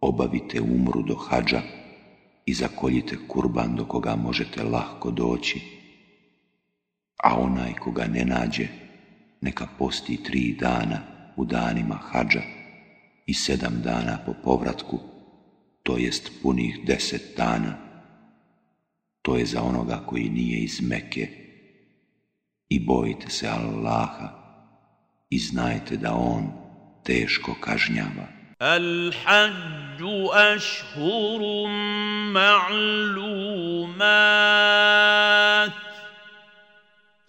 Speaker 1: obavite umru do hađa i zakoljite kurban do koga možete lahko doći a onaj koga ne nađe, neka posti tri dana u danima hađa i sedam dana po povratku, to jest punih deset dana. To je za onoga koji nije iz Meke. I bojite se Allaha i znajte da On teško kažnjava.
Speaker 2: الحج أشهر معلومات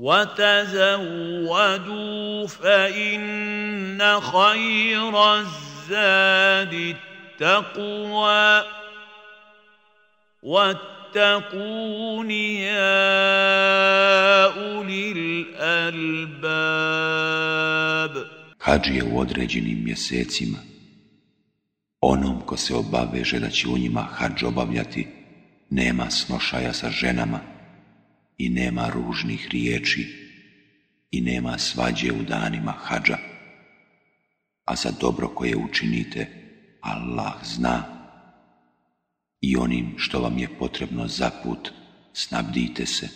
Speaker 2: وتزودوا فإن خير الزاد التقوى واتقون يا أولي
Speaker 1: الألباب Hadžije u određenim mjesecima, onom ko se obaveže da će u njima hađ obavljati, nema snošaja sa ženama, i nema ružnih riječi i nema svađe u danima hađa. A za dobro koje učinite, Allah zna. I onim što vam je potrebno za put, snabdite se.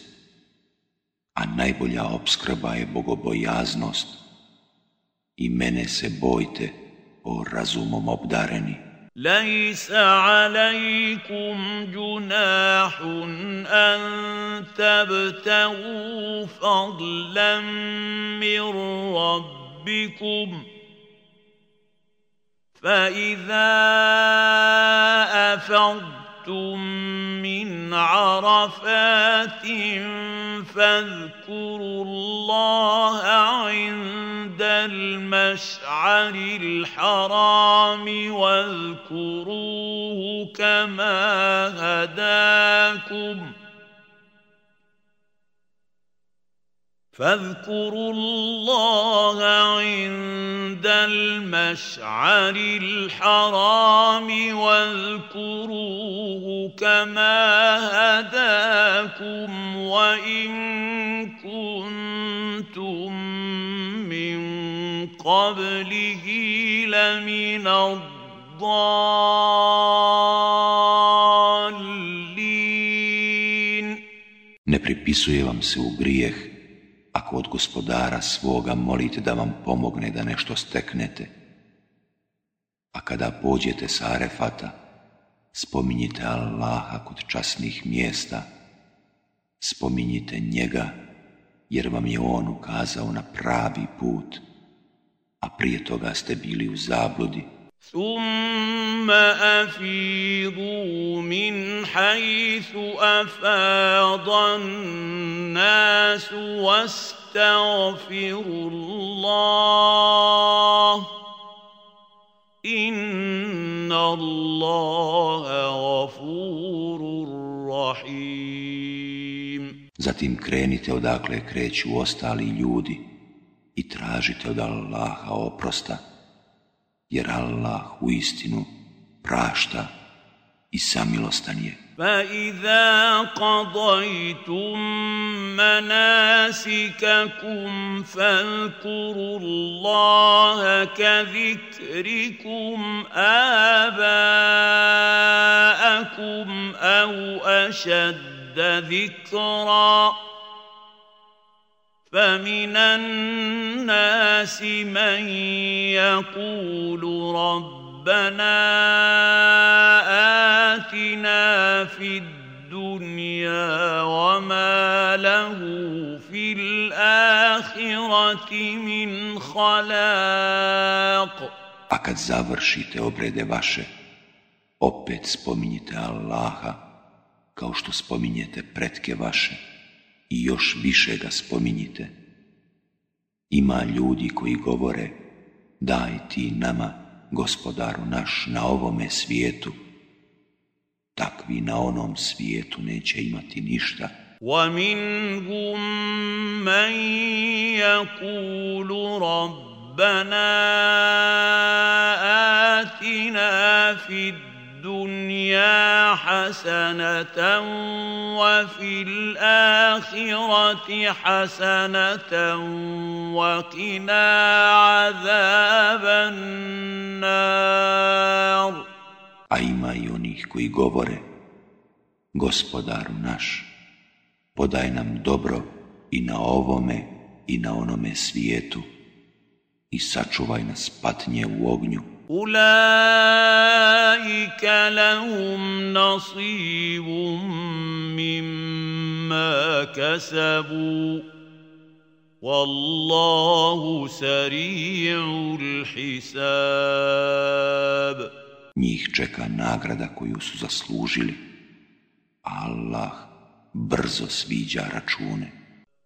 Speaker 1: A najbolja obskrba je bogobojaznost. I mene se bojte, o razumom obdareni.
Speaker 2: ليس عليكم جناح ان تبتغوا فضلا من ربكم فاذا افضتم أفضتم من عرفات فاذكروا الله عند المشعر الحرام واذكروه كما هداكم ۖ فاذكروا الله عند المشعر الحرام واذكروه كما هداكم وان كنتم من قبله لمن الضالين
Speaker 1: Ne pripisuje vam se u grijeh ako od gospodara svoga molite da vam pomogne da nešto steknete. A kada pođete sa Arefata, spominjite Allaha kod časnih mjesta, spominjite njega jer vam je on ukazao na pravi put, a prije toga ste bili u zabludi.
Speaker 2: ثم أفيضوا من حيث أفاض الناس واستغفروا الله إن الله غفور رحيم
Speaker 1: Zatim krenite odakle kreću ostali ljudi i tražite od Allaha oprosta jer Allah u istinu prašta i samilostan je.
Speaker 2: فَإِذَا قَضَيْتُم مَّنَاسِكَكُمْ فَاذْكُرُوا اللَّهَ كَذِكْرِكُمْ آبَاءَكُمْ أَوْ أَشَدَّ ذِكْرًا فمن الناس من يقول ربنا آتنا في الدنيا وما له في الآخرة من خلاق
Speaker 1: A kad završite obrede vaše, opet spominjite Allaha kao što spominjete pretke vaše. i još više ga spominjite. Ima ljudi koji govore, daj ti nama, gospodaru naš, na ovome svijetu. Takvi na onom svijetu neće imati ništa. مَنْ
Speaker 2: يَكُولُ رَبَّنَا آتِنَا الدنيا ha وفي الآخرة حسنة وقنا عذاب النار
Speaker 1: A ima i onih koji govore gospodar naš, podaj nam dobro i na ovome i na onome svijetu i sačuvaj nas patnje u ognju.
Speaker 2: أولئك لهم نصيب مما كسبوا والله سريع الحساب
Speaker 1: Njih čeka nagrada koju su zaslužili. Allah brzo sviđa račune.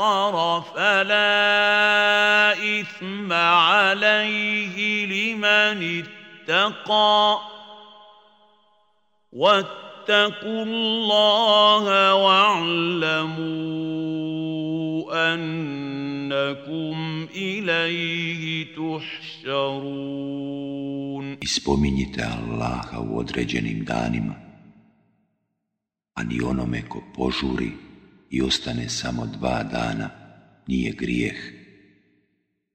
Speaker 2: كفر فَلَا إِثْمَ عَلَيْهِ لِمَنِ اتَّقَى وَاتَّقُوا اللَّهَ وَاعْلَمُوا أَنَّكُمْ إِلَيْهِ تُحْشَرُونَ
Speaker 1: Ispominjite Allaha u određenim danima, a ni onome ko požuri, i ostane samo dva dana, nije grijeh,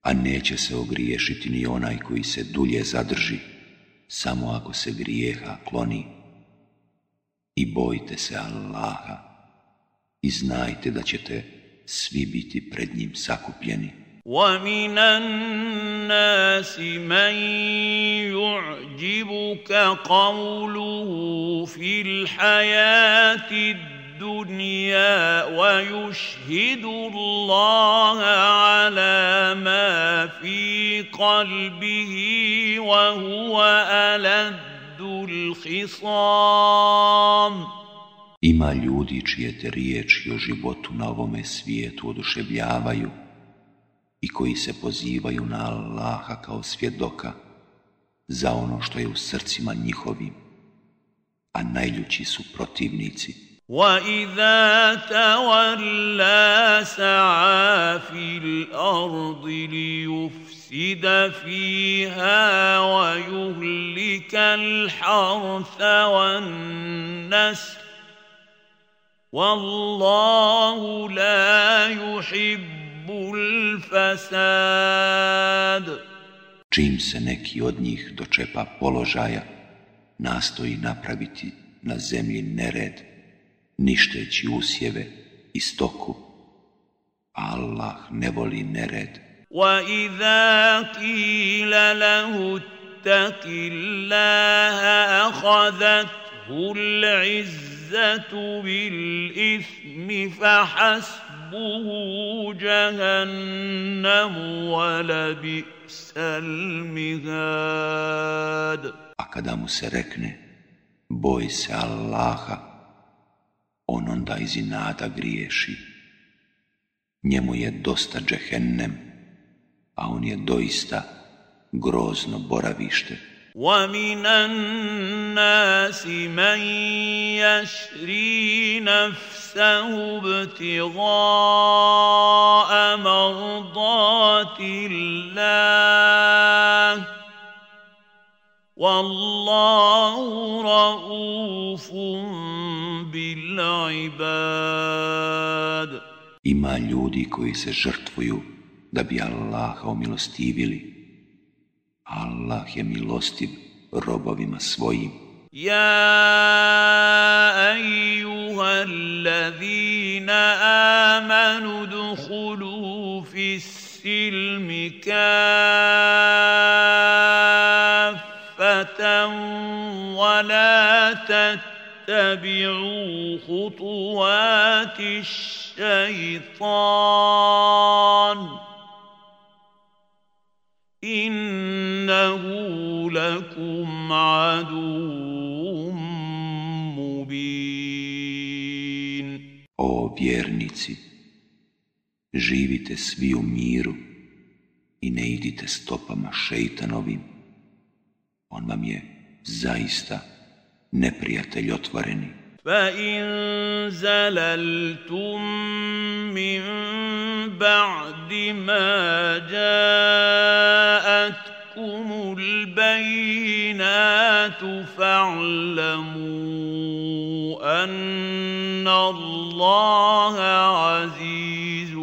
Speaker 1: a neće se ogriješiti ni onaj koji se dulje zadrži, samo ako se grijeha kloni. I bojte se Allaha i znajte da ćete svi biti pred njim sakupljeni.
Speaker 2: وَمِنَ النَّاسِ مَن يُعْجِبُكَ قَوْلُهُ ima
Speaker 1: ljudi čije te riječi o životu na ovome svijetu oduševljavaju i koji se pozivaju na Allaha kao svjedoka za ono što je u srcima njihovim, a najljući su protivnici.
Speaker 2: واذا تولى سعى في الارض ليفسد فيها ويهلك الحرث والنسل والله لا يحب الفساد
Speaker 1: čim se neki od njih dočepa položaja nastoji napraviti na zemlji nered ništeći usjeve i stoku. Allah ne voli nered.
Speaker 2: Wa iza kila lahu taki laha ahadathu l'izzatu bil ismi fahas buhu jahannamu
Speaker 1: A kada mu se rekne, boj se Allaha, on onda iz inata griješi. Njemu je dosta džehennem, a on je doista grozno boravište.
Speaker 2: وَمِنَ النَّاسِ مَن يَشْرِي نَفْسَهُ ابْتِغَاءَ مَرْضَاتِ اللَّهِ والله رؤوف بالعباد
Speaker 1: Ima ljudi koji se žrtvuju da bi Allaha omilostivili. Allah je milostiv robovima svojim.
Speaker 2: يا أيها الذين آمنوا ادخلوا في السلم كافة ولا تتبعوا خطوات الشيطان إنه لكم عدو مبين
Speaker 1: O vjernici, živite svi u miru i ne idite stopama šeitanovim. On vam je zaista neprijatelj otvoreni.
Speaker 2: فَإِن زَلَلْتُم مِّن بَعْدِ مَا جَاءَتْكُمُ الْبَيِّنَاتُ فَاعْلَمُوا أَنَّ اللَّهَ عَزِيزٌ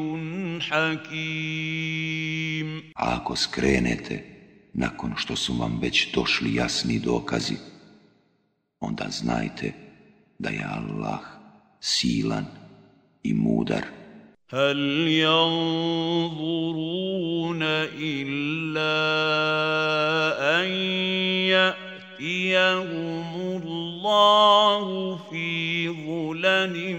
Speaker 2: حَكِيمٌ
Speaker 1: Ako skrenete nakon što su vam već došli jasni dokazi, onda znajte da je Allah silan i
Speaker 2: mudar. هل ينظرون إلا أن يأتيهم الله في ظلل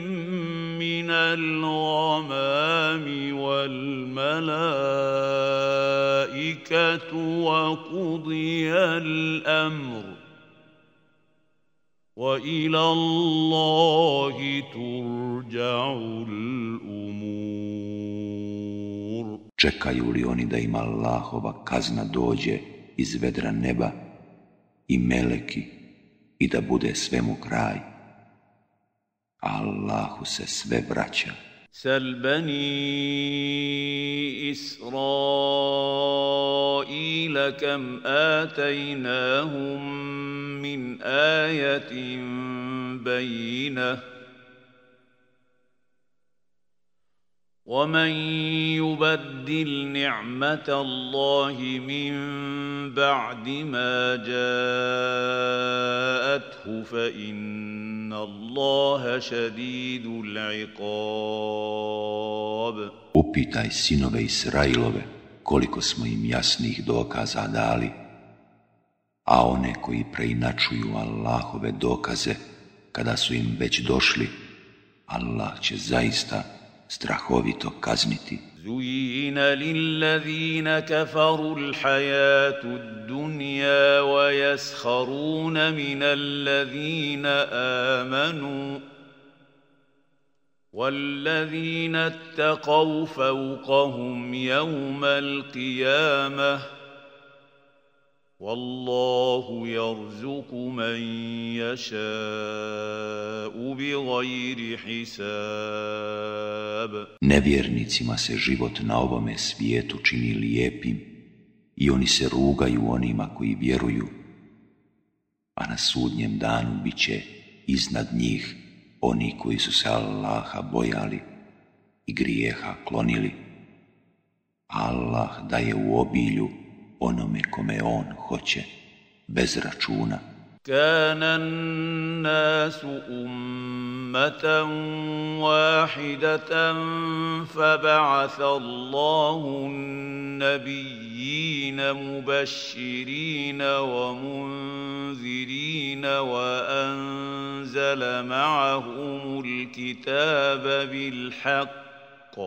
Speaker 2: من الغمام والملائكة الْمَلَائِكَةُ وَقُضِيَ الْأَمْرُ
Speaker 1: Čekaju li oni da ima Allahova kazna dođe iz vedra neba i meleki i da bude svemu kraj? Allahu se sve vraća.
Speaker 2: سل بني إسرائيل كم آتيناهم من آية بينه ومن يبدل نعمه الله من بعد ما جاءته فان الله شديد العقاب
Speaker 1: Upitaj sinove Israilove koliko smo im jasnih dokaza dali, a one koji preinačuju Allahove dokaze kada su im već došli, Allah će zaista strahovito kazniti.
Speaker 2: زين للذين كفروا الحياة الدنيا ويسخرون من الذين آمنوا والذين اتقوا فوقهم يوم القيامه Wallahu yarzuku men yasha'u bighayri hisab.
Speaker 1: Nevjernicima se život na ovome svijetu čini lijepim i oni se rugaju onima koji vjeruju, a na sudnjem danu bit će iznad njih oni koji su se Allaha bojali i grijeha klonili. Allah daje u obilju onome kome on hoće, bez računa.
Speaker 2: كَانَ النَّاسُ أُمَّةً وَاحِدَةً فَبَعَثَ اللَّهُ النَّبِيِّينَ مُبَشِّرِينَ وَمُنذِرِينَ وَأَنزَلَ مَعَهُمُ الْكِتَابَ بِالْحَقِّ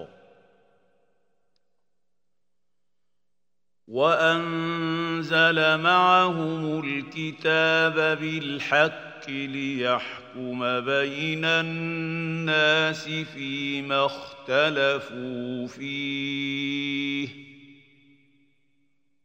Speaker 2: وانزل معهم الكتاب بالحق ليحكم بين الناس فيما اختلفوا فيه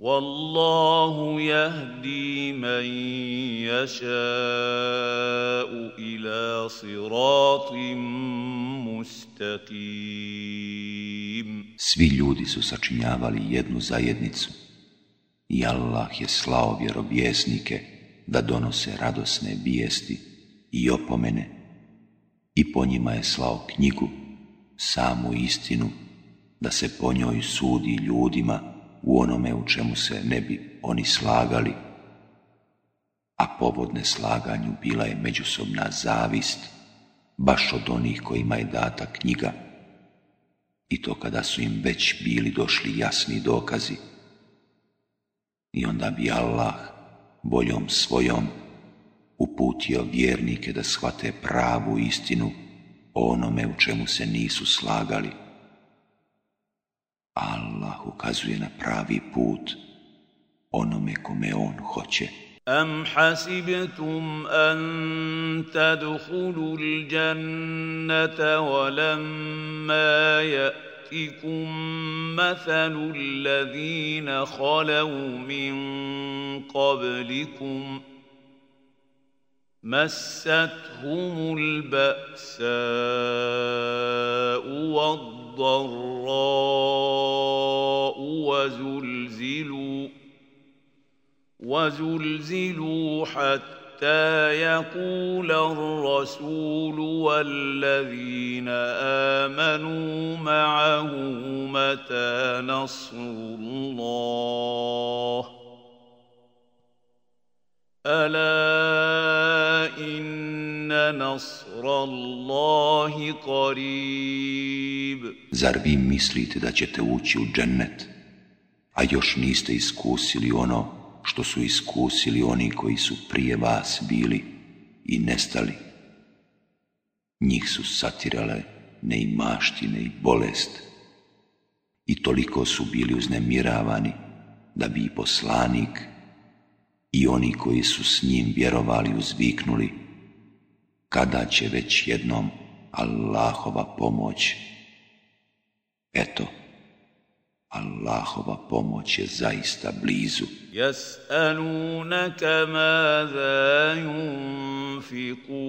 Speaker 2: Wallahu yahdi man yasha'u ila siratim
Speaker 1: Svi ljudi su sačinjavali jednu zajednicu i Allah je slao vjerobjesnike da donose radosne vijesti i opomene i po njima je slao knjigu, samu istinu, da se po njoj sudi ljudima u onome u čemu se ne bi oni slagali, a povodne slaganju bila je međusobna zavist, baš od onih kojima je data knjiga, i to kada su im već bili došli jasni dokazi. I onda bi Allah boljom svojom uputio vjernike da shvate pravu istinu o onome u čemu se nisu slagali. Allah ukazuje na pravi put onome kome on hoće.
Speaker 2: أم حسبتم أن تدخلوا الجنة ولما يأتكم مثل الذين خلوا من قبلكم ۖ مستهم البأساء والضراء والضراء وزلزلوا وزلزلوا حتى يقول الرسول والذين آمنوا معه متى نصر الله Ala inna nasrallahi qarib.
Speaker 1: Zar vi mislite da ćete ući u džennet, a još niste iskusili ono što su iskusili oni koji su prije vas bili i nestali? Njih su satirale neimaštine i bolest i toliko su bili uznemiravani da bi i poslanik i oni koji su s njim vjerovali uzviknuli kada će već jednom Allahova pomoć. Eto, Allahova pomoć je zaista blizu.
Speaker 2: Jas'alunaka maza yunfikun.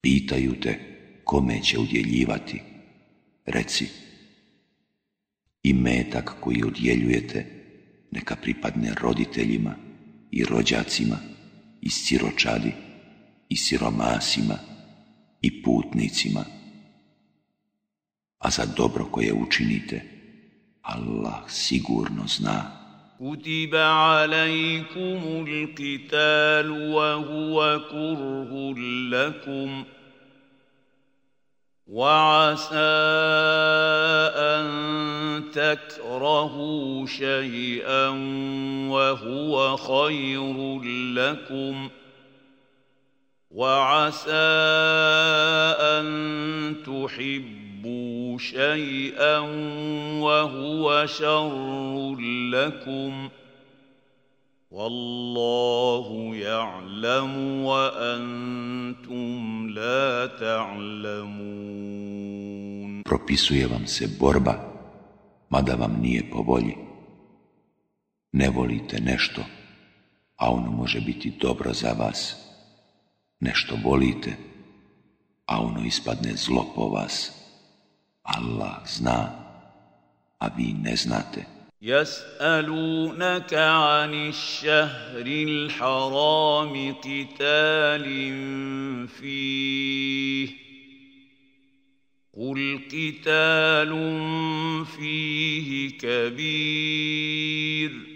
Speaker 1: Pitaju te kome će udjeljivati. Reci, i metak koji odjeljujete neka pripadne roditeljima i rođacima i siročadi i siromasima i putnicima. A za dobro koje učinite, Allah sigurno zna.
Speaker 2: كتب عليكم القتال وهو كره لكم وعسى ان تكرهوا شيئا وهو خير لكم وعسى ان تحبوا تُبْدُوا شَيْئًا وَهُوَ شَرٌّ لَكُمْ وَاللَّهُ يَعْلَمُ وَأَنْتُمْ لَا
Speaker 1: تَعْلَمُونَ Propisuje vam se borba, mada vam nije po volji. Ne volite nešto, a ono može biti dobro za vas. Nešto volite, a ono ispadne zlo po vas. Allah zna, a vi ne znate.
Speaker 2: يسألونك عن الشهر الحرام قتال فيه قل قتال فيه كبير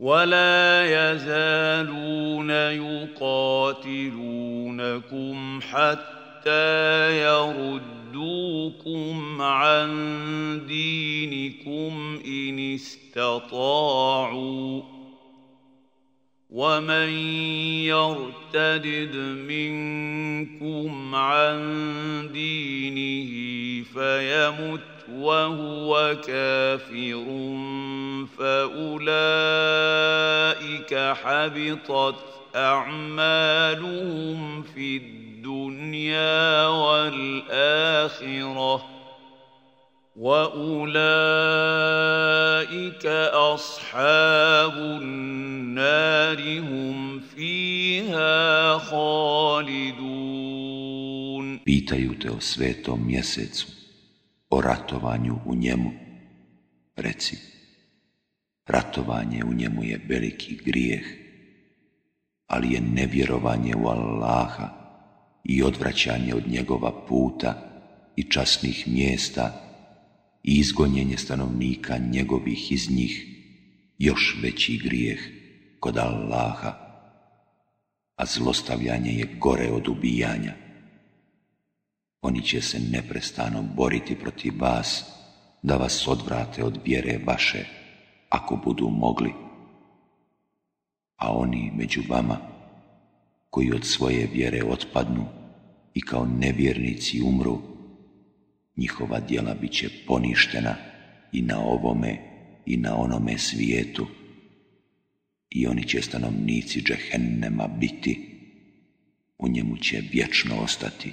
Speaker 2: ولا يزالون يقاتلونكم حتى يردوكم عن دينكم ان استطاعوا ومن يرتد منكم عن دينه فيمت وهو كافر فأولئك حبطت أعمالهم في الدنيا والآخرة وأولئك أصحاب النار هم فيها خالدون
Speaker 1: Pitaju te o svetom mjesecu o ratovanju u njemu. Reci, ratovanje u njemu je veliki grijeh, ali je nevjerovanje u Allaha i odvraćanje od njegova puta i časnih mjesta i izgonjenje stanovnika njegovih iz njih još veći grijeh kod Allaha, a zlostavljanje je gore od ubijanja. Oni će se neprestano boriti protiv vas, da vas odvrate od vjere vaše, ako budu mogli. A oni među vama, koji od svoje vjere otpadnu i kao nevjernici umru, njihova djela bit će poništena i na ovome i na onome svijetu. I oni će stanovnici džehennema biti, u njemu će vječno ostati.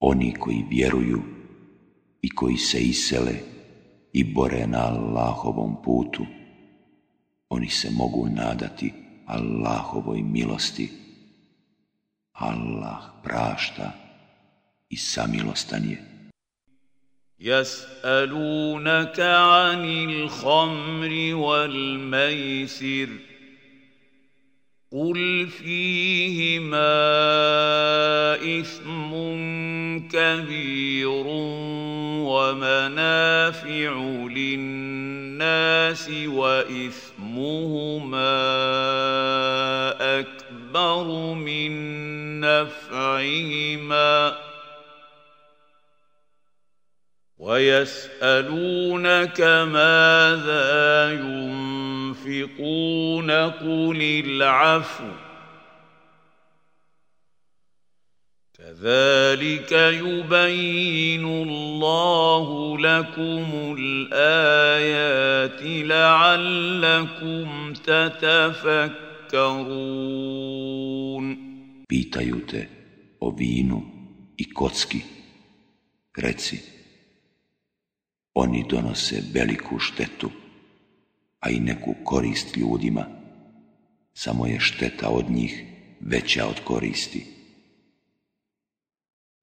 Speaker 1: oni koji vjeruju i koji se isele i bore na Allahovom putu, oni se mogu nadati Allahovoj milosti. Allah prašta i samilostan je.
Speaker 2: anil عن wal mejsir. قل فيهما اثم كبير ومنافع للناس واثمهما اكبر من نفعهما ويسألونك ماذا ينفقون قل العفو كذلك يبين الله لكم الآيات لعلكم
Speaker 1: تتفكرون Pitaju te o vinu i kocki. Reci, oni donose veliku štetu, a i neku korist ljudima, samo je šteta od njih veća od koristi.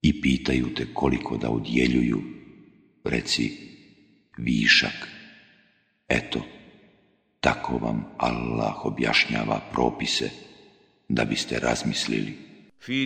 Speaker 1: I pitaju te koliko da udjeljuju, reci višak. Eto, tako vam Allah objašnjava propise da biste razmislili.
Speaker 2: Fi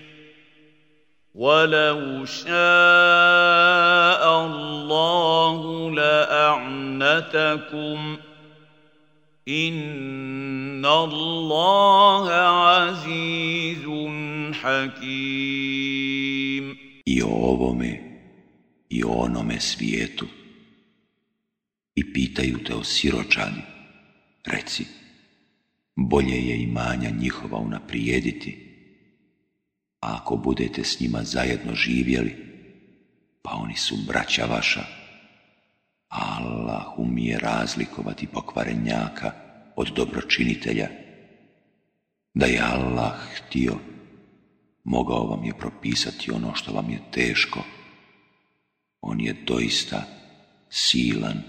Speaker 2: ولو شاء الله لَأَعْنَتَكُمْ إِنَّ الله عزيز حكيم
Speaker 1: i o ovome i o onome svijetu i pitaju te o siročani reci bolje je imanja njihova unaprijediti ako budete s njima zajedno živjeli, pa oni su braća vaša. Allah umije razlikovati pokvarenjaka od dobročinitelja. Da je Allah htio, mogao vam je propisati ono što vam je teško. On je doista silan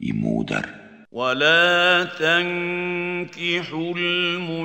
Speaker 1: i
Speaker 2: mudar. ولا تنكحوا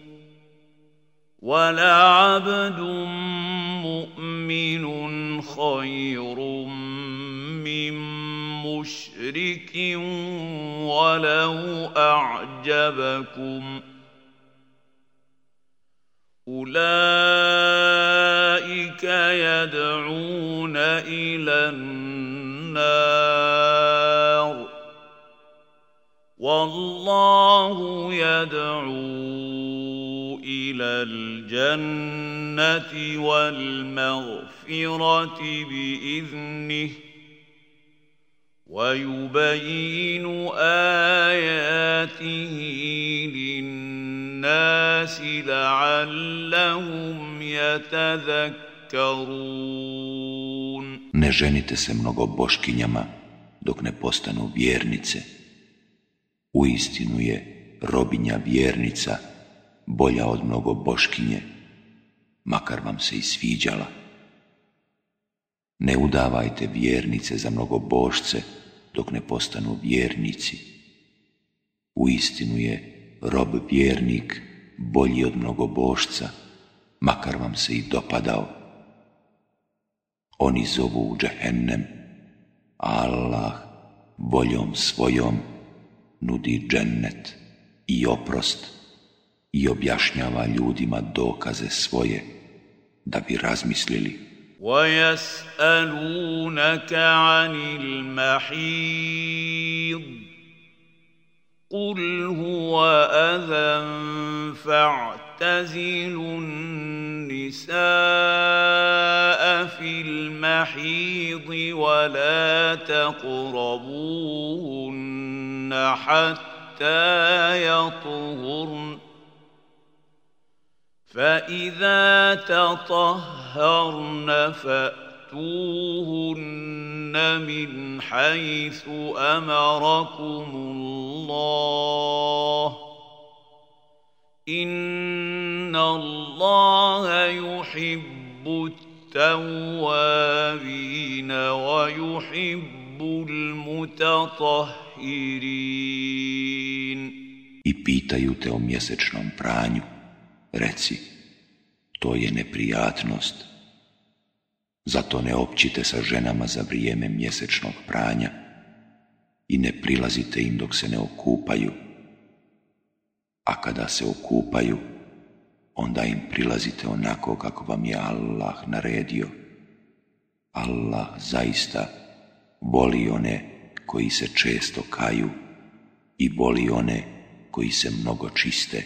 Speaker 2: ولعبد مؤمن خير من مشرك ولو اعجبكم اولئك يدعون الى النار والله يدعون إلى الجنة والمغفرة بإذنه ويبين آياته للناس لعلهم يتذكرون
Speaker 1: Ne ženite se mnogo boškinjama dok ne postanu vjernice. U istinu je robinja vjernica – bolja od mnogo boškinje, makar vam se i sviđala. Ne udavajte vjernice za mnogo bošce, dok ne postanu vjernici. U istinu je rob vjernik bolji od mnogo bošca, makar vam se i dopadao. Oni zovu u džehennem, Allah voljom svojom nudi džennet i oprost. i objašnjava ljudima dokaze svoje da bi razmislili.
Speaker 2: وَيَسْأَلُونَكَ عَنِ الْمَحِيضِ قُلْ هُوَ أَذًى فَاعْتَزِلُوا النِّسَاءَ فِي الْمَحِيضِ وَلَا تَقْرَبُوهُنَّ حَتَّى يَطْهُرْنَ فإذا تطهرن فأتوهن من حيث أمركم الله إن الله يحب التوابين ويحب المتطهرين
Speaker 1: I pitaju te o mjesečnom pranju. reci, to je neprijatnost. Zato ne općite sa ženama za vrijeme mjesečnog pranja i ne prilazite im dok se ne okupaju. A kada se okupaju, onda im prilazite onako kako vam je Allah naredio. Allah zaista boli one koji se često kaju i boli one koji se mnogo čiste.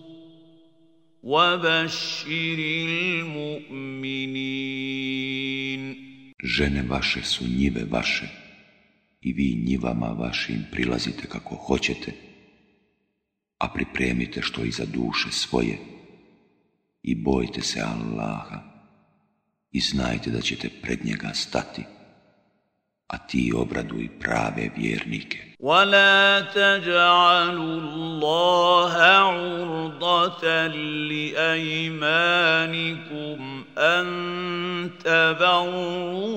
Speaker 1: Žene vaše su njive vaše i vi njivama vašim prilazite kako hoćete, a pripremite što iza duše svoje i bojte se Allaha i znajte da ćete pred njega stati. a ti
Speaker 2: obraduj prave vjernike. وَلَا تَجْعَلُوا اللَّهَ عُرْضَةً لِأَيْمَانِكُمْ أَن تَبَرُّوا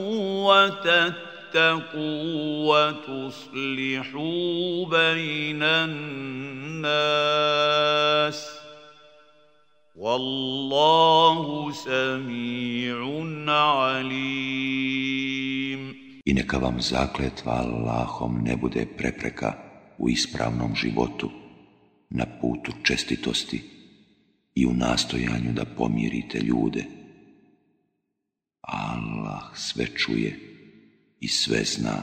Speaker 2: وَتَتَّقُوا وَتُصْلِحُوا بَيْنَ النَّاسِ وَاللَّهُ سَمِيعٌ عَلِيمٌ
Speaker 1: i neka vam zakletva Allahom ne bude prepreka u ispravnom životu, na putu čestitosti i u nastojanju da pomirite ljude. Allah sve čuje i sve zna.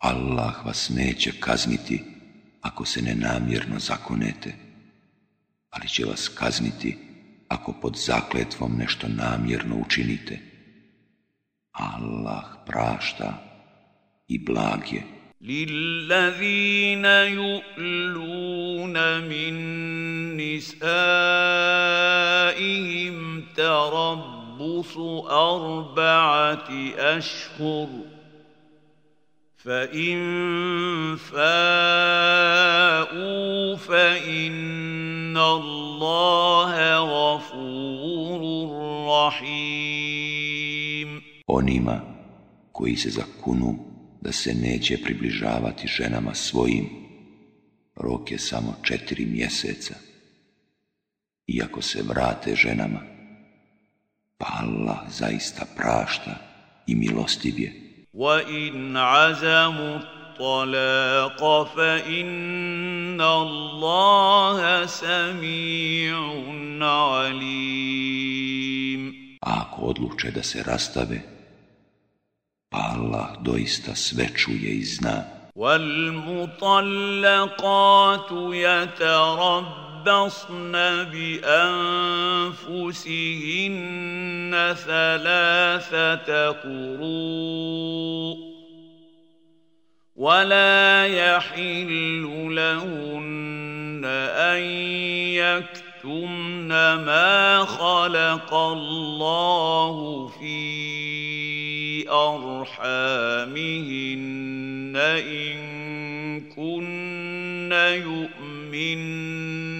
Speaker 1: Allah vas neće kazniti ako se nenamjerno zakonete, ali će vas kazniti ako pod zakletvom nešto namjerno učinite. Allah prašta i blag je.
Speaker 2: Lillazina ju'luna te nisa'ihim tarabbusu arba'ati ešhuru. فَإِنْ فَاءُوا فَإِنَّ اللَّهَ غَفُورٌ
Speaker 1: Onima koji se zakunu da se neće približavati ženama svojim, rok je samo četiri mjeseca. Iako se vrate ženama, pa Allah zaista prašta i milostiv je.
Speaker 2: وإن عزموا الطلاق فإن الله سميع عليم
Speaker 1: Ako odluče da se rastave, pa Allah doista sve čuje i zna.
Speaker 2: والمطلقات يَتَرَبَّ تربصن بأنفسهن ثلاثة قروء ولا يحل لهن أن يكتمن ما خلق الله في أرحامهن إن كن يؤمن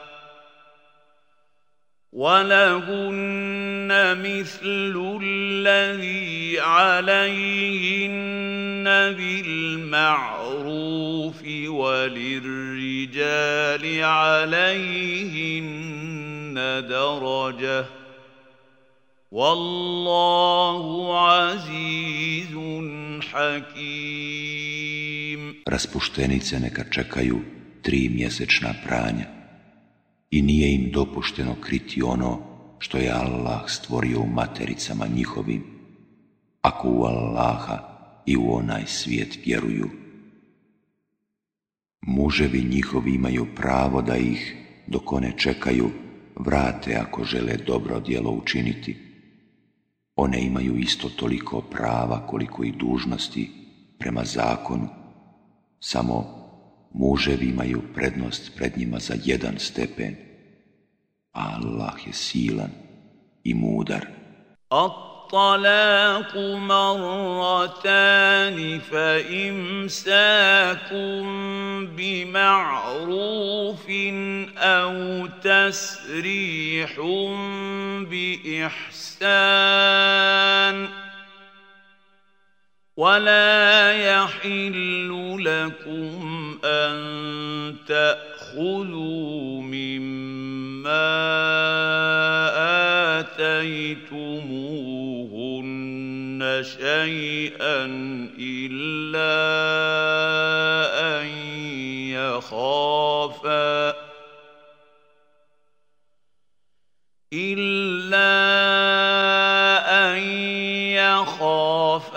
Speaker 2: ولهن مثل الذي عليهن بالمعروف وللرجال عليهن درجه والله عزيز حكيم
Speaker 1: Raspuštenice neka čekaju tri mjesečna pranja. i nije im dopušteno kriti ono što je Allah stvorio u matericama njihovim, ako u Allaha i u onaj svijet vjeruju. Muževi njihovi imaju pravo da ih, dok one čekaju, vrate ako žele dobro djelo učiniti. One imaju isto toliko prava koliko i dužnosti prema zakonu, samo muževi imaju prednost pred njima za jedan stepen. Allah je silan i
Speaker 2: mudar. الطلاق مرتان فإمساكم بمعروف أو تسريح بإحسان ولا يحل لكم أن تأخذوا مما آتيتموهن شيئا إلا أن يخافا إلا أن يخافا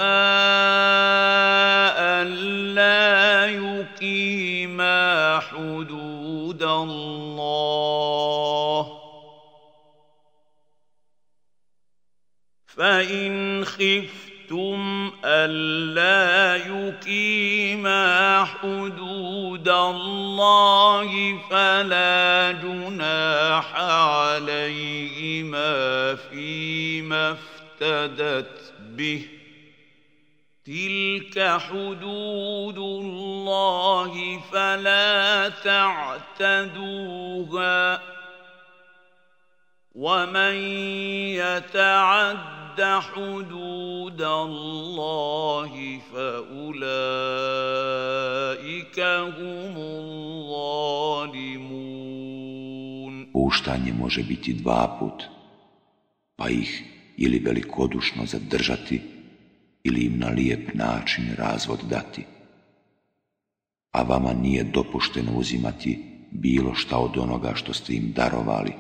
Speaker 2: الله فإن خفتم ألا يقيما حدود الله فلا جناح عليهما فيما افتدت به ۖ تلك حدود الله فلا تعتدوها ومن يتعد حدود الله فاولئك
Speaker 1: هم الظالمون Puštanje može biti dva put, pa ih ili velikodušno zadržati ili im na lijep način razvod dati. A vama nije dopušteno uzimati bilo šta od onoga što ste im darovali,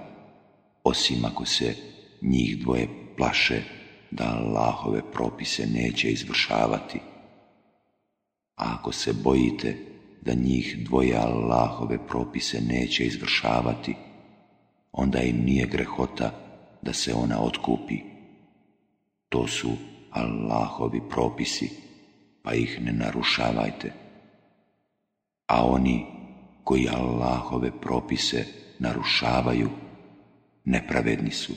Speaker 1: osim ako se njih dvoje plaše da Allahove propise neće izvršavati. A ako se bojite da njih dvoje Allahove propise neće izvršavati, onda im nije grehota da se ona otkupi. To su Allahovi propisi, pa ih ne narušavajte. A oni koji Allahove propise narušavaju, nepravedni su.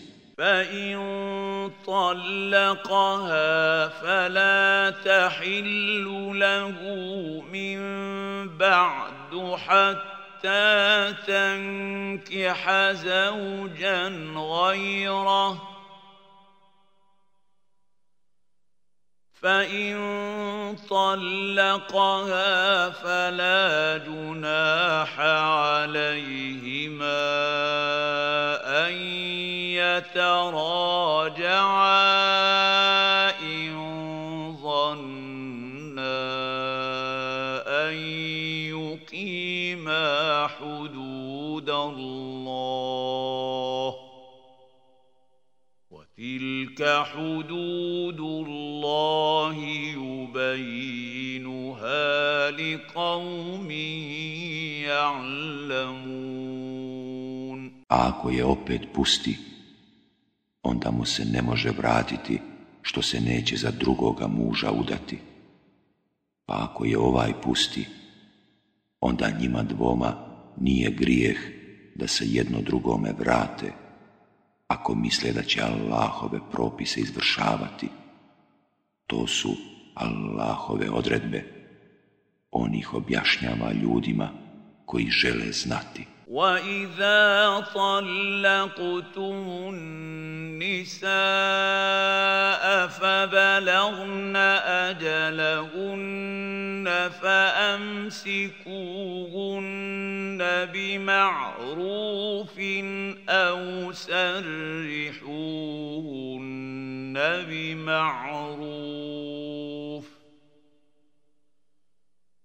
Speaker 2: فإن طلقها فلا جناح عليهما أن يتراجعا تِلْكَ حُدُودُ اللَّهِ يُبَيِّنُهَا لِقَوْمٍ
Speaker 1: ako je opet pusti, onda mu se ne može vratiti što se neće za drugoga muža udati. Pa ako je ovaj pusti, onda njima dvoma nije grijeh da se jedno drugome vrate ako misle da će Allahove propise izvršavati. To su Allahove odredbe. On ih objašnjava ljudima koji žele znati.
Speaker 2: واذا طلقتم النساء فبلغن اجلهن فامسكوهن بمعروف او سرحوهن بمعروف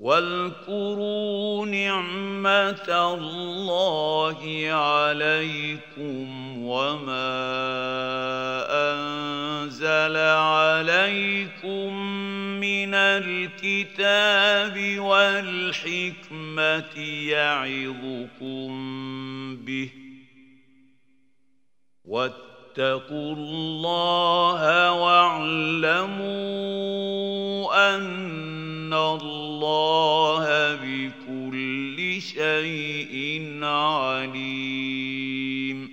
Speaker 2: واذكروا نعمه الله عليكم وما انزل عليكم من الكتاب والحكمه يعظكم به اتقوا الله واعلموا الله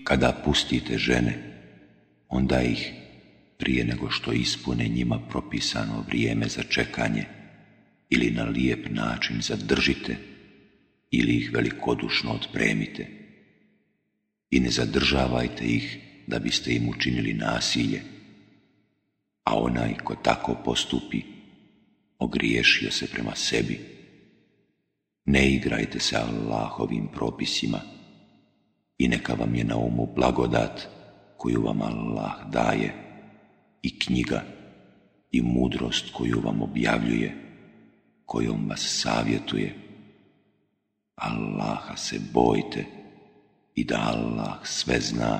Speaker 1: Kada pustite žene, onda ih, prije nego što ispune njima propisano vrijeme za čekanje, ili na lijep način zadržite, ili ih velikodušno otpremite. I ne zadržavajte ih da biste im učinili nasilje, a onaj ko tako postupi, ogriješio se prema sebi. Ne igrajte se Allahovim propisima i neka vam je na umu blagodat koju vam Allah daje i knjiga i mudrost koju vam objavljuje, kojom vas savjetuje. Allaha se bojte i da Allah sve zna.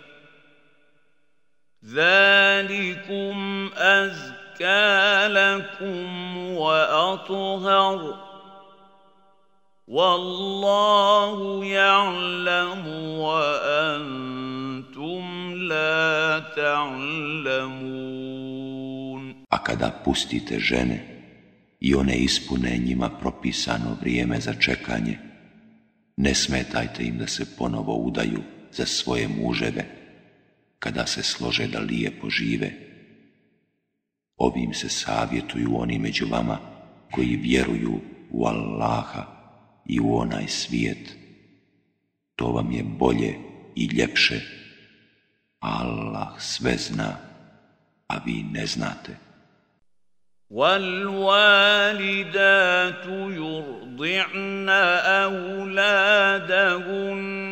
Speaker 2: ذلكم أزكى لكم وأطهر والله يعلم وأنتم لا تعلمون
Speaker 1: A kada pustite žene i one ispune njima propisano vrijeme za čekanje, ne smetajte im da se ponovo udaju za svoje muževe, kada se slože da lijepo žive. Ovim se savjetuju oni među vama koji vjeruju u Allaha i u onaj svijet. To vam je bolje i ljepše. Allah sve zna, a vi ne znate.
Speaker 2: وَالْوَالِدَاتُ يُرْضِعْنَ أَوْلَادَهُنَّ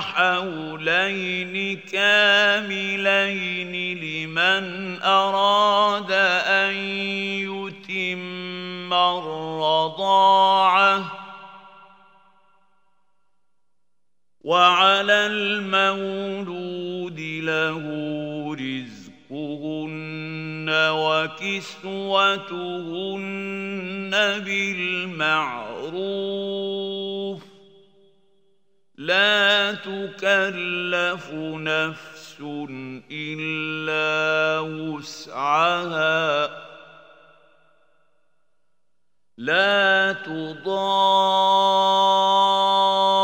Speaker 2: حولين كاملين لمن أراد أن يتم الرضاعة وعلى المولود له رزقهن وكسوتهن بالمعروف لا تكلف نفس الا وسعها لا تضار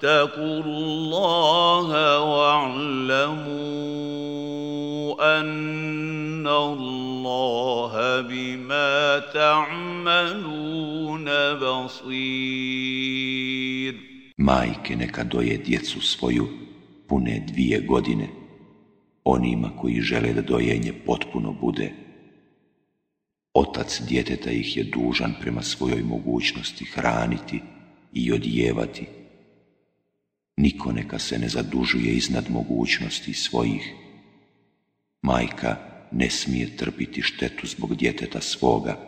Speaker 2: فاتقوا الله واعلموا ان الله
Speaker 1: Majke neka doje djecu svoju pune dvije godine onima koji žele da dojenje potpuno bude. Otac djeteta ih je dužan prema svojoj mogućnosti hraniti i odjevati – niko neka se ne zadužuje iznad mogućnosti svojih. Majka ne smije trpiti štetu zbog djeteta svoga,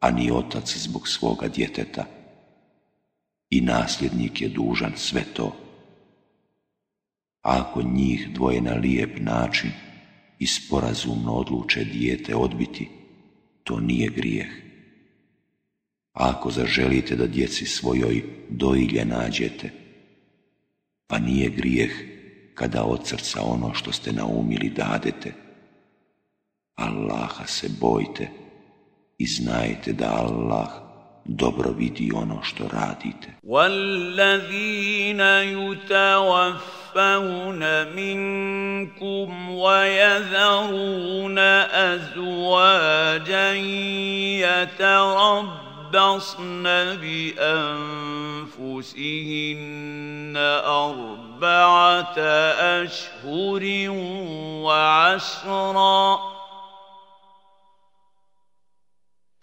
Speaker 1: a ni otac zbog svoga djeteta. I nasljednik je dužan sve to. Ako njih dvoje na lijep način i sporazumno odluče dijete odbiti, to nije grijeh. Ako zaželite da djeci svojoj doilje nađete, pa nije grijeh kada od srca ono što ste naumili dadete. Allaha se bojte i znajte da Allah dobro vidi
Speaker 2: ono što radite. وَالَّذِينَ يُتَوَفَّوْنَ مِنْكُمْ وَيَذَرُونَ أَزْوَاجًا يتربصن بأنفسهن أربعة أشهر وعشرًا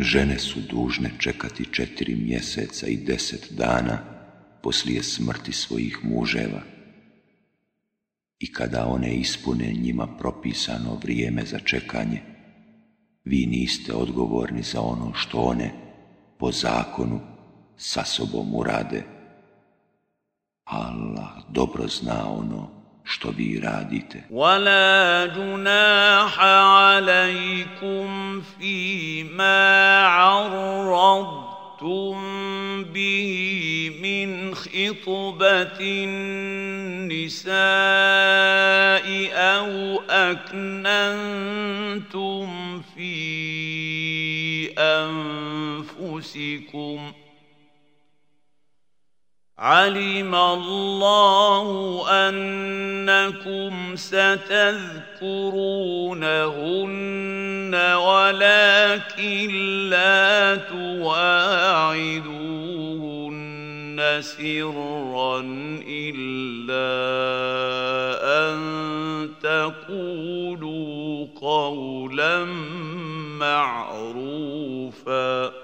Speaker 1: žene su dužne čekati četiri mjeseca i deset dana poslije smrti svojih muževa i kada one ispune njima propisano vrijeme za čekanje, vi niste odgovorni za ono što one po zakonu sa sobom urade. Allah dobro zna ono što vi radite.
Speaker 2: Wala junaha alaikum fima arradtum bihi min khitbatin nisa'i au aknantum fi anfusikum. علم الله انكم ستذكرونهن ولكن لا تواعدوهن سرا الا ان تقولوا قولا معروفا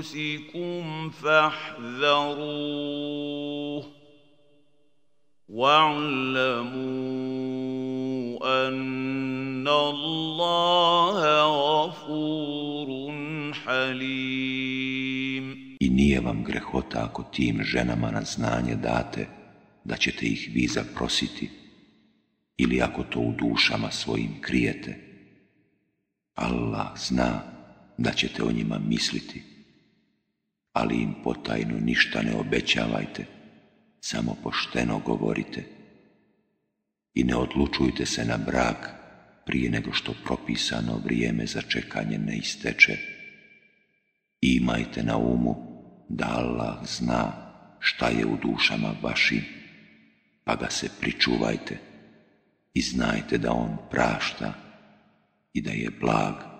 Speaker 2: I
Speaker 1: nije vam grehota ako tim ženama na znanje date da ćete ih vi zaprositi ili ako to u dušama svojim krijete. Allah zna da ćete o njima misliti ali im potajno ništa ne obećavajte, samo pošteno govorite. I ne odlučujte se na brak prije nego što propisano vrijeme za čekanje ne isteče. Imajte na umu da Allah zna šta je u dušama vašim, pa ga se pričuvajte i znajte da On prašta i da je blag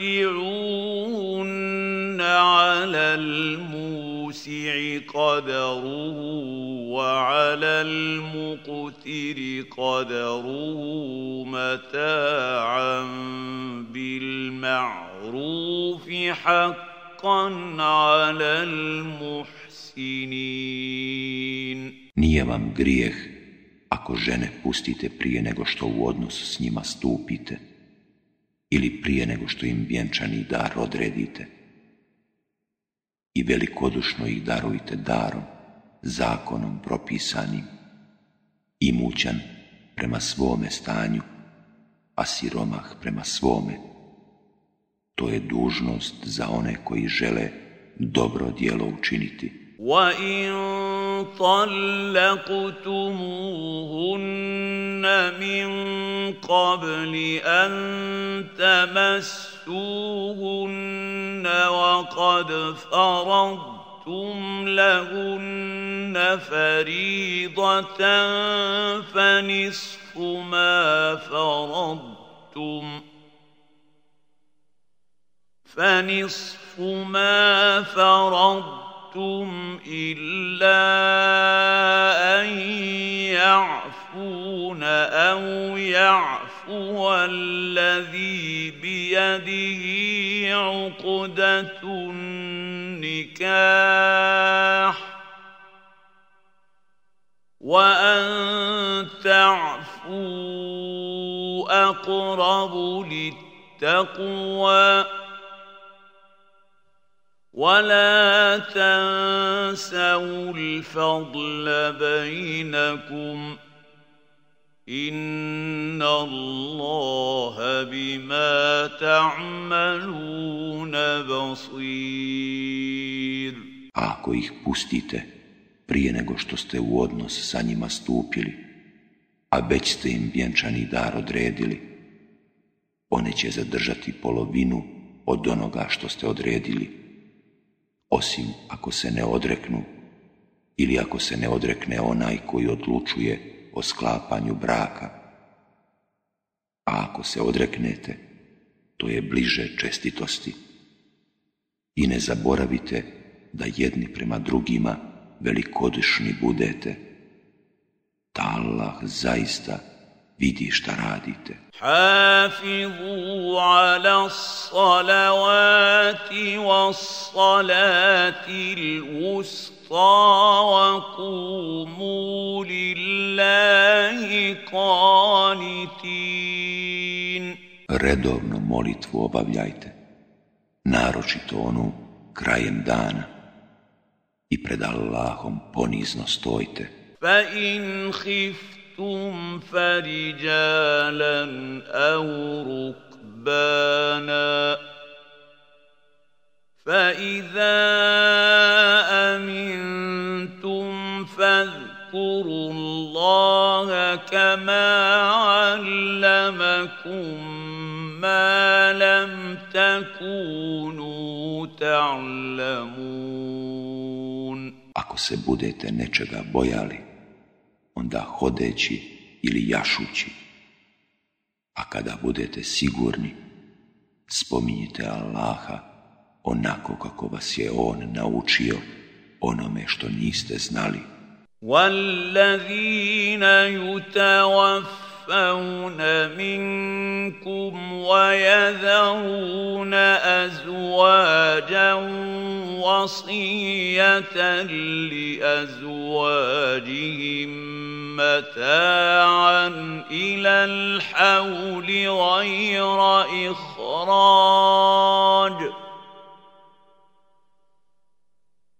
Speaker 2: ومتعوهن على الموسع قدره وعلى المقتر قدره متاعا بالمعروف حقا على المحسنين
Speaker 1: Nije vam grijeh ako žene pustite prije nego što u odnos s njima stupite ili prije nego što im vjenčani dar odredite. I velikodušno ih darujte darom, zakonom propisanim, imućan prema svome stanju, a siromah prema svome. To je dužnost za one koji žele dobro dijelo učiniti.
Speaker 2: طلقتموهن من قبل أن تمسوهن وقد فرضتم لهن فريضة فنصف ما فرضتم فنصف ما فرضتم أَحَدٌ إِلَّا أَن يَعْفُونَ أَوْ يَعْفُوَ الَّذِي بِيَدِهِ عُقْدَةُ النِّكَاحِ وأن تعفوا أقرب للتقوى ولا تنسوا الفضل بينكم ان الله بما تعملون بصير
Speaker 1: ako ih pustite prije nego što ste u odnos sa njima stupili a već ste im vjenčani dar odredili one će zadržati polovinu od onoga što ste odredili osim ako se ne odreknu ili ako se ne odrekne onaj koji odlučuje o sklapanju braka. A ako se odreknete, to je bliže čestitosti. I ne zaboravite da jedni prema drugima velikodišni budete. Ta Allah zaista vidi šta
Speaker 2: radite. Hafizu ala salavati wa salati l'usta wa kumu lillahi kanitin. Redovno
Speaker 1: molitvu obavljajte, naročito onu krajem dana i pred Allahom ponizno stojte.
Speaker 2: Fa in khif شئتم فرجالا أو ركبانا فإذا أمنتم فاذكروا الله كما علمكم ما لم تكونوا تعلمون
Speaker 1: Ako se budete nečega bojali, onda hodeći ili jašući. A kada budete sigurni, spominjite Allaha onako kako vas je On naučio onome što niste znali.
Speaker 2: وَالَّذِينَ وصية لأزواجهم متاعا إلى الحول غير إخراج ۖ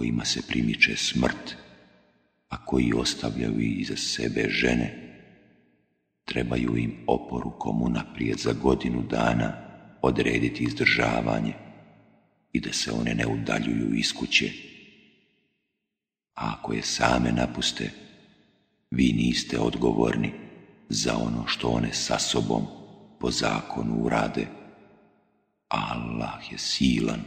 Speaker 1: kojima se primiče smrt, a koji ostavljaju iza sebe žene, trebaju im oporukom unaprijed za godinu dana odrediti izdržavanje i da se one ne udaljuju iz kuće. A ako je same napuste, vi niste odgovorni za ono što one sa sobom po zakonu urade. Allah je silan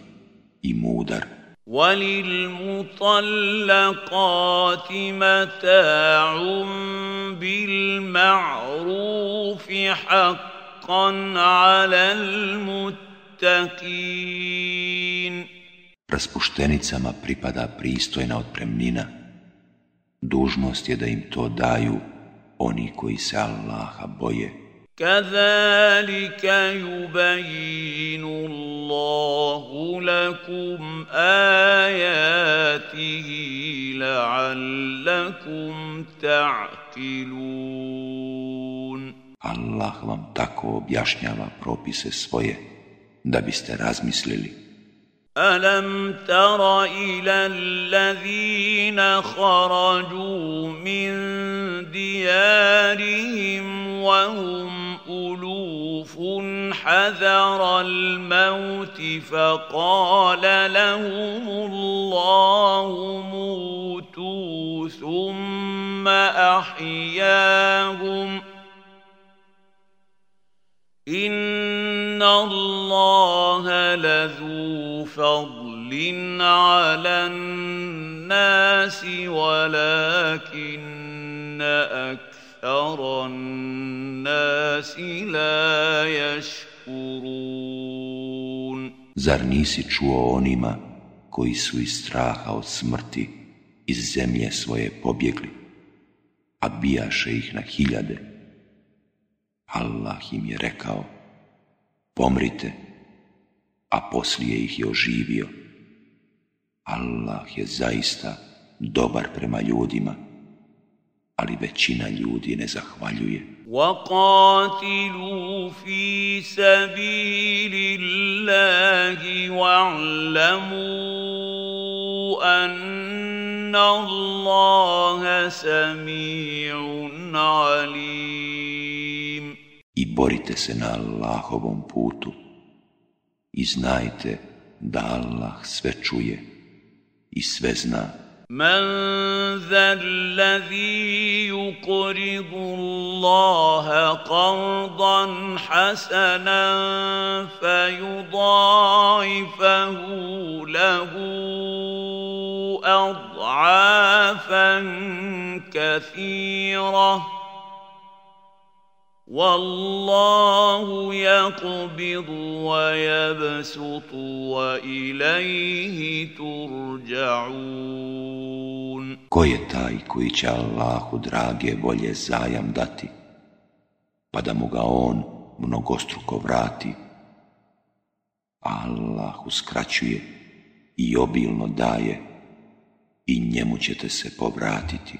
Speaker 1: i
Speaker 2: mudar. وللمطلقات متاع بالمعروف حقا على
Speaker 1: المتقين Raspuštenicama pripada pristojna otpremnina. Dužnost je da im to daju oni koji se Allaha boje.
Speaker 2: كذلك يبين الله لكم اياته لعلكم تعقلون
Speaker 1: الله vam tako objašnjava propise svoje da biste razmislili
Speaker 2: ألم تر إلى الذين خرجوا من ديارهم وهم كن حذر الموت فقال لهم الله موتوا ثم احياهم ان الله لذو فضل على الناس ولكن اكثر الناس
Speaker 1: Zar nisi čuo onima koji su iz straha od smrti iz zemlje svoje pobjegli, a bijaše ih na hiljade? Allah im je rekao, pomrite, a poslije ih je oživio. Allah je zaista dobar prema ljudima ali većina ljudi ne zahvaljuje.
Speaker 2: وَقَاتِلُوا فِي سَبِيلِ اللَّهِ وَعْلَمُوا أَنَّ اللَّهَ سَمِيعٌ عَلِيمٌ
Speaker 1: I borite se na Allahovom putu i znajte da Allah sve čuje i sve zna.
Speaker 2: من ذا الذي يقرض الله قرضا حسنا فيضاعفه له اضعافا كثيره wa i wa وإليه
Speaker 1: ترجعون Ko je taj koji će Allahu drage volje zajam dati, pa da mu ga on mnogostruko vrati? Allah uskraćuje i obilno daje i njemu ćete se povratiti.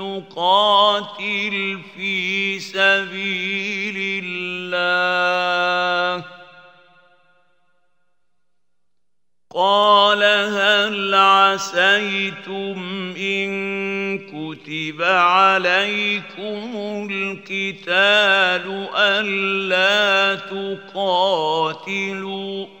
Speaker 2: يقاتل في سبيل الله قال هل عسيتم ان كتب عليكم القتال الا تقاتلوا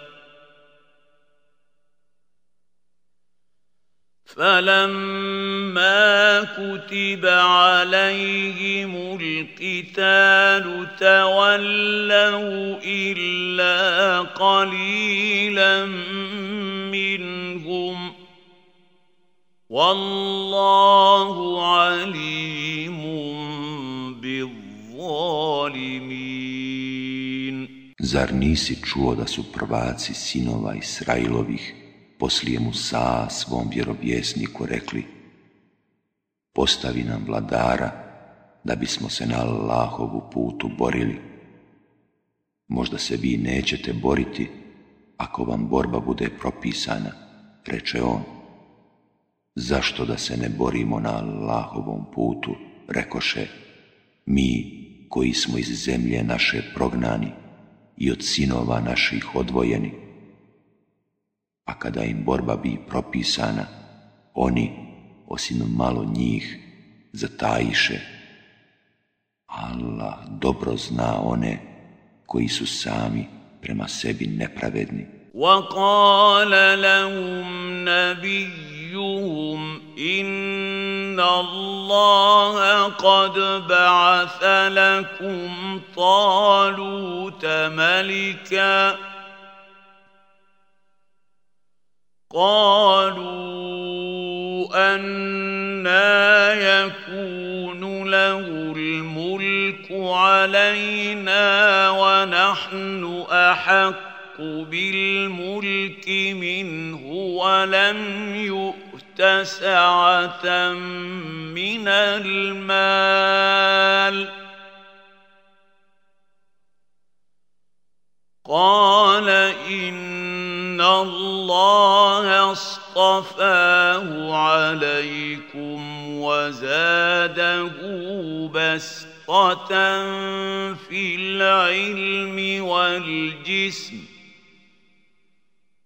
Speaker 2: فلما كتب عليهم القتال تولوا الا قليلا منهم والله عليم بالظالمين
Speaker 1: Zar تشوى čuo da su prvaci poslije sa svom vjerovjesniku rekli Postavi nam vladara da bismo se na Allahovu putu borili. Možda se vi nećete boriti ako vam borba bude propisana, reče on. Zašto da se ne borimo na Allahovom putu, rekoše, mi koji smo iz zemlje naše prognani i od sinova naših odvojeni a kada im borba bi propisana, oni, osim malo njih, zatajiše. Allah dobro zna one koji su sami prema sebi nepravedni.
Speaker 2: وقال لهم نبيهم ان الله قد بعث لكم طالوت قالوا أنا يكون له الملك علينا ونحن أحق بالملك منه ولم يؤت سعة من المال ۖ قال ان الله اصطفاه عليكم وزاده بسطه في العلم والجسم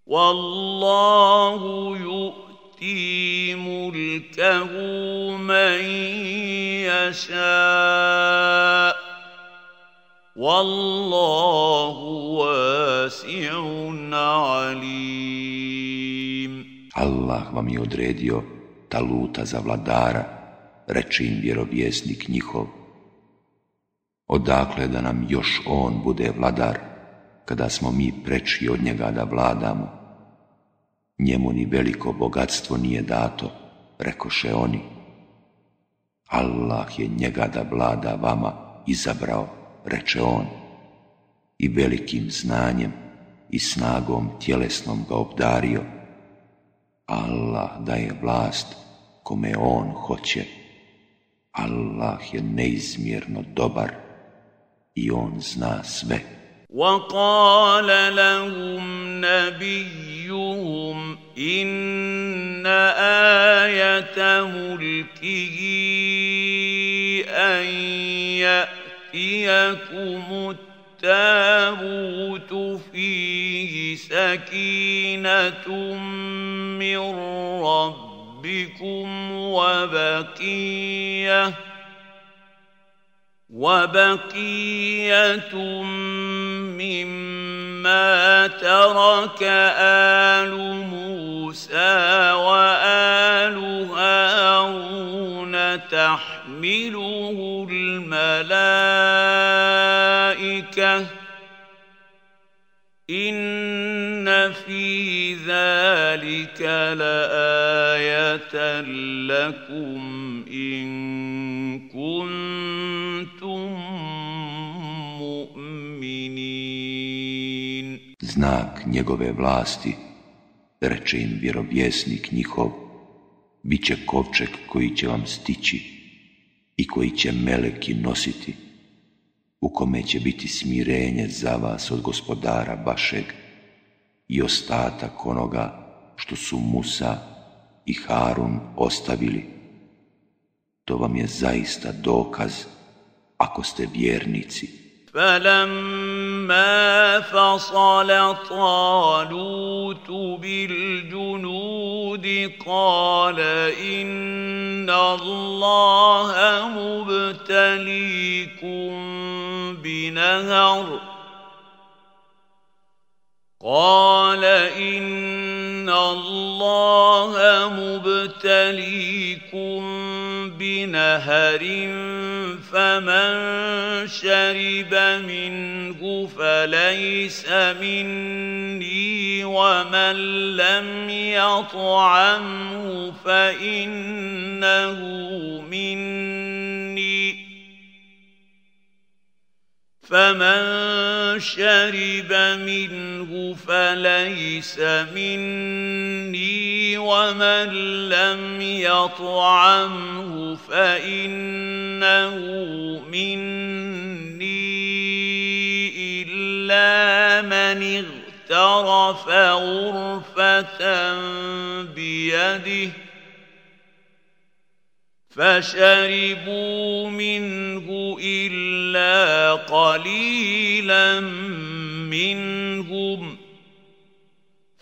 Speaker 2: والله يؤتي ملكه من يشاء Wallahu wasi'un alim.
Speaker 1: Allah vam je odredio taluta za vladara, reči im vjerovjesnik njihov. Odakle da nam još on bude vladar, kada smo mi preči od njega da vladamo? Njemu ni veliko bogatstvo nije dato, rekoše oni. Allah je njega da vlada vama izabrao reče on, i velikim znanjem i snagom tjelesnom ga obdario. Allah daje vlast kome on hoće. Allah je neizmjerno dobar i on zna sve.
Speaker 2: وقال ياتيكم التابوت فيه سكينه من ربكم وبقيه وبقيه مما ترك ال موسى وال هارون تحت تحمله الملائكة إن في ذلك لآية لكم إن كنتم
Speaker 1: مؤمنين Znak njegove vlasti, reče im vjerovjesnik njihov, bit će kovčeg koji će vam stići koji će meleki nositi, u kome će biti smirenje za vas od gospodara vašeg i ostatak onoga što su Musa i Harun ostavili. To vam je zaista dokaz ako ste vjernici.
Speaker 2: فلما فصل طالوت بالجنود قال ان الله مبتليكم بنهر قال ان الله مبتليكم بنهر فمن شرب منه فليس مني ومن لم يطعمه فانه مني فمن شرب منه فليس مني ومن لم يطعمه فانه مني الا من اغترف غرفه بيده فشربوا منه الا قليلا منهم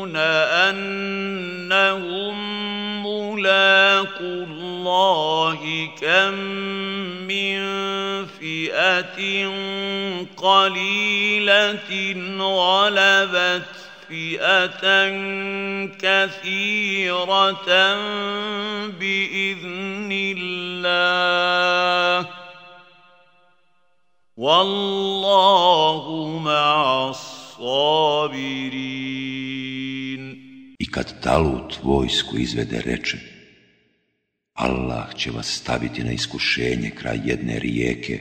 Speaker 2: يَظُنُّونَ أنهم ملاك الله كم من فئة قليلة غلبت فئة كثيرة بإذن الله والله مع الصابرين
Speaker 1: I kad Talut vojsku izvede reče, Allah će vas staviti na iskušenje kraj jedne rijeke.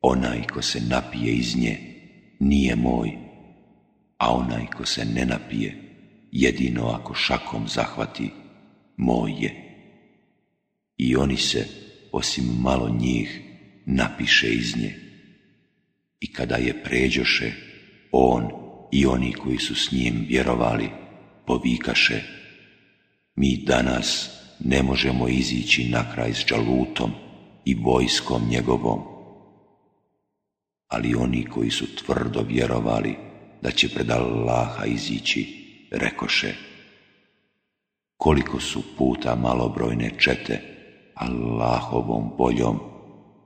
Speaker 1: Onaj ko se napije iz nje nije moj, a onaj ko se ne napije, jedino ako šakom zahvati, moj je. I oni se, osim malo njih, napiše iz nje. I kada je pređoše, on i oni koji su s njim vjerovali povikaše Mi danas ne možemo izići na kraj s Đalutom i vojskom njegovom. Ali oni koji su tvrdo vjerovali da će pred Allaha izići, rekoše Koliko su puta malobrojne čete Allahovom boljom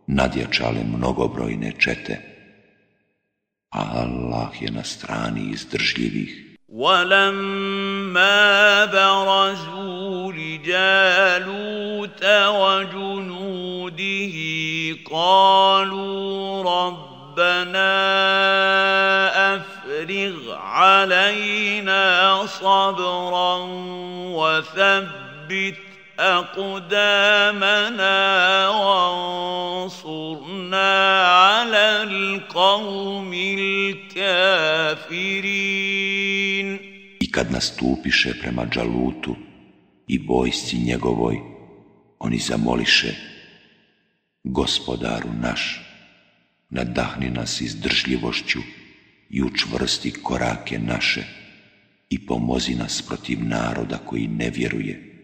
Speaker 1: nadjačale mnogobrojne čete الله Allah je na strani izdržljivih.
Speaker 2: ولما برزوا لجالوت وجنوده قالوا ربنا افرغ علينا صبرا وثبت أقدامنا وانصرنا على القوم الكافرين
Speaker 1: I kad nastupiše prema Đalutu i vojsci njegovoj, oni zamoliše, gospodaru naš, nadahni nas izdržljivošću i učvrsti korake naše i pomozi nas protiv naroda koji ne vjeruje.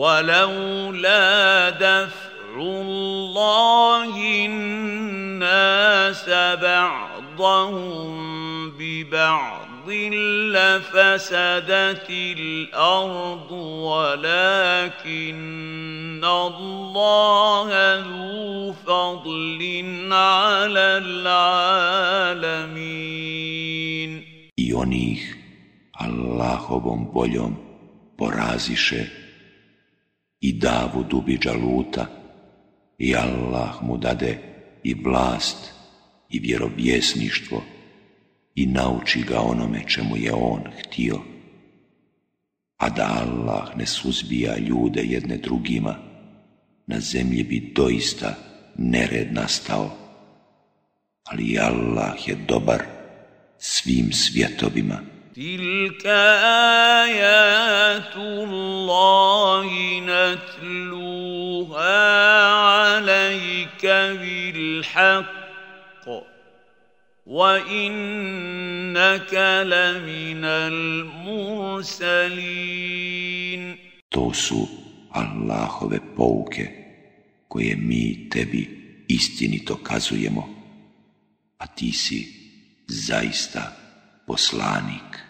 Speaker 2: ولولا دفع الله الناس بعضهم ببعض لفسدت الأرض ولكن الله ذو فضل على
Speaker 1: العالمين I on ih Allahovom voljom poraziše i davu dubi luta i Allah mu dade i vlast i vjerovjesništvo i nauči ga onome čemu je on htio. A da Allah ne suzbija ljude jedne drugima, na zemlji bi doista nered nastao. Ali Allah je dobar svim svjetovima. Tilka
Speaker 2: ajatu Allahi natluha alajka bilhaqqo Wa innaka la mursalin
Speaker 1: To su Allahove pouke koje mi tebi istinito kazujemo A ti si zaista poslanik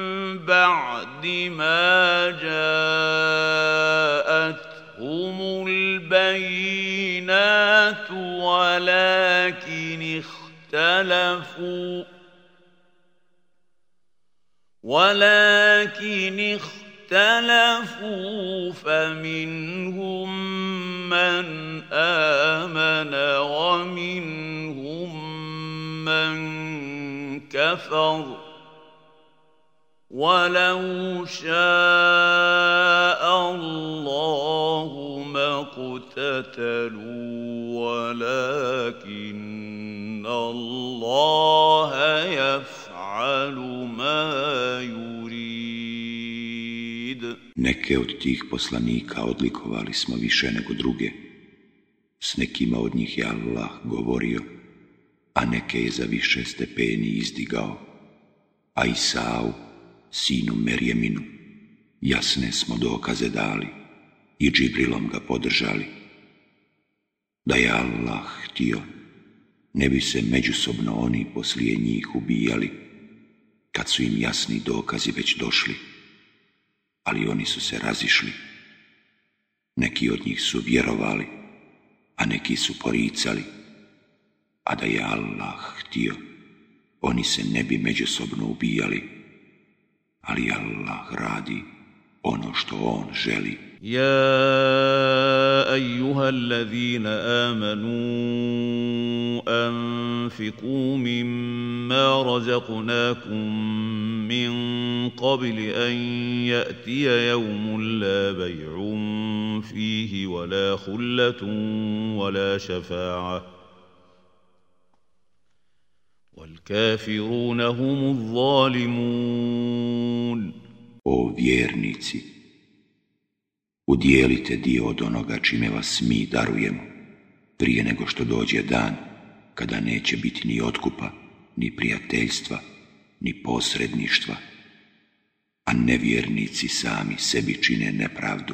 Speaker 2: بعد ما جاءتهم البينات ولكن اختلفوا ولكن اختلفوا فمنهم من آمن ومنهم من كفر ولو شاء الله ما اقتتلوا ولكن الله يفعل
Speaker 1: Neke od tih poslanika odlikovali smo više nego druge. S nekima od njih je Allah govorio, a neke je za više stepeni izdigao, a Isau sinu Merjeminu, jasne smo dokaze dali i džibrilom ga podržali. Da je Allah htio, ne bi se međusobno oni poslije njih ubijali, kad su im jasni dokazi već došli, ali oni su se razišli. Neki od njih su vjerovali, a neki su poricali, a da je Allah htio, oni se ne bi međusobno ubijali, ali Allah radi ono što on želi.
Speaker 2: Ja ejuhal ladhina amanu anfiku mimma razaqnakum min qabli an ya'tiya yawmun la bay'un fihi wa la khulatun wa la šafa'ah.
Speaker 1: O vjernici, udjelite dio od onoga čime vas mi darujemo, prije nego što dođe dan, kada neće biti ni otkupa, ni prijateljstva, ni posredništva, a nevjernici sami sebi čine nepravdu.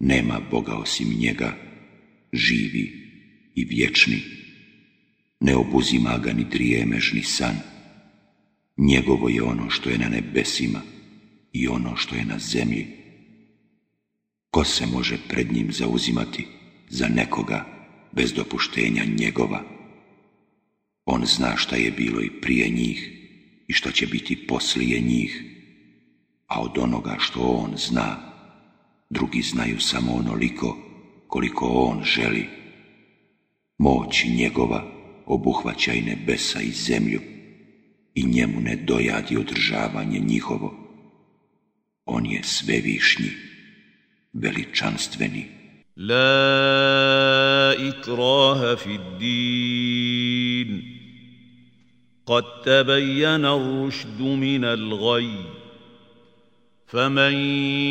Speaker 1: nema Boga osim njega, živi i vječni. Ne obuzima ga ni trijemež san. Njegovo je ono što je na nebesima i ono što je na zemlji. Ko se može pred njim zauzimati za nekoga bez dopuštenja njegova? On zna šta je bilo i prije njih i šta će biti poslije njih, a od onoga što on zna, drugi znaju samo onoliko koliko on želi. Moć njegova obuhvaća i nebesa i zemlju i njemu ne dojadi održavanje njihovo. On je svevišnji, veličanstveni.
Speaker 2: La ikraha fi din. Kad tebejena rušdu min al فمن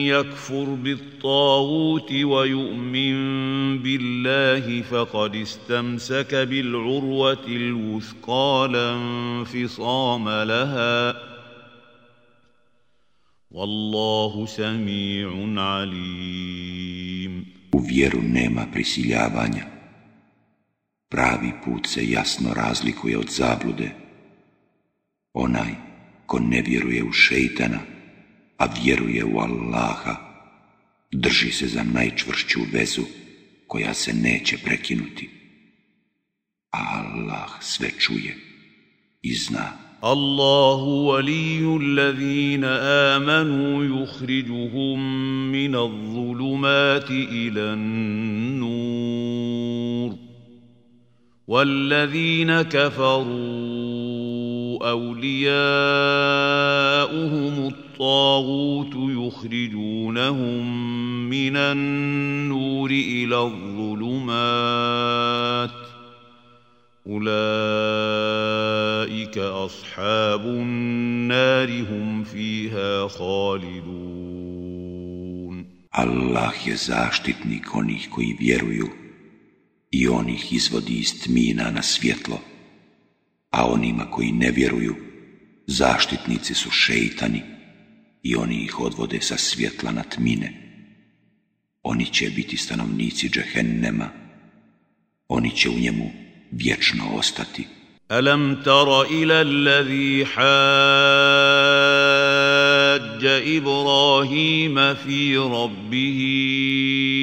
Speaker 2: يكفر بالطاغوت ويؤمن بالله فقد استمسك بالعروه الوثقى لا انفصام لها والله سميع alim
Speaker 1: U vjeru nema prisiljavanja. Pravi put se jasno razlikuje od zablude. Onaj ko ne vjeruje u šeitana, a vjeruje u Allaha, drži se za najčvršću vezu koja se neće prekinuti. Allah sve čuje i zna.
Speaker 2: Allahu waliju allazina amanu yukhriđuhum min al-zulumati ilan nur. Wallazina kafaru. أولياؤهم الطاغوت يخرجونهم من النور إلى الظلمات أولئك أصحاب النار هم فيها خالدون
Speaker 1: الله يزاشتتني zaštitnik onih koji vjeruju i on ih izvodi iz tmina na svjetlo. a onima koji ne vjeruju, zaštitnici su šeitani i oni ih odvode sa svjetla na tmine. Oni će biti stanovnici džehennema, oni će u njemu vječno ostati.
Speaker 2: Alam tara ila allazi hađa Ibrahima fi rabbihi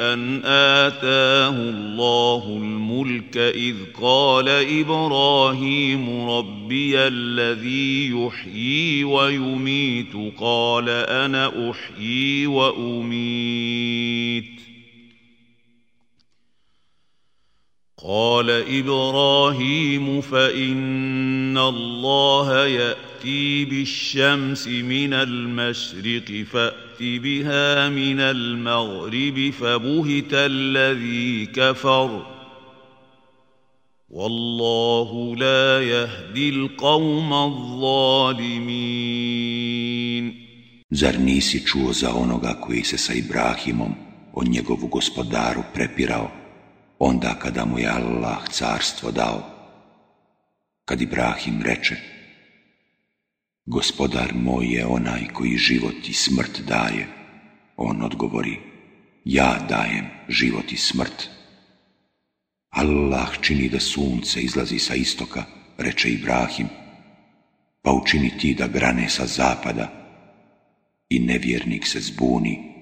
Speaker 2: أن آتاه الله الملك إذ قال إبراهيم ربي الذي يحيي ويميت قال أنا أحيي وأميت قال إبراهيم فإن الله يأتي بالشمس من المشرق فأتي يأت بها من المغرب فبهت الذي كفر والله لا يهدي القوم الظالمين
Speaker 1: Zar nisi čuo za onoga koji se sa Ibrahimom, o njegovu gospodaru, prepirao, onda kada mu je Allah carstvo dao? Kad Ibrahim reče, Gospodar moj je onaj koji život i smrt daje. On odgovori, ja dajem život i smrt. Allah čini da sunce izlazi sa istoka, reče Ibrahim, pa učini ti da grane sa zapada. I nevjernik se zbuni.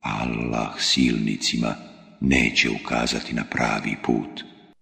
Speaker 1: Allah silnicima neće ukazati na pravi put.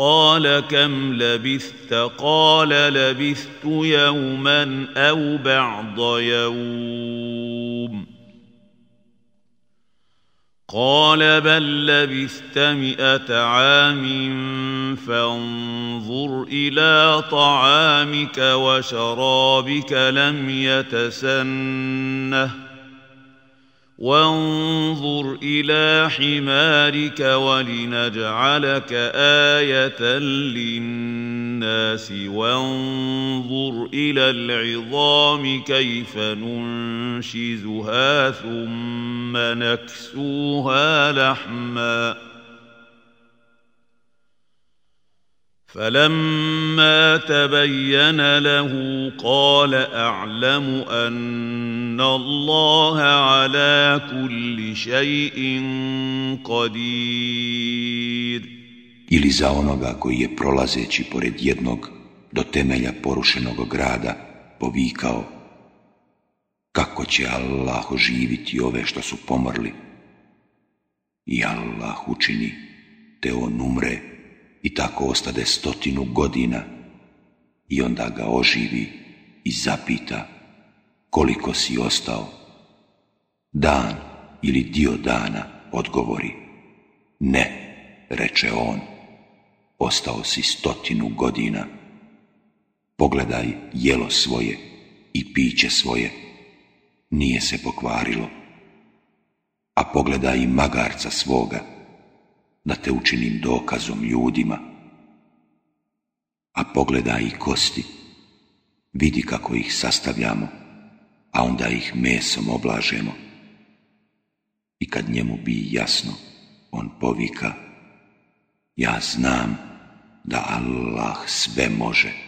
Speaker 2: قال كم لبثت قال لبثت يوما او بعض يوم قال بل لبثت مئه عام فانظر الى طعامك وشرابك لم يتسنه وانظر الى حمارك ولنجعلك ايه للناس وانظر الى العظام كيف ننشزها ثم نكسوها لحما فلما تبين له قال اعلم ان الله على كل شيء قدير
Speaker 1: ili za onoga koji je prolazeći pored jednog do temelja porušenog grada povikao kako će Allah oživiti ove što su pomrli i Allah učini te on umre i tako ostade stotinu godina i onda ga oživi i zapita koliko si ostao. Dan ili dio dana odgovori. Ne, reče on, ostao si stotinu godina. Pogledaj jelo svoje i piće svoje, nije se pokvarilo. A pogledaj magarca svoga, da te učinim dokazom ljudima. A pogledaj i kosti, vidi kako ih sastavljamo, a onda ih mesom oblažemo. I kad njemu bi jasno, on povika, ja znam da Allah sve može.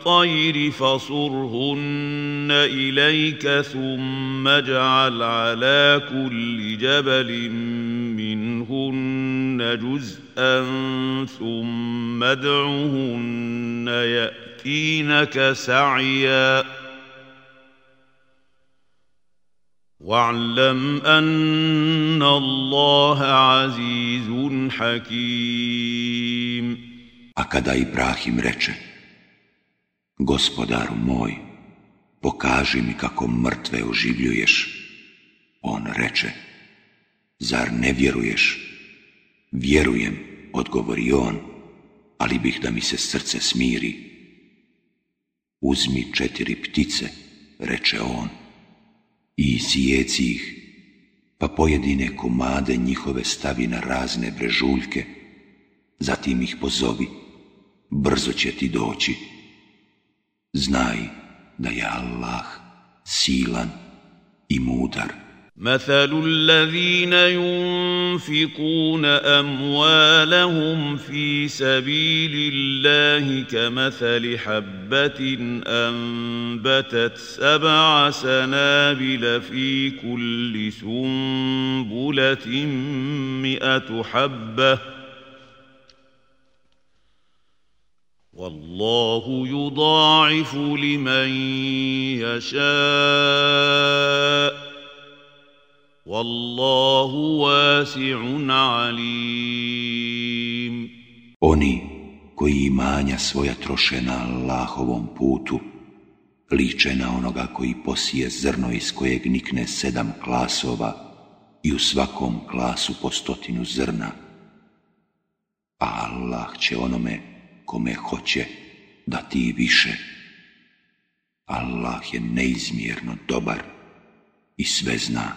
Speaker 2: الطير فصرهن إليك ثم اجعل على كل جبل منهن جزءا ثم ادعهن يأتينك سعيا واعلم أن الله عزيز حكيم
Speaker 1: A kada Ibrahim reče, Gospodaru moj, pokaži mi kako mrtve oživljuješ. On reče, zar ne vjeruješ? Vjerujem, odgovori on, ali bih da mi se srce smiri. Uzmi četiri ptice, reče on, i sijeci ih, pa pojedine komade njihove stavi na razne brežuljke, zatim ih pozovi, brzo će ti doći. Znaj da je Allah silan i
Speaker 2: mudar. مثل الذين ينفقون اموالهم في سبيل الله كمثل حبه انبتت سبع سنابل في كل سنبله مئه حبه Wallahu Wallahu wasi'un
Speaker 1: Oni koji imanja svoja troše na Allahovom putu, liče na onoga koji posije zrno iz kojeg nikne sedam klasova i u svakom klasu po stotinu zrna. Pa Allah će onome kome hoće da ti više. Allah je neizmjerno dobar i sve zna.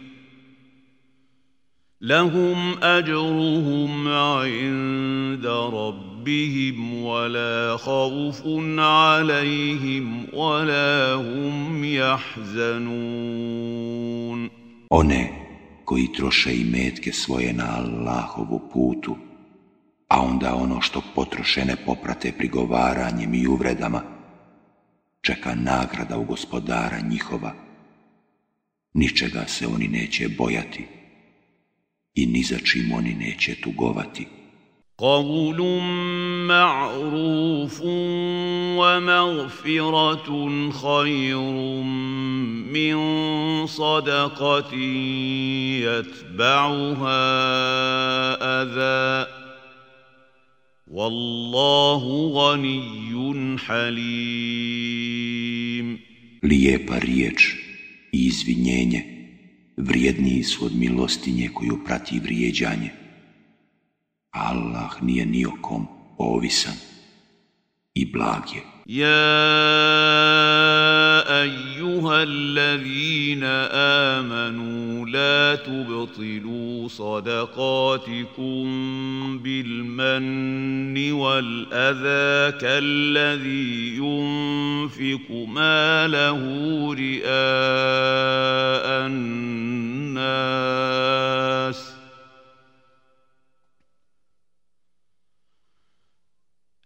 Speaker 2: لهم أجرهم عند ربهم ولا خوف عليهم ولا هم يحزنون
Speaker 1: one koji troše i metke svoje na Allahovu putu a onda ono što potrošene poprate prigovaranjem i uvredama čeka nagrada u gospodara njihova ničega se oni neće bojati i ni za čim oni neće tugovati.
Speaker 3: قول
Speaker 2: معروف ومغفرة خير من صدقة يتبعها أذى والله غني حليم.
Speaker 1: Lijepa riječ i izvinjenje vrijedniji su od milostinje koju prati vrijeđanje. Allah nije kom ovisan i blag je.
Speaker 2: Ja, amanu, لا تبطلوا صدقاتكم بالمن والأذى كالذي ينفق ماله رئاء الناس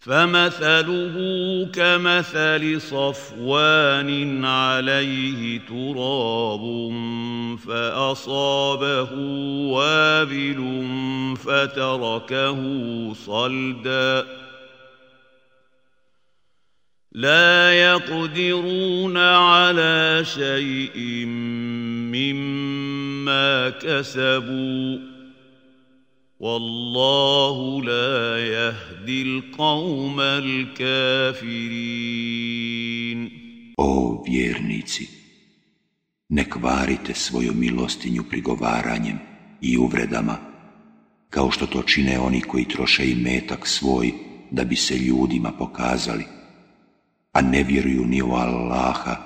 Speaker 2: فمثله كمثل صفوان عليه تراب فأصابه وابل فتركه صلدا لا يقدرون على شيء مما كسبوا Wallahu la jahdil al kafirin.
Speaker 1: O vjernici, ne kvarite svoju milostinju prigovaranjem i uvredama, kao što to čine oni koji troše i metak svoj da bi se ljudima pokazali, a ne vjeruju ni u Allaha,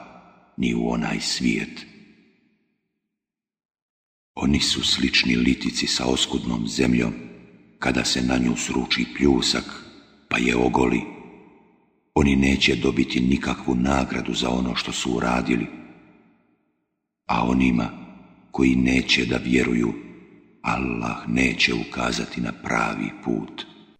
Speaker 1: ni u onaj svijet. Oni su slični litici sa oskudnom zemljom, kada se na nju sruči pljusak, pa je ogoli. Oni neće dobiti nikakvu nagradu za ono što su uradili. A onima koji neće da vjeruju, Allah neće ukazati na pravi
Speaker 2: put.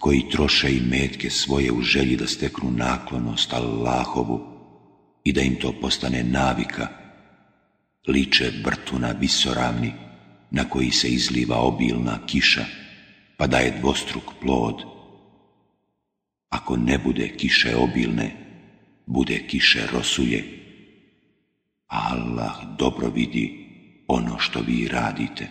Speaker 1: koji troše i metke svoje u želji da steknu naklonost Allahovu i da im to postane navika, liče brtu na visoravni na koji se izliva obilna kiša pa daje dvostruk plod. Ako ne bude kiše obilne, bude kiše rosulje. Allah dobro vidi ono što vi radite.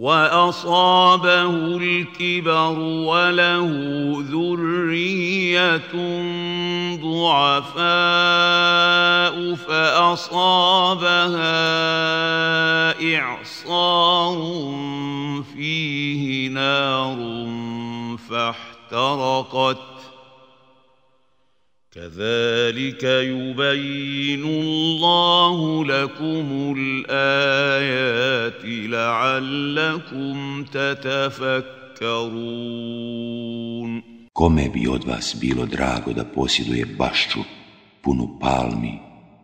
Speaker 2: واصابه الكبر وله ذريه ضعفاء فاصابها اعصار فيه نار فاحترقت كذلك يبين الله لكم الآيات لعلكم تتفكرون
Speaker 1: Kome bi od vas bilo drago da posjeduje bašću punu palmi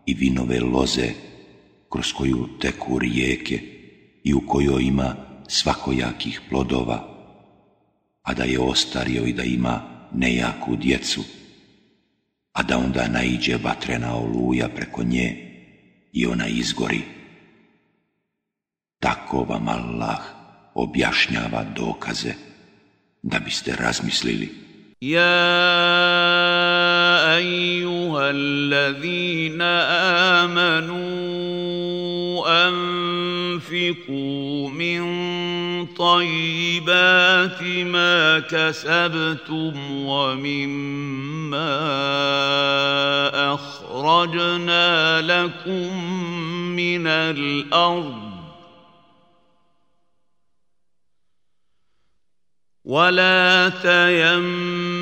Speaker 1: i vinove loze kroz koju teku rijeke i u kojoj ima svakojakih plodova, a da je ostario i da ima nejaku djecu, a da onda naiđe vatrena oluja preko nje i ona izgori. Tako vam Allah objašnjava dokaze da biste razmislili. Ja
Speaker 2: الذين آمنوا أنفقوا من طيبات ما كسبتم ومما أخرجنا لكم من الأرض ولا تيمموا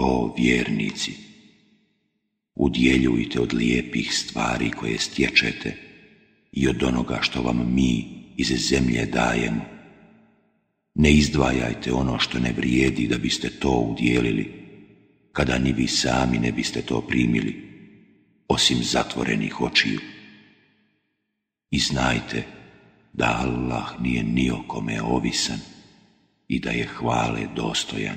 Speaker 1: o vjernici, udjeljujte od lijepih stvari koje stječete i od onoga što vam mi iz zemlje dajemo. Ne izdvajajte ono što ne vrijedi da biste to udjelili, kada ni vi sami ne biste to primili, osim zatvorenih očiju. I znajte da Allah nije ni o kome ovisan i da je hvale dostojan.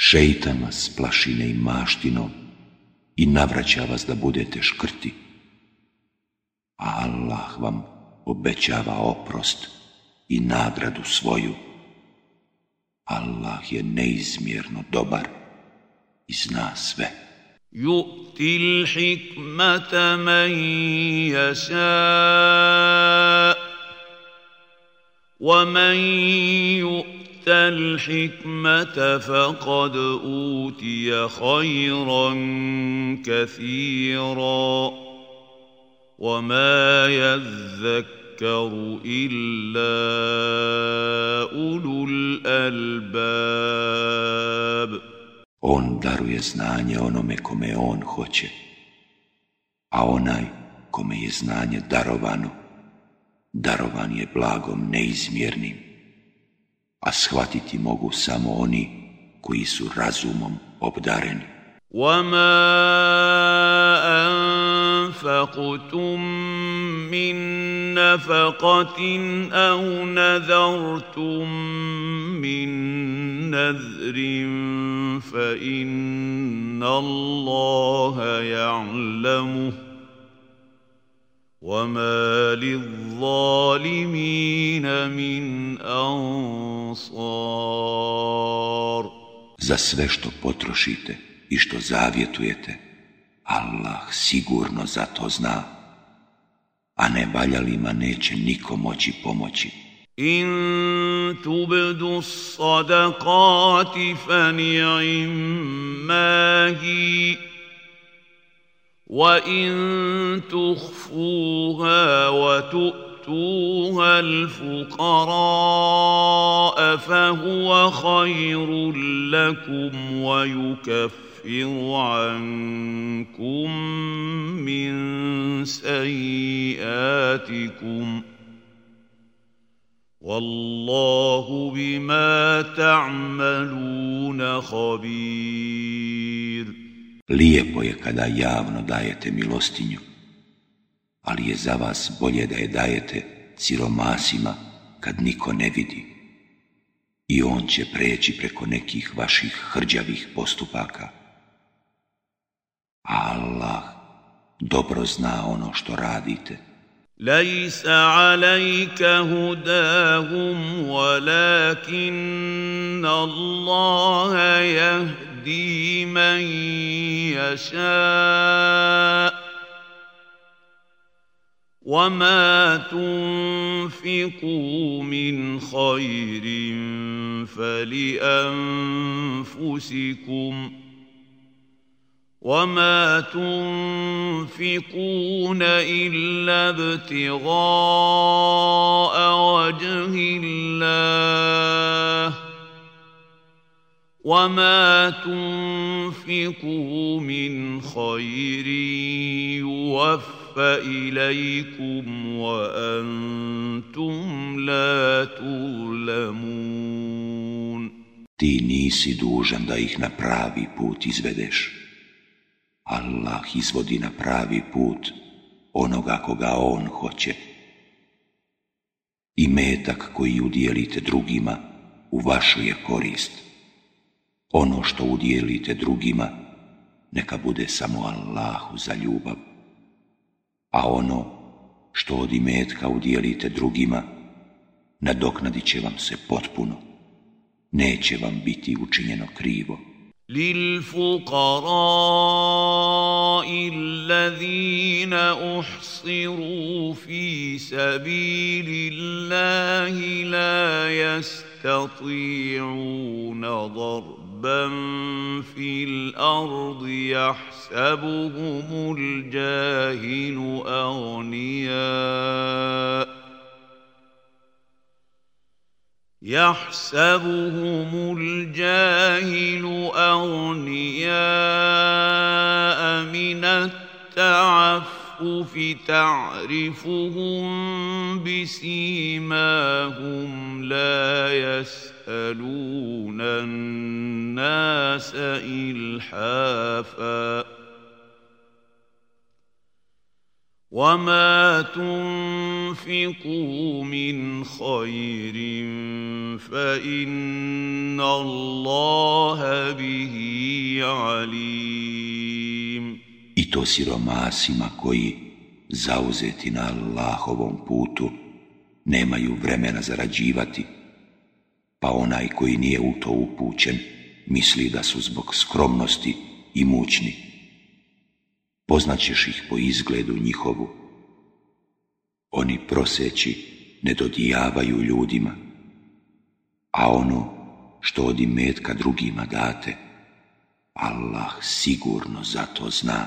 Speaker 1: Šeitan vas plašine i maštinom i navraća vas da budete škrti. Allah vam obećava oprost i nagradu svoju. Allah je neizmjerno dobar i zna sve.
Speaker 2: Yu'ti l'hikmata man الْحِكْمَةَ فَقَدْ أُوتِيَ خَيْرًا كَثِيرًا وَمَا يَذَّكَّرُ إِلَّا أُولُو الْأَلْبَابِ
Speaker 1: On daruje znanje onome kome on hoće, a onaj kome je znanje darovano, darovan je blagom neizmjernim. a shvatiti mogu samo oni koji su razumom obdareni.
Speaker 2: وَمَا أَنفَقْتُم مِّن نَّفَقَةٍ أَوْ نَذَرْتُم مِّن نَّذْرٍ فَإِنَّ اللَّهَ يَعْلَمُهُ وَمَا لِلظَّالِمِينَ مِنْ أَنصَارِ
Speaker 1: Za sve što potrošite i što zavjetujete, Allah sigurno za to zna, a ne valjalima neće niko moći pomoći. In
Speaker 2: tubdu sadakati fa ni'immahi وان تخفوها وتؤتوها الفقراء فهو خير لكم ويكفر عنكم من سيئاتكم والله بما تعملون خبير
Speaker 1: Lijepo je kada javno dajete milostinju, ali je za vas bolje da je dajete ciromasima kad niko ne vidi. I on će preći preko nekih vaših hrđavih postupaka. Allah dobro zna ono što radite.
Speaker 2: ليس عليك هداهم ولكن الله يهدي يهدي من يشاء وما تنفقوا من خير فلانفسكم وما تنفقون الا ابتغاء وجه الله وَمَا تنفقوا مِنْ خَيْرٍ يُوَفَّ إِلَيْكُمْ وَأَنْتُمْ لَا
Speaker 1: Ti nisi dužan da ih na pravi put izvedeš. Allah izvodi na pravi put onoga koga On hoće. I metak koji udijelite drugima u vašu je korist. Ono što udijelite drugima, neka bude samo Allahu za ljubav. A ono što od imetka udijelite drugima, nadoknadit će vam se potpuno. Neće vam biti učinjeno krivo. للفقراء
Speaker 2: الذين صبا في الأرض يحسبهم الجاهل أغنياء يحسبهم الجاهل أغنياء من التعفف تعرفهم بسيماهم لا يستطيعون يسألون الناس إلحافا وما تنفقوا من خير فإن الله به عليم
Speaker 1: I to siromasima koji, zauzeti na Allahovom putu, nemaju vremena zarađivati – pa onaj koji nije u to upućen misli da su zbog skromnosti i mućni. Poznaćeš ih po izgledu njihovu. Oni proseći ne dodijavaju ljudima, a ono što od imetka drugima date, Allah sigurno za to zna.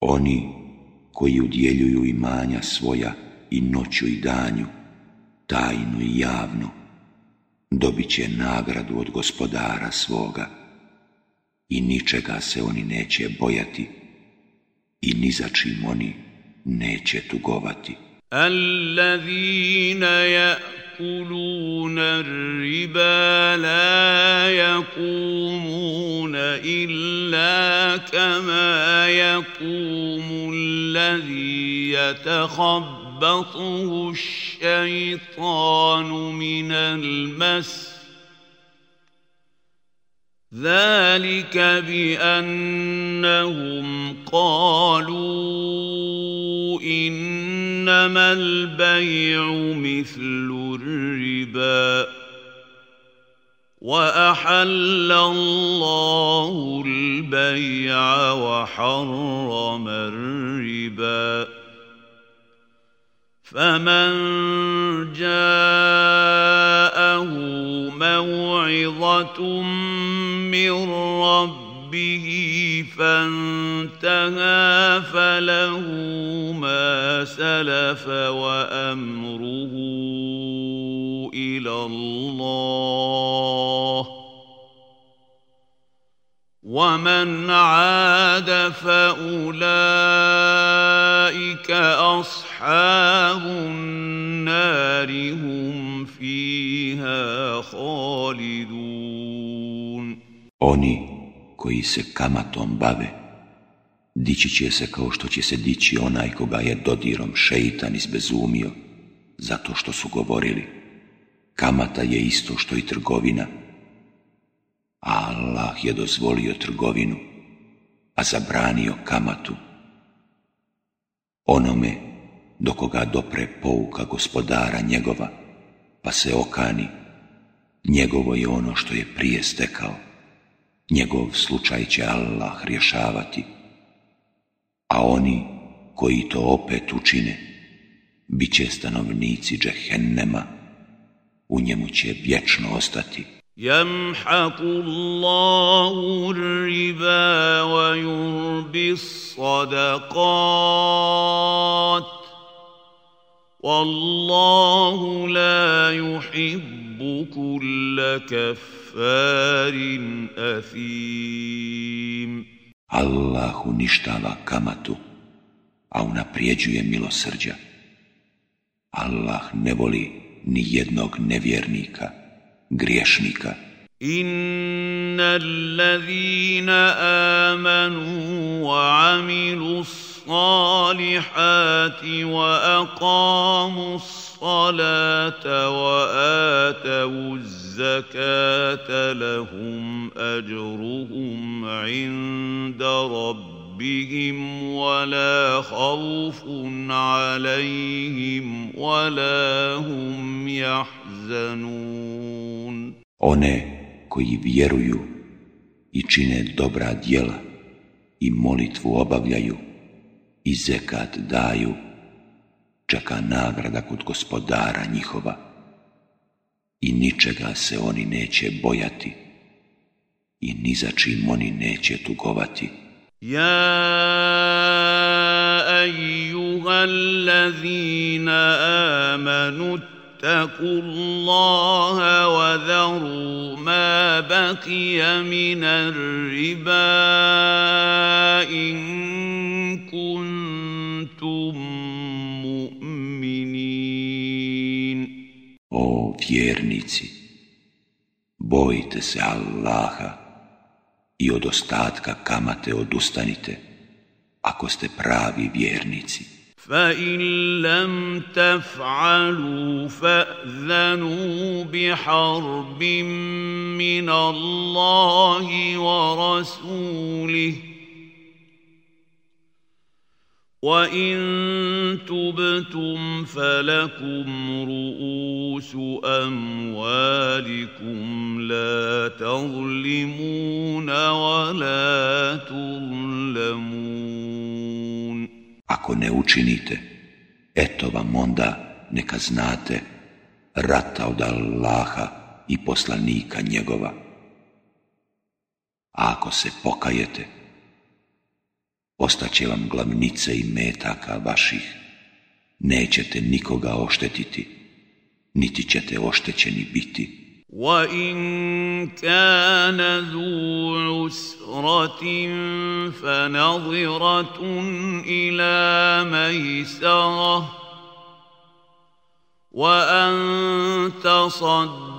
Speaker 1: Oni koji udjeljuju imanja svoja i noću i danju, tajnu i javnu, dobit će nagradu od gospodara svoga i ničega se oni neće bojati i ni za čim oni neće
Speaker 2: tugovati. ياكلون الربا لا يقومون الا كما يقوم الذي يتخبطه الشيطان من المس ذلك بانهم قالوا انما البيع مثل الربا واحل الله البيع وحرم الربا فمن جاءه موعظة من ربه فانتهى فله ما سلف وأمره إلى الله ومن عاد فأولئك أصحاب أصحاب النار هم
Speaker 1: Oni koji se kamatom bave, dići će se kao što će se dići onaj koga je dodirom šeitan izbezumio, zato što su govorili, kamata je isto što i trgovina. Allah je dozvolio trgovinu, a zabranio kamatu. Onome do koga dopre pouka gospodara njegova, pa se okani. Njegovo je ono što je prije stekao. Njegov slučaj će Allah rješavati. A oni koji to opet učine, bit će stanovnici džehennema. U njemu će vječno ostati.
Speaker 2: يمحق wa Wallahu la yuhibbu kulla كفار أثيم
Speaker 1: Allah uništava kamatu, a unaprijeđuje milosrđa. Allah ne voli ni jednog nevjernika, griješnika. Inna
Speaker 2: allazina amanu wa amilu الصالحات واقاموا الصلاه واتوا الزكاه لهم اجرهم عند ربهم ولا خوف عليهم ولا هم يحزنون
Speaker 1: one koji vjeruju i čine dobra djela i molitvu obavljaju i zekat daju, čeka nagrada kod gospodara njihova i ničega se oni neće bojati i ni za čim oni neće tugovati. Ja
Speaker 2: ejuha allazina amanu اتقوا wa dharu ma بقي من الربا إن kuntum
Speaker 1: mu'minin. O vjernici, bojite se Allaha i od ostatka kamate odustanite, ako ste pravi vjernici.
Speaker 2: Fa taf'alu fa'zanu bi harbim min Allahi wa rasulih. وَإِن تُبْتُمْ فَلَكُمْ رُؤُوسُ أَمْوَالِكُمْ لَا تَظْلِمُونَ وَلَا تُظْلَمُونَ
Speaker 1: Ako ne učinite, eto vam onda neka znate rata od Allaha i poslanika njegova. A ako se pokajete, Ostaće vam glavnice i metaka vaših. Nećete nikoga oštetiti, niti ćete oštećeni biti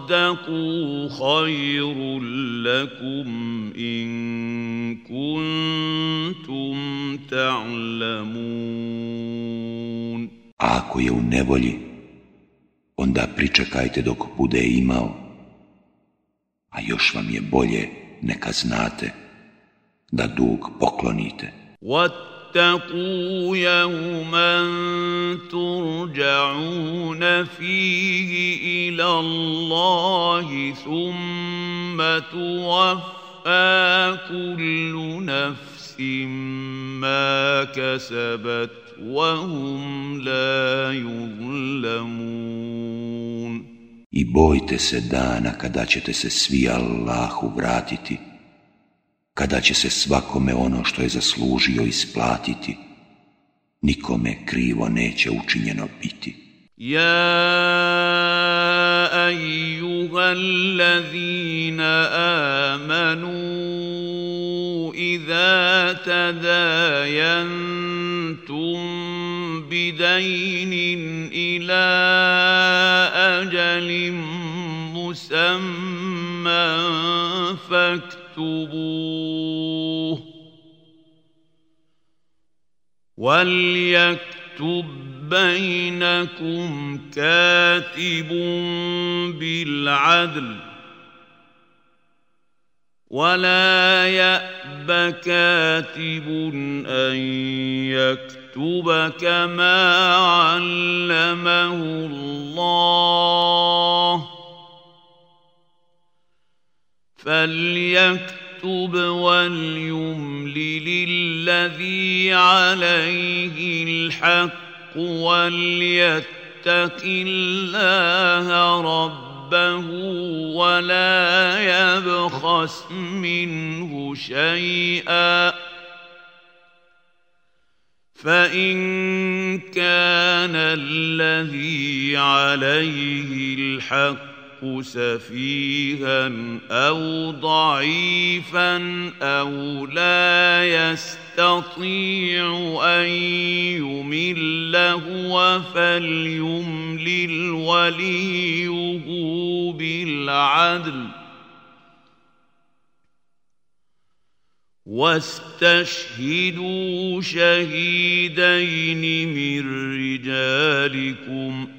Speaker 1: ako je u nevolji, onda pričekajte dok bude imao. A još vam je bolje neka znate da dug
Speaker 2: poklonite. واتقوا يوما ترجعون فيه الى الله ثم توفى كل نفس ما كسبت وهم لا
Speaker 1: يظلمون I bojte se dana kada ćete se svi Allahu vratiti kada će se svakome ono što je zaslužio isplatiti, nikome krivo neće učinjeno biti. Ja,
Speaker 2: ajuha allazina amanu, iza tadajantum bidajnin ila ajalim musamman fakt فاكتبوه وليكتب بينكم كاتب بالعدل ولا يأب كاتب أن يكتب كما علمه الله فليكتب
Speaker 3: وليملل
Speaker 2: الذي عليه الحق وليتق الله ربه ولا يبخس منه شيئا فان كان الذي عليه الحق سفيها أو ضعيفا أو لا يستطيع أن يمل هو فليملل وليه بالعدل واستشهدوا شهيدين من رجالكم ۖ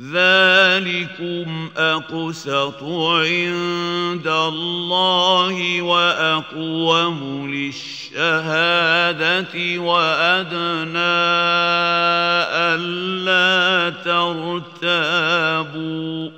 Speaker 2: ذلكم اقسط عند الله واقوم للشهاده وادنى الا ترتابوا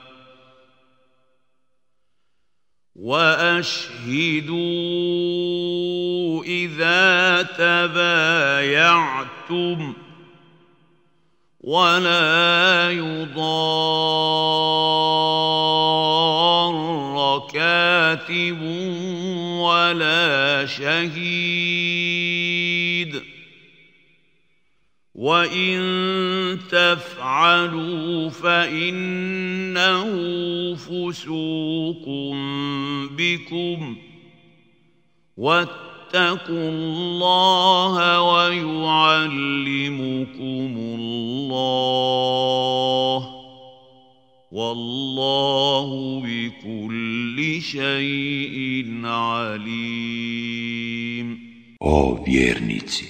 Speaker 2: واشهدوا اذا تبايعتم ولا يضار كاتب ولا شهيد وان تفعلوا فانه فسوقكم بكم واتقوا الله ويعلمكم الله والله بكل شيء عليم
Speaker 1: O vjernici,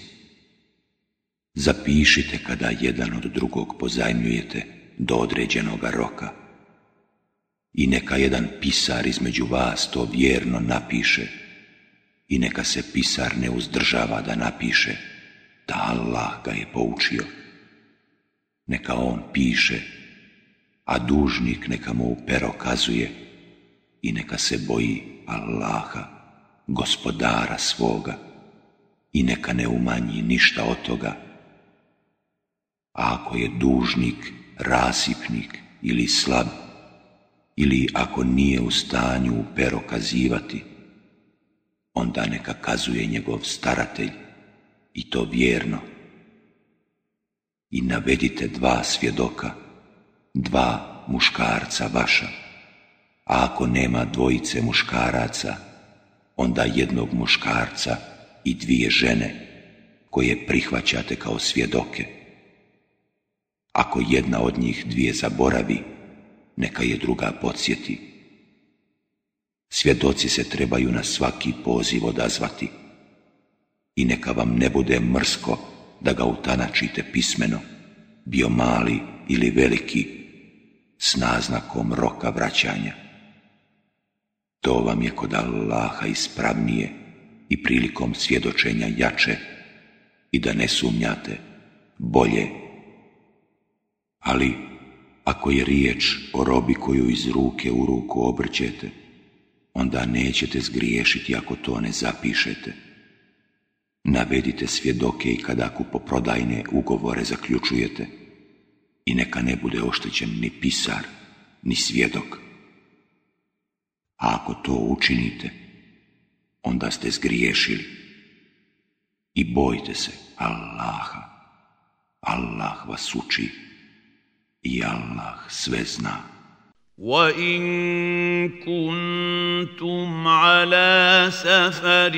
Speaker 1: zapišite kada jedan od drugog pozajmljujete do određenoga roka – i neka jedan pisar između vas to vjerno napiše i neka se pisar ne uzdržava da napiše da Allah ga je poučio. Neka on piše, a dužnik neka mu upero kazuje i neka se boji Allaha, gospodara svoga i neka ne umanji ništa od toga. A ako je dužnik, rasipnik ili slab, ili ako nije u stanju perokazivati, kazivati, onda neka kazuje njegov staratelj i to vjerno. I navedite dva svjedoka, dva muškarca vaša, a ako nema dvojice muškaraca, onda jednog muškarca i dvije žene koje prihvaćate kao svjedoke. Ako jedna od njih dvije zaboravi, neka je druga podsjeti. Svjedoci se trebaju na svaki poziv odazvati i neka vam ne bude mrsko da ga utanačite pismeno, bio mali ili veliki, s naznakom roka vraćanja. To vam je kod Allaha ispravnije i prilikom svjedočenja jače i da ne sumnjate bolje. Ali ako je riječ o robi koju iz ruke u ruku obrćete, onda nećete zgriješiti ako to ne zapišete. Navedite svjedoke i kada kupoprodajne ugovore zaključujete i neka ne bude oštećen ni pisar, ni svjedok. A ako to učinite, onda ste zgriješili. I bojte se Allaha. Allah vas uči i Allah sve zna.
Speaker 2: وَإِن كُنتُمْ عَلَى سَفَرٍ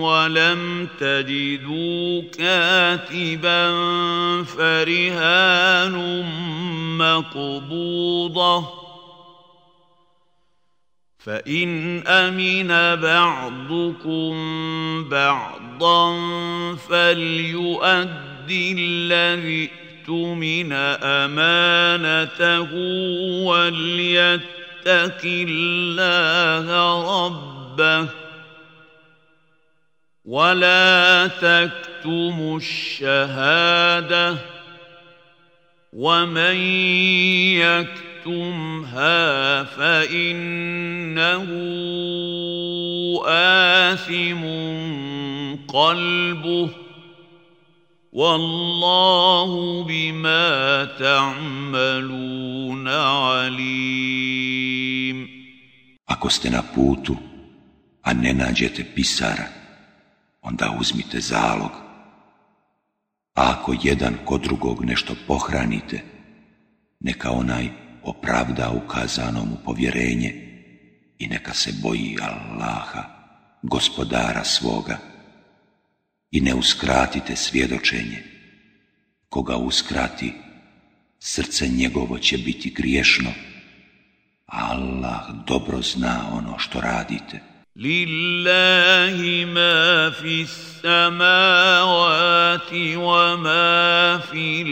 Speaker 2: وَلَمْ تَجِدُوا كَاتِبًا فَرِهَانٌ مَّقْبُوضَةٌ فإن أمن بعضكم بعضا فليؤد الذي ليؤتمن أمانته وليتق الله ربه ولا تكتموا الشهادة ومن يكتمها فإنه آثم قلبه Wallahu bima ta'malun alim.
Speaker 1: Ako ste na putu, a ne nađete pisara, onda uzmite zalog. A ako jedan kod drugog nešto pohranite, neka onaj opravda ukazano mu povjerenje i neka se boji Allaha, gospodara svoga i ne uskratite svjedočenje. Koga uskrati, srce njegovo će biti griješno. Allah dobro zna ono što radite.
Speaker 2: Lillahi ma fis samawati wa ma fi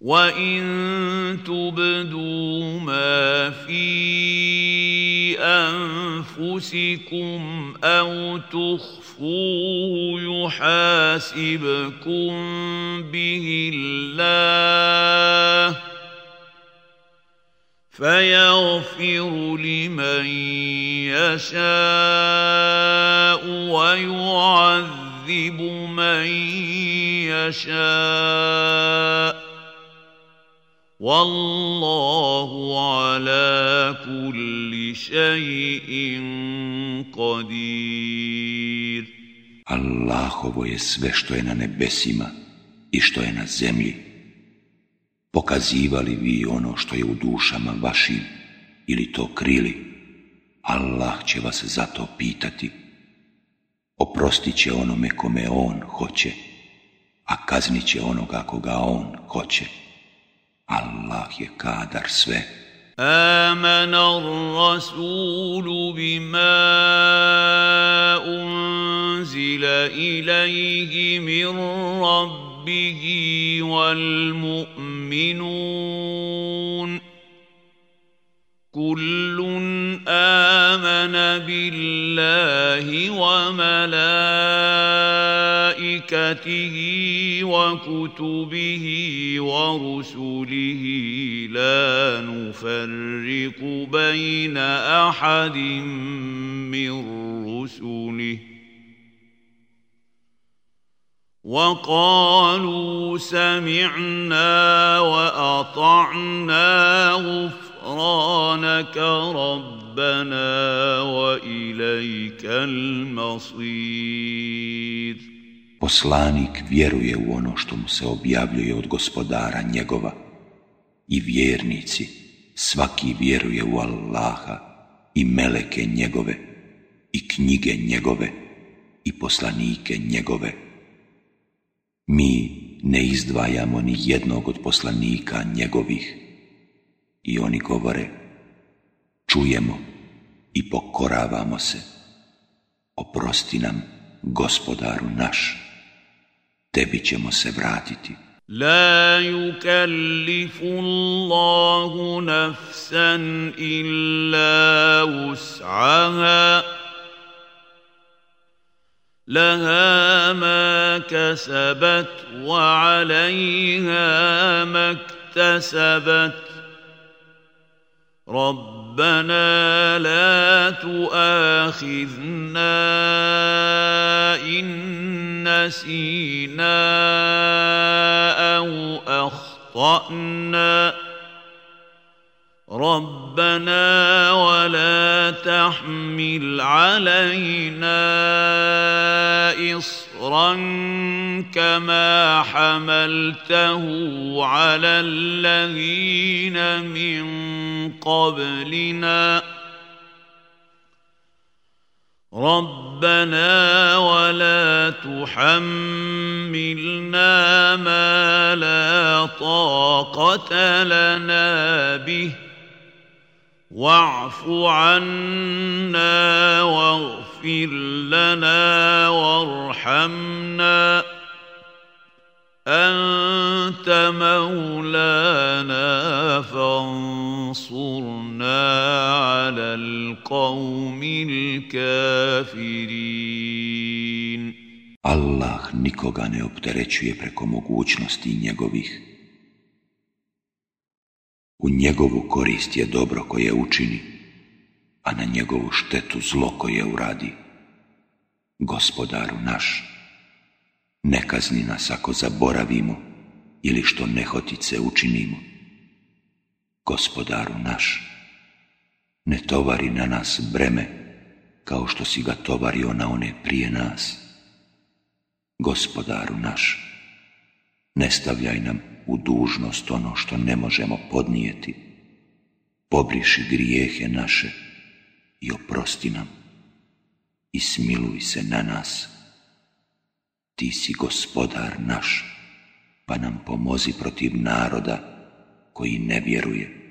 Speaker 2: wa in tubdu ma fi أنفسكم أو تخفوه يحاسبكم به الله فيغفر لمن يشاء ويعذب من يشاء Wallahu ala kulli shay'in qadir.
Speaker 1: Allahovo je sve što je na nebesima i što je na zemlji. Pokazivali vi ono što je u dušama vašim ili to krili, Allah će vas zato pitati. Oprostit će onome kome on hoće, a kaznit će onoga koga on hoće. Allah je kadar sve.
Speaker 2: آمن الرسول
Speaker 1: بما
Speaker 2: أنزل إليه من ربه والمؤمنون كل آمن بالله وملائكته وملائكته وكتبه ورسله لا نفرق بين احد من رسله وقالوا سمعنا واطعنا غفرانك رب ربنا واليك المصير
Speaker 1: Poslanik vjeruje u ono što mu se objavljuje od gospodara njegova i vjernici, svaki vjeruje u Allaha i meleke njegove i knjige njegove i poslanike njegove. Mi ne izdvajamo ni jednog od poslanika njegovih i oni govore čujemo i pokoravamo se. Oprosti nam gospodaru naš. tebi ćemo se vratiti.
Speaker 2: لا يكلف الله نفسا الا وسعها لها ما كسبت وعليها ما اكتسبت رب ربنا لا تؤاخذنا إن نسينا أو أخطأنا ربنا ولا تحمل علينا إصرا إصرا كما حملته على الذين من قبلنا ربنا ولا تحملنا ما لا طاقة لنا به واعف عنا واغفر لنا وارحمنا انت مولانا فانصرنا على القوم الكافرين
Speaker 1: الله nikoga ne opterećuje preko mogućnosti njegovih U njegovu korist je dobro koje učini, a na njegovu štetu zlo koje uradi. Gospodaru naš, ne kazni nas ako zaboravimo ili što nehotice učinimo. Gospodaru naš, ne tovari na nas breme kao što si ga tovario na one prije nas. Gospodaru naš, ne stavljaj nam u dužnost ono što ne možemo podnijeti. Pobriši grijehe naše i oprosti nam i smiluj se na nas. Ti si gospodar naš, pa nam pomozi protiv naroda koji ne vjeruje.